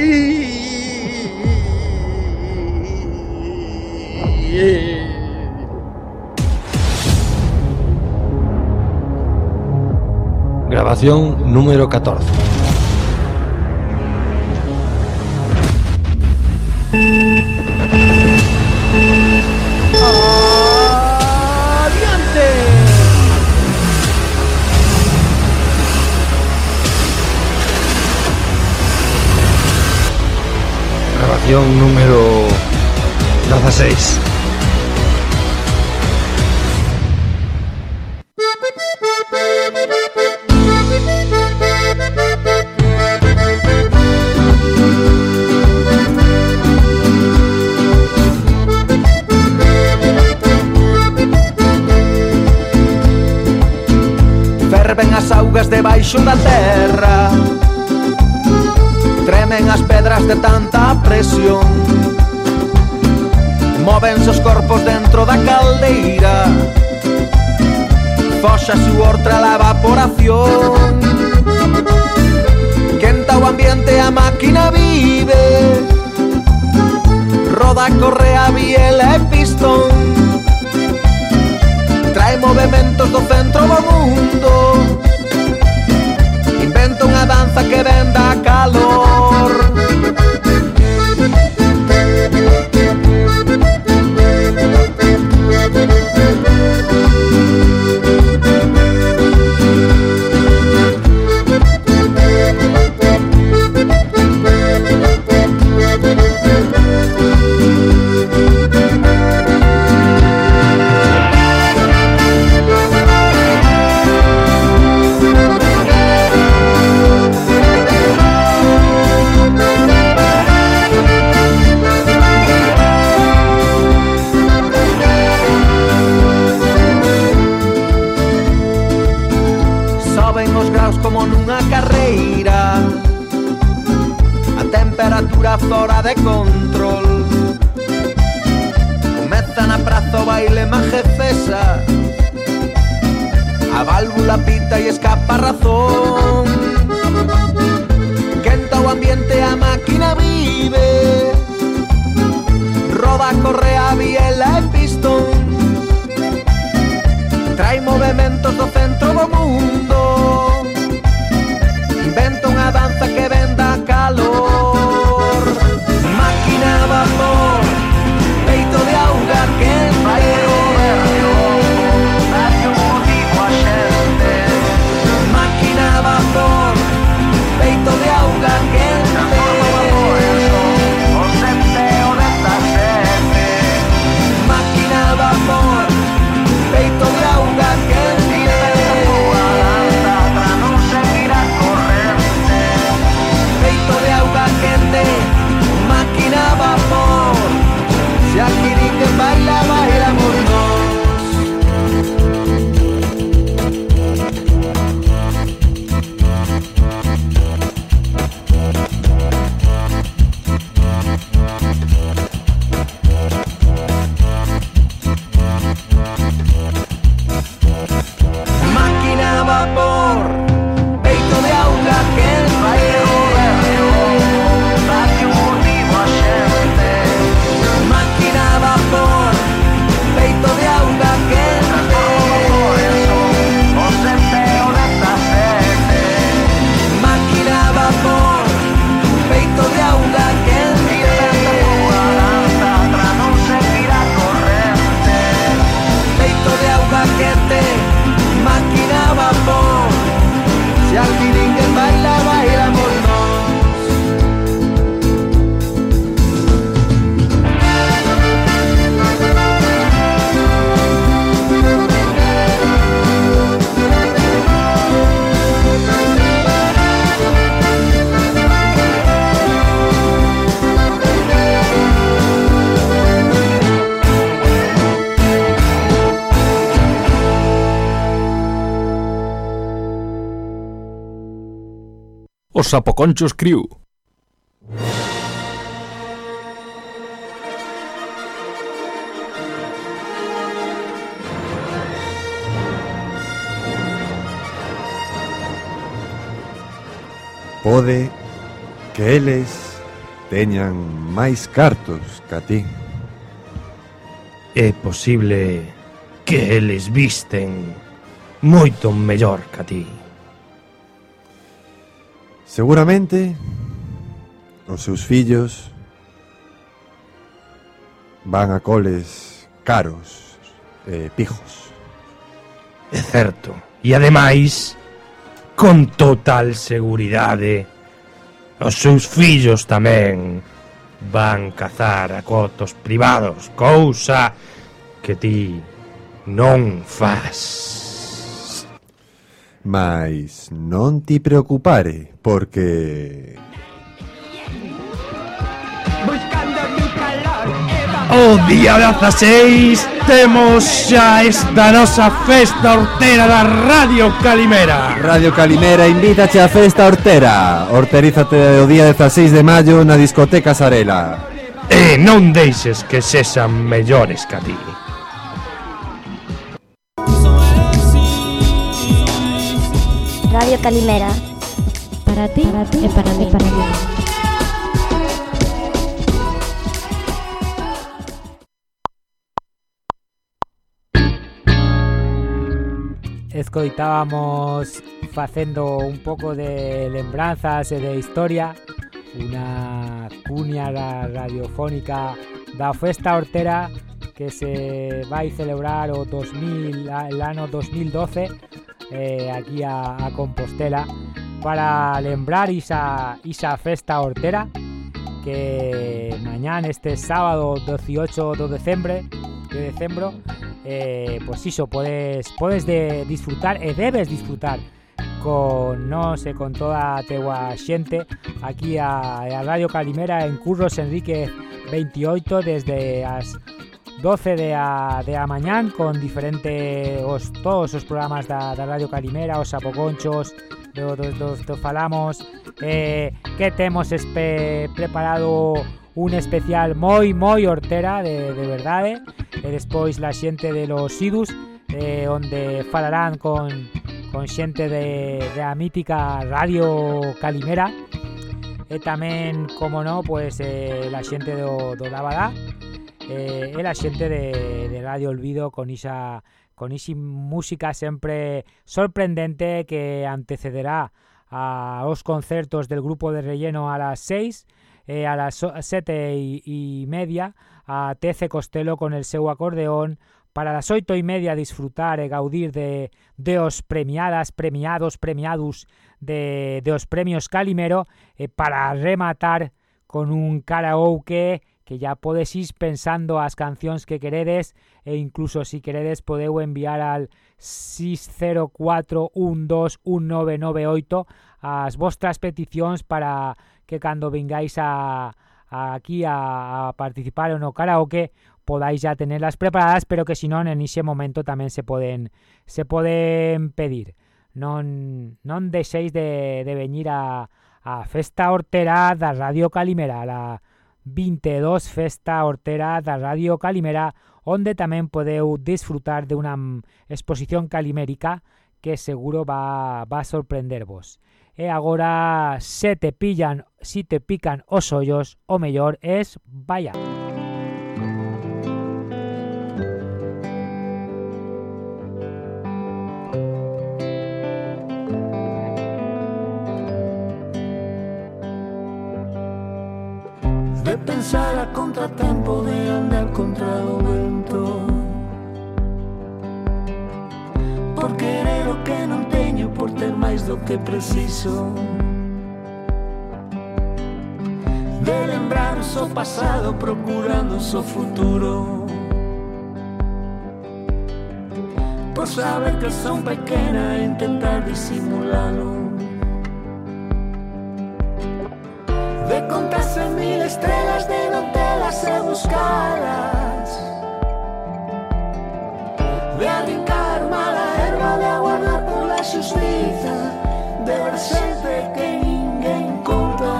Grabación número 14. Grabación número 16. debaixo da terra. Tremen as pedras de tanta presión. Móvense os corpos dentro da caldeira. Foxa suor tra la evaporación. Quenta o ambiente, a máquina vive. Roda, correa, biela e pistón Trae movimentos do centro do mundo un avanza que venda cá Sapoconchos Crew. Pode que eles teñan máis cartos ca ti. É posible que eles visten moito mellor ca ti. Seguramente os seus fillos van a coles caros e eh, pijos. É certo. E ademais, con total seguridade, os seus fillos tamén van cazar a cotos privados, cousa que ti non fas. Mais non ti preocupare, porque... O oh, día 16 temos xa esta nosa festa hortera da Radio Calimera. Radio Calimera invítache a festa hortera. Horterízate o día 16 de maio na discoteca Sarela. E non deixes que sexan mellores que a ti. Calimera. Para ti, para ti para mí. Para mí. Escoitábamos facendo un pouco de lembranzas e de historia Unha cuña radiofónica da Festa Hortera que se vai celebrar o 2000, a- el ano 2012 eh, aquí a, Compostela para lembrar isa, isa Festa Hortera que mañán este sábado 18 de decembre de decembro eh, pues iso podes podes de disfrutar e debes disfrutar con nos e con toda a teua xente aquí a, a Radio Calimera en Curros Enrique 28 desde as 12 de a, de a mañán con diferentes os, todos os programas da, Radio Calimera, os sapoconchos do, do, do, do falamos. Eh, que temos espe, preparado un especial moi moi hortera de, de verdade e despois la xente de los Sidus eh, onde con, con xente de, de a mítica Radio Calimera. E tamén, como no, pues eh, la xente do, do eh, e a xente de, de Radio Olvido con esa con esa música sempre sorprendente que antecederá a os concertos del grupo de relleno a las 6 eh, a las 7 y, y media a Tece Costello con el seu acordeón para las 8 y media disfrutar e gaudir de, de os premiadas, premiados, premiados de, de os premios Calimero eh, para rematar con un karaoke que ya podes ir pensando as cancións que queredes e incluso si queredes podeu enviar al 604121998 as vostras peticións para que cando vingais a, a aquí a, a participar en o karaoke podáis ya tenerlas preparadas, pero que si non en ese momento tamén se poden se poden pedir. Non non deixeis de de venir a a Festa Hortera da Radio Calimera, la 22 Festa Hortera da Radio Calimera, onde tamén podeu disfrutar de unha mm, exposición calimérica que seguro va, va a sorprendervos. E agora se te pillan, se te pican os ollos, o mellor es vaya. Vaya. De pensar a contratempo de andar contra o vento Por querer o que non teño Por ter máis do que preciso. De lembrar o so pasado Procurando so futuro. Por saber que son pequena e Intentar disimulalo De contarse mil estrelas de non las e buscalas De arrincar mala erva de aguardar pola xustiza De ver xente que ninguém conta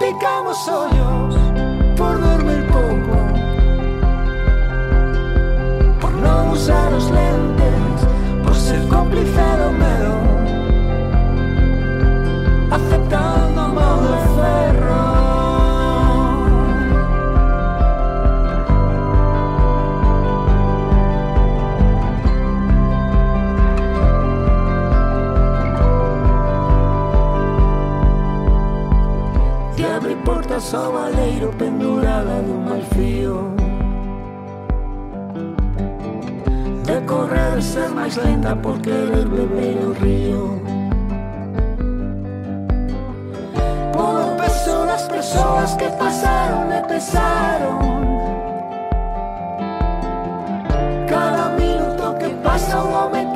Picamos ollos por dormir poco Por non usar os lentes Por ser cómplice do medo aceptar ao baleiro pendurada dun mal fío De correr ser máis lenta por querer beber o río. Polo peso das persoas que pasaron e pesaron. Cada minuto que pasa un home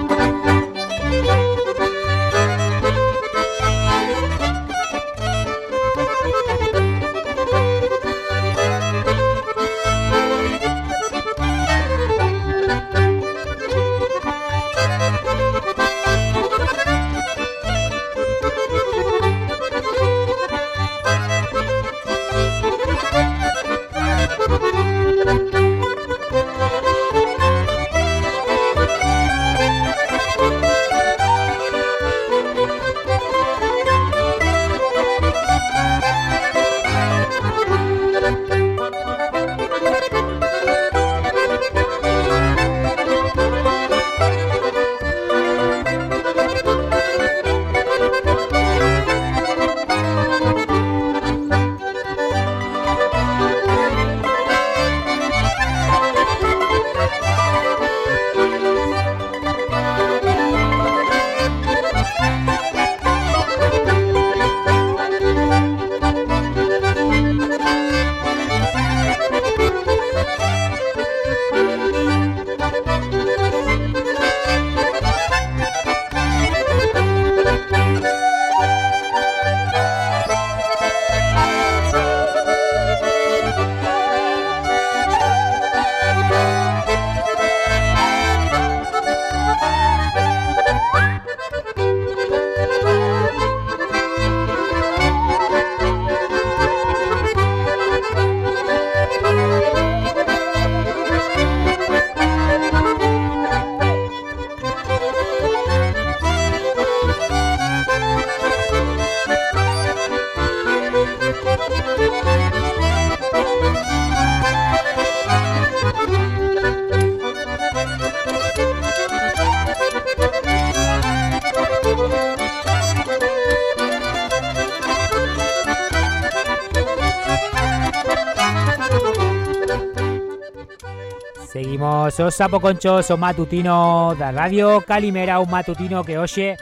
Os Sapoconchos, o matutino da Radio Calimera, un matutino que hoxe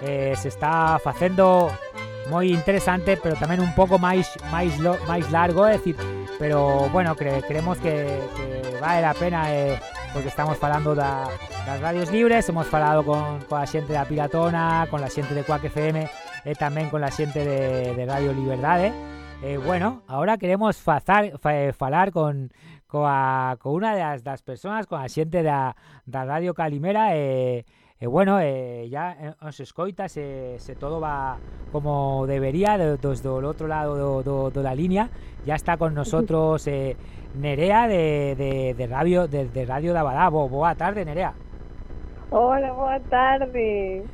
eh, se está facendo moi interesante, pero tamén un pouco máis máis lo, máis largo, é dicir, pero bueno, cre, creemos que, que vale a pena eh, porque estamos falando da, das radios libres, hemos falado con, con a xente da Piratona, con a xente de Quack FM e tamén con a xente de, de Radio Liberdade. Eh, bueno, ahora queremos fazar, fa, eh, falar con coa, con una das, das personas, con a xente da, da Radio Calimera e, e bueno, eh, ya eh, os escoita se, se todo va como debería de, dos do outro lado do, do, do la línea ya está con nosotros eh, Nerea de, de, de Radio de, de Radio da Badá. Bo, boa tarde, Nerea. Hola, boa tarde.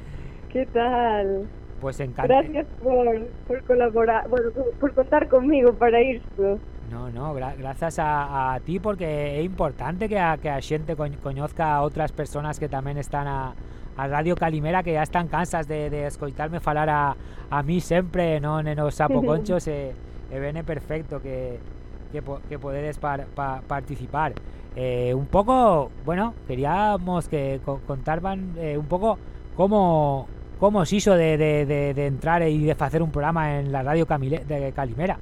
¿Qué tal? Pues encanta. Gracias por, por colaborar, bueno, por contar conmigo para isto. No, no, gra grazas a, a ti porque é importante que a, que a xente co coñozca a outras persoas que tamén están a, a Radio Calimera que ya están cansas de, de escoitarme falar a, a mí sempre non en os sapoconchos e, e vene perfecto que, que, po, que podedes par, pa, participar. Eh, un pouco, bueno, queríamos que co contarban eh, un pouco como como se hizo de, de, de, de entrar e de facer un programa en la Radio Camile, de Calimera.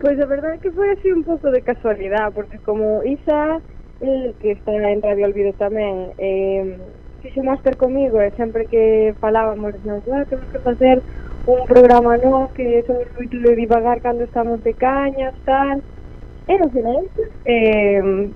Pues la verdad que fue así un pouco de casualidade, porque como Isa, el que está en Radio Olvido tamén, eh, quixemos máster comigo e sempre que falábamos nos ah, temos que facer un programa no que é sobre o de divagar cando estamos de cañas, tal e no final eh,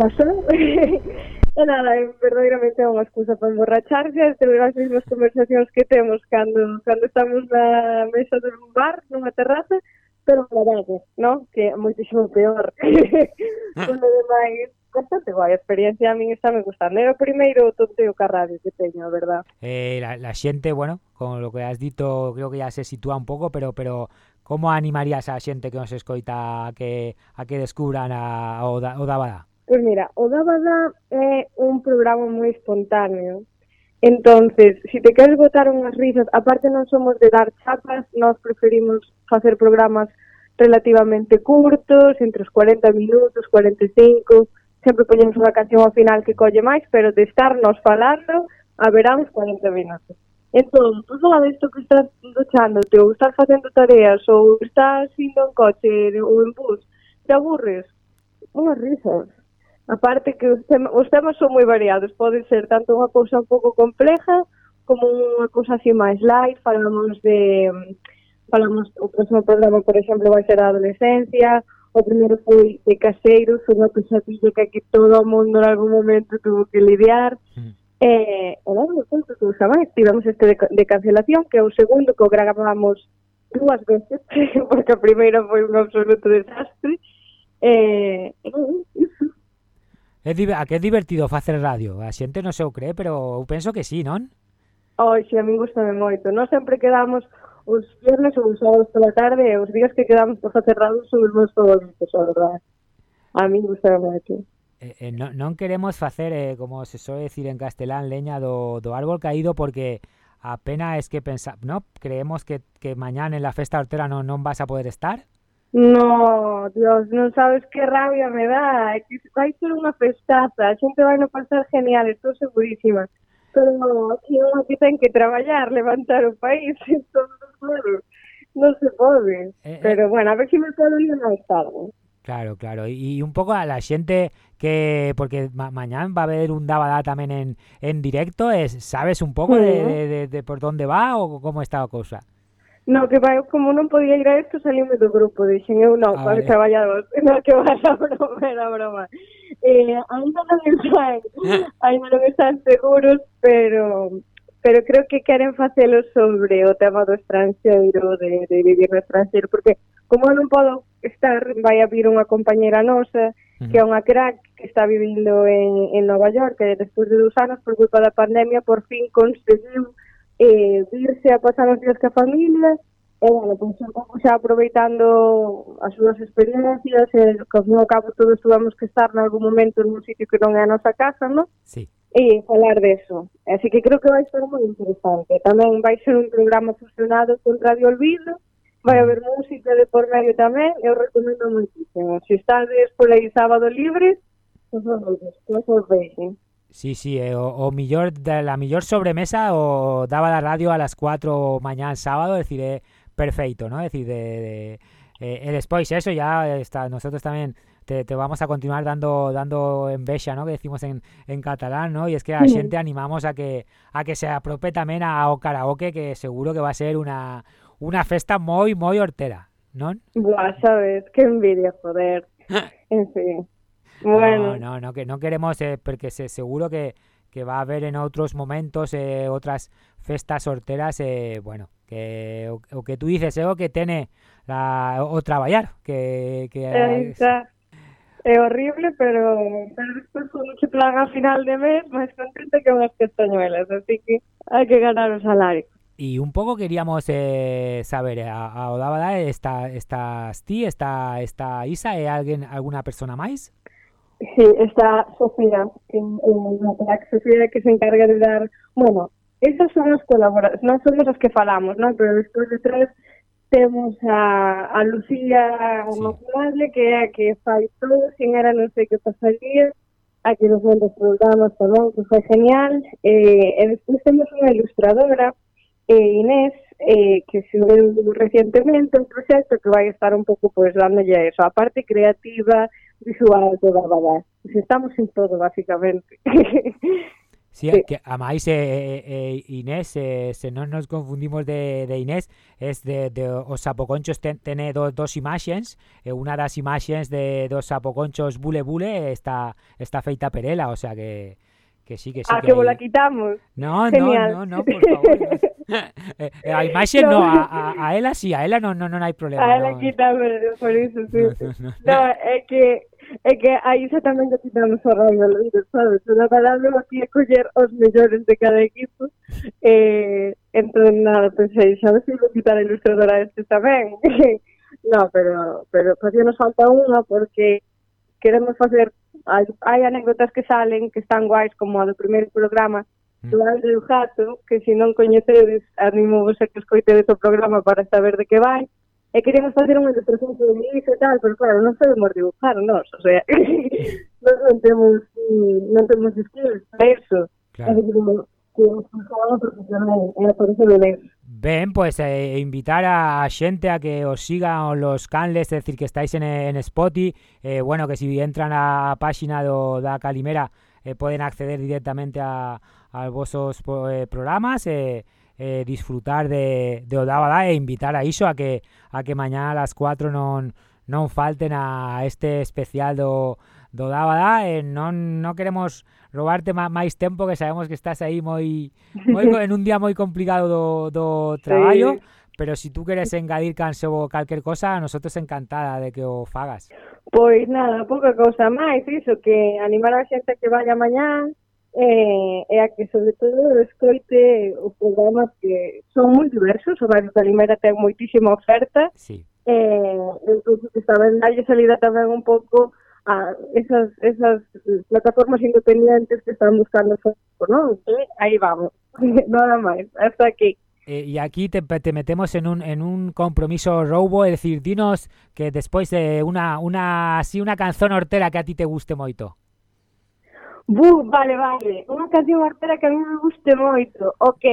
pasou e nada, é verdadeiramente é unha excusa para emborracharse ter as mesmas conversacións que temos cando, cando estamos na mesa dun bar, nunha terraza pero verdade, ¿no? Que é moitísimo peor. Ah. Polo demais, bastante guai a experiencia, a min está me gustando. Era o primeiro tonteo carrades que teño, verdad? Eh, la, la xente, bueno, con lo que has dito, creo que ya se sitúa un pouco, pero pero como animarías a xente que nos escoita a que a que descubran a, a o, da, o Dabada? Pois pues mira, o Dabada é un programa moi espontáneo, Entonces, si te queres botar unhas risas, aparte non somos de dar chapas, nós preferimos facer programas relativamente curtos, entre os 40 minutos, 45, sempre poñemos unha canción ao final que colle máis, pero de estarnos falando, haberá uns 40 minutos. Entón, tú fala desto que estás duchándote, ou estás facendo tareas, ou estás indo en coche, ou en bus, te aburres? Unhas risas. Aparte que os, tem, os temas son moi variados, pode ser tanto unha cousa un pouco compleja como unha cousa así máis light, falamos de falamos o próximo programa, por exemplo, vai ser a adolescencia, o primeiro foi de caseiros, unha pesadilla que aquí todo o mundo en algún momento tuvo que lidiar. Mm. Eh, e non, non sei máis, tivemos este de, de cancelación, que é o segundo que o gravamos dúas veces, porque a primeira foi un absoluto desastre. Eh, iso, É, a que é divertido facer radio. A xente non se o cree, pero eu penso que sí, non? Oi, Oxe, a min gustame moito. Non sempre quedamos os viernes ou os sábados pola tarde e os días que quedamos por facer radio son os meus favoritos, a verdade. A mí gustame moito. Eh, eh, non, non queremos facer, eh, como se soe decir en castelán, leña do, do árbol caído porque apenas es que pensa, no, creemos que, que mañana en la festa hortera non, non vas a poder estar. No, Dios, no sabes qué rabia me da. Va a ser una festaza, siempre van a pasar genial, estoy segurísima. Pero no, aquí uno que trabajar, levantar un país, todos los no se puede. Eh, eh. Pero bueno, a ver si me puedo ir más tarde. Claro, claro. Y, un poco a la gente que, porque ma mañana va a haber un Dabadá también en, en directo, es, ¿sabes un poco de, de, de, de, por dónde va o cómo está la cosa? No, que vai, como non podía ir a isto, salíme do grupo, dixen eu, non, ah, para eh. traballados, No, que vai a broma, era broma. Eh, ainda non están, ainda non están seguros, pero pero creo que queren facelo sobre o tema do estranxeiro, de, de vivir no estranxeiro, porque como non podo estar, vai a vir unha compañera nosa, que é unha crack que está vivindo en, en Nova York, que despois de dous anos, por culpa da pandemia, por fin conseguiu eh, virse a pasar os días ca familia, e, bueno, pois un pouco xa aproveitando as súas experiencias, e, que ao fin ao cabo todos tuvemos que estar en algún momento en un sitio que non é a nosa casa, non? Sí. E falar deso. Así que creo que vai ser moi interesante. Tamén vai ser un programa fusionado con Radio Olvido, vai haber música de por medio tamén, eu recomendo moitísimo. Se estades por aí sábado libres, os vos. Sí, sí, eh, o, o millor de la millor sobremesa o daba la radio a las 4 mañana sábado, es decir, eh, perfecto, ¿no? Es decir, de, de eh, e despois eso ya está, nosotros tamén te, te vamos a continuar dando dando envexa, ¿no? Que decimos en, en catalán, ¿no? Y es que a Sí. xente animamos a que a que se aprope tamén ao karaoke, que seguro que va a ser una una festa moi moi hortera. non? Buah, sabes, que envidia, joder. en fin. Bueno, No, no, no, que non queremos, eh, porque se, seguro que, que va a haber en outros momentos eh, outras festas sorteras, eh, bueno, que o, o que tú dices, é o que tene la, o traballar, que, que Aí está. É horrible, pero, pero despois con mucho plan a final de mes, máis contenta que unhas castañuelas, así que hai que ganar o salario. Y un poco queríamos eh, saber, a, a Odábada, está, estás ti, está, está Isa, ¿hay alguien, alguna persona máis? Sí, está Sofía, que é unha crack Sofía que se encarga de dar, bueno, esas son as colaboradoras, non somos as que falamos, non? Pero despois de tres temos a, a Lucía Maculable, que é a que fai todo, sin era non sei que pasaría, a que nos manda os programas tamén, que foi genial, eh, e despois temos unha ilustradora, eh, Inés, eh, que se uniu recientemente un proxecto que vai estar un pouco pois dándolle eso, a parte creativa, visual, toda a verdad. Pois estamos en todo, basicamente. Sí, Sí. que a máis eh, eh, Inés, eh, se non nos confundimos de, de Inés, es de, de os sapoconchos ten, tene dos, dos imaxens, e unha das imaxens de dos sapoconchos bule bule está está feita per ela, o sea que Que sí, que sí. Ah, que, que hay... la quitamos. No, Genial. no, no, no, por favor. No. eh, eh, a Imaxe no, no a, a, a, ela sí, a ela non, non, non hai problema. A ela no. quitamos, por iso, sí. No, no, no. no é que é que a iso tamén que quitamos o Randall sabes? Unha palabra aquí é coller os mellores de cada equipo. Eh, entón, nada, pensei, sabes se vou quitar a ilustradora este tamén? no, pero, pero facíanos falta unha porque queremos facer hai, hai anécdotas que salen que están guais como a do primeiro programa mm. do Andreu Jato, que se non coñecedes, animo vos a que escoitedes o programa para saber de que vai. E queremos facer unha ilustración sobre iso e tal, pero claro, non sabemos dibujar nós, o sea, nós non temos, non temos skills para iso. Claro. Así que, que, que, que, que, por eso que, que, Ben, pues eh, invitar a, a xente a que os sigan os canles, é dicir, que estáis en, en Spotify, eh, bueno, que se si entran á páxina do, da Calimera eh, poden acceder directamente a, aos vosos eh, programas, eh, eh, disfrutar de, de Odabada e invitar a iso a que a que mañá a las 4 non non falten a este especial do do Dábada, eh, non, non queremos robarte máis tempo que sabemos que estás aí moi, moi en un día moi complicado do, do traballo sí. pero se si tú queres engadir canse ou calquer cosa, a nosotros encantada de que o fagas. Pois nada, pouca cousa máis, iso que animar a xente que vaya mañá, eh, e a que sobre todo escoite o programa que son moi diversos, o Radio Calimera ten moitísima oferta. Sí. Eh, entón, que saben darlle salida tamén un pouco a esas, esas plataformas independientes que están buscando? E aí vamos, nada máis, hasta aquí. Eh, y aquí te, te metemos en un, en un compromiso robo, es decir, dinos que despois de una, una, así una canción hortera que a ti te guste moito. Bu, vale, vale. Unha canción hortera que a mí me guste moito. Ok.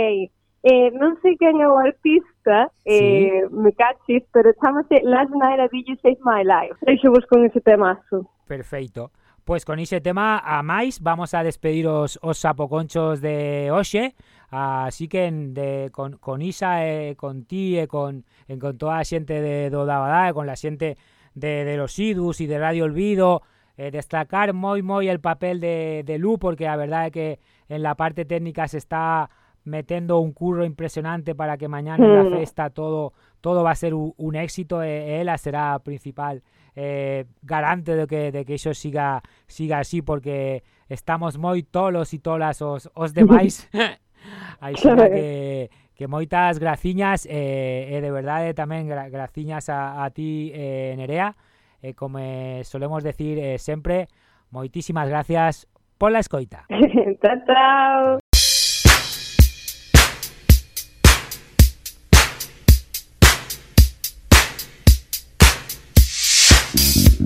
Eh, non sei quen é o artista, eh, me cachis, pero chamase Last Night a DJ Save My Life. Deixo vos con ese temazo. Perfeito. Pues con ese tema a máis vamos a despedir os, os sapoconchos de hoxe así que en- de, con, con Isa e con ti e con, con toda a xente de do Dabadá e con la xente de, de los Idus e de Radio Olvido eh, destacar moi moi el papel de, de Lu porque a verdade é que en la parte técnica se está metendo un curro impresionante para que mañana en la Mm. festa todo todo va a ser un, un éxito ela será principal eh, garante de que, de que iso siga siga así porque estamos moi tolos e tolas os, os demais. Aí claro. que, que moitas graciñas eh, e de verdade tamén gra, graciñas a, a ti eh, Nerea. Eh, como eh, solemos decir eh, sempre moitísimas gracias pola escoita. Chao chao.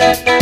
Thank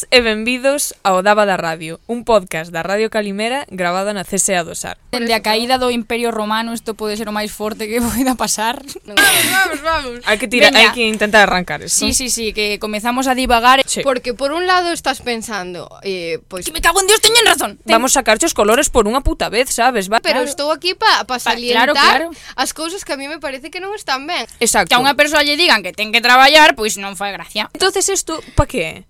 Benvidas e benvidos ao Daba da Radio, un podcast da Radio Calimera grabado na CSA do Sar. Dende a caída do Imperio Romano isto pode ser o máis forte que poida pasar. vamos, vamos, vamos. Hai que tirar, hai que intentar arrancar eso. Sí, sí, sí, que comezamos a divagar sí. porque por un lado estás pensando, eh, pois que me cago en Dios, teñen razón. Ten... Vamos a sacarche os colores por unha puta vez, sabes? Va, Pero claro. estou aquí para pa salientar pa, claro, claro. as cousas que a mí me parece que non están ben. Exacto. Que a unha persoa lle digan que ten que traballar, pois non fai gracia. Entonces isto, pa que é?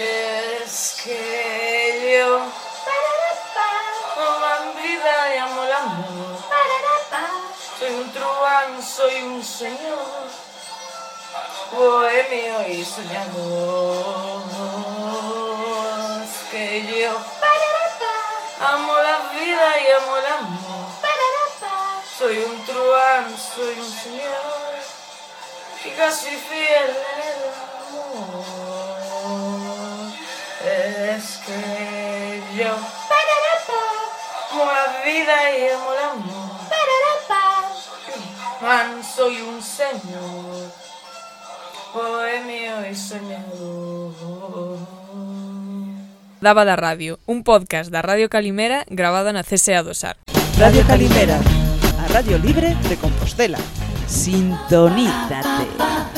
Es que yo amo la vida y amo el amor. Soy un truán, soy un señor, bohemio y soñador. Es que yo Amo la vida y amo el amor. Soy un truán, soy un señor y casi fiel en el amor. Es que yo amo la vida y amo el amor. Man, soy un señor, bohemio y soñador. Daba da Radio, un podcast da Radio Calimera grabado na CSA do SAR. Radio Calimera, a Radio Libre de Compostela. Sintonízate.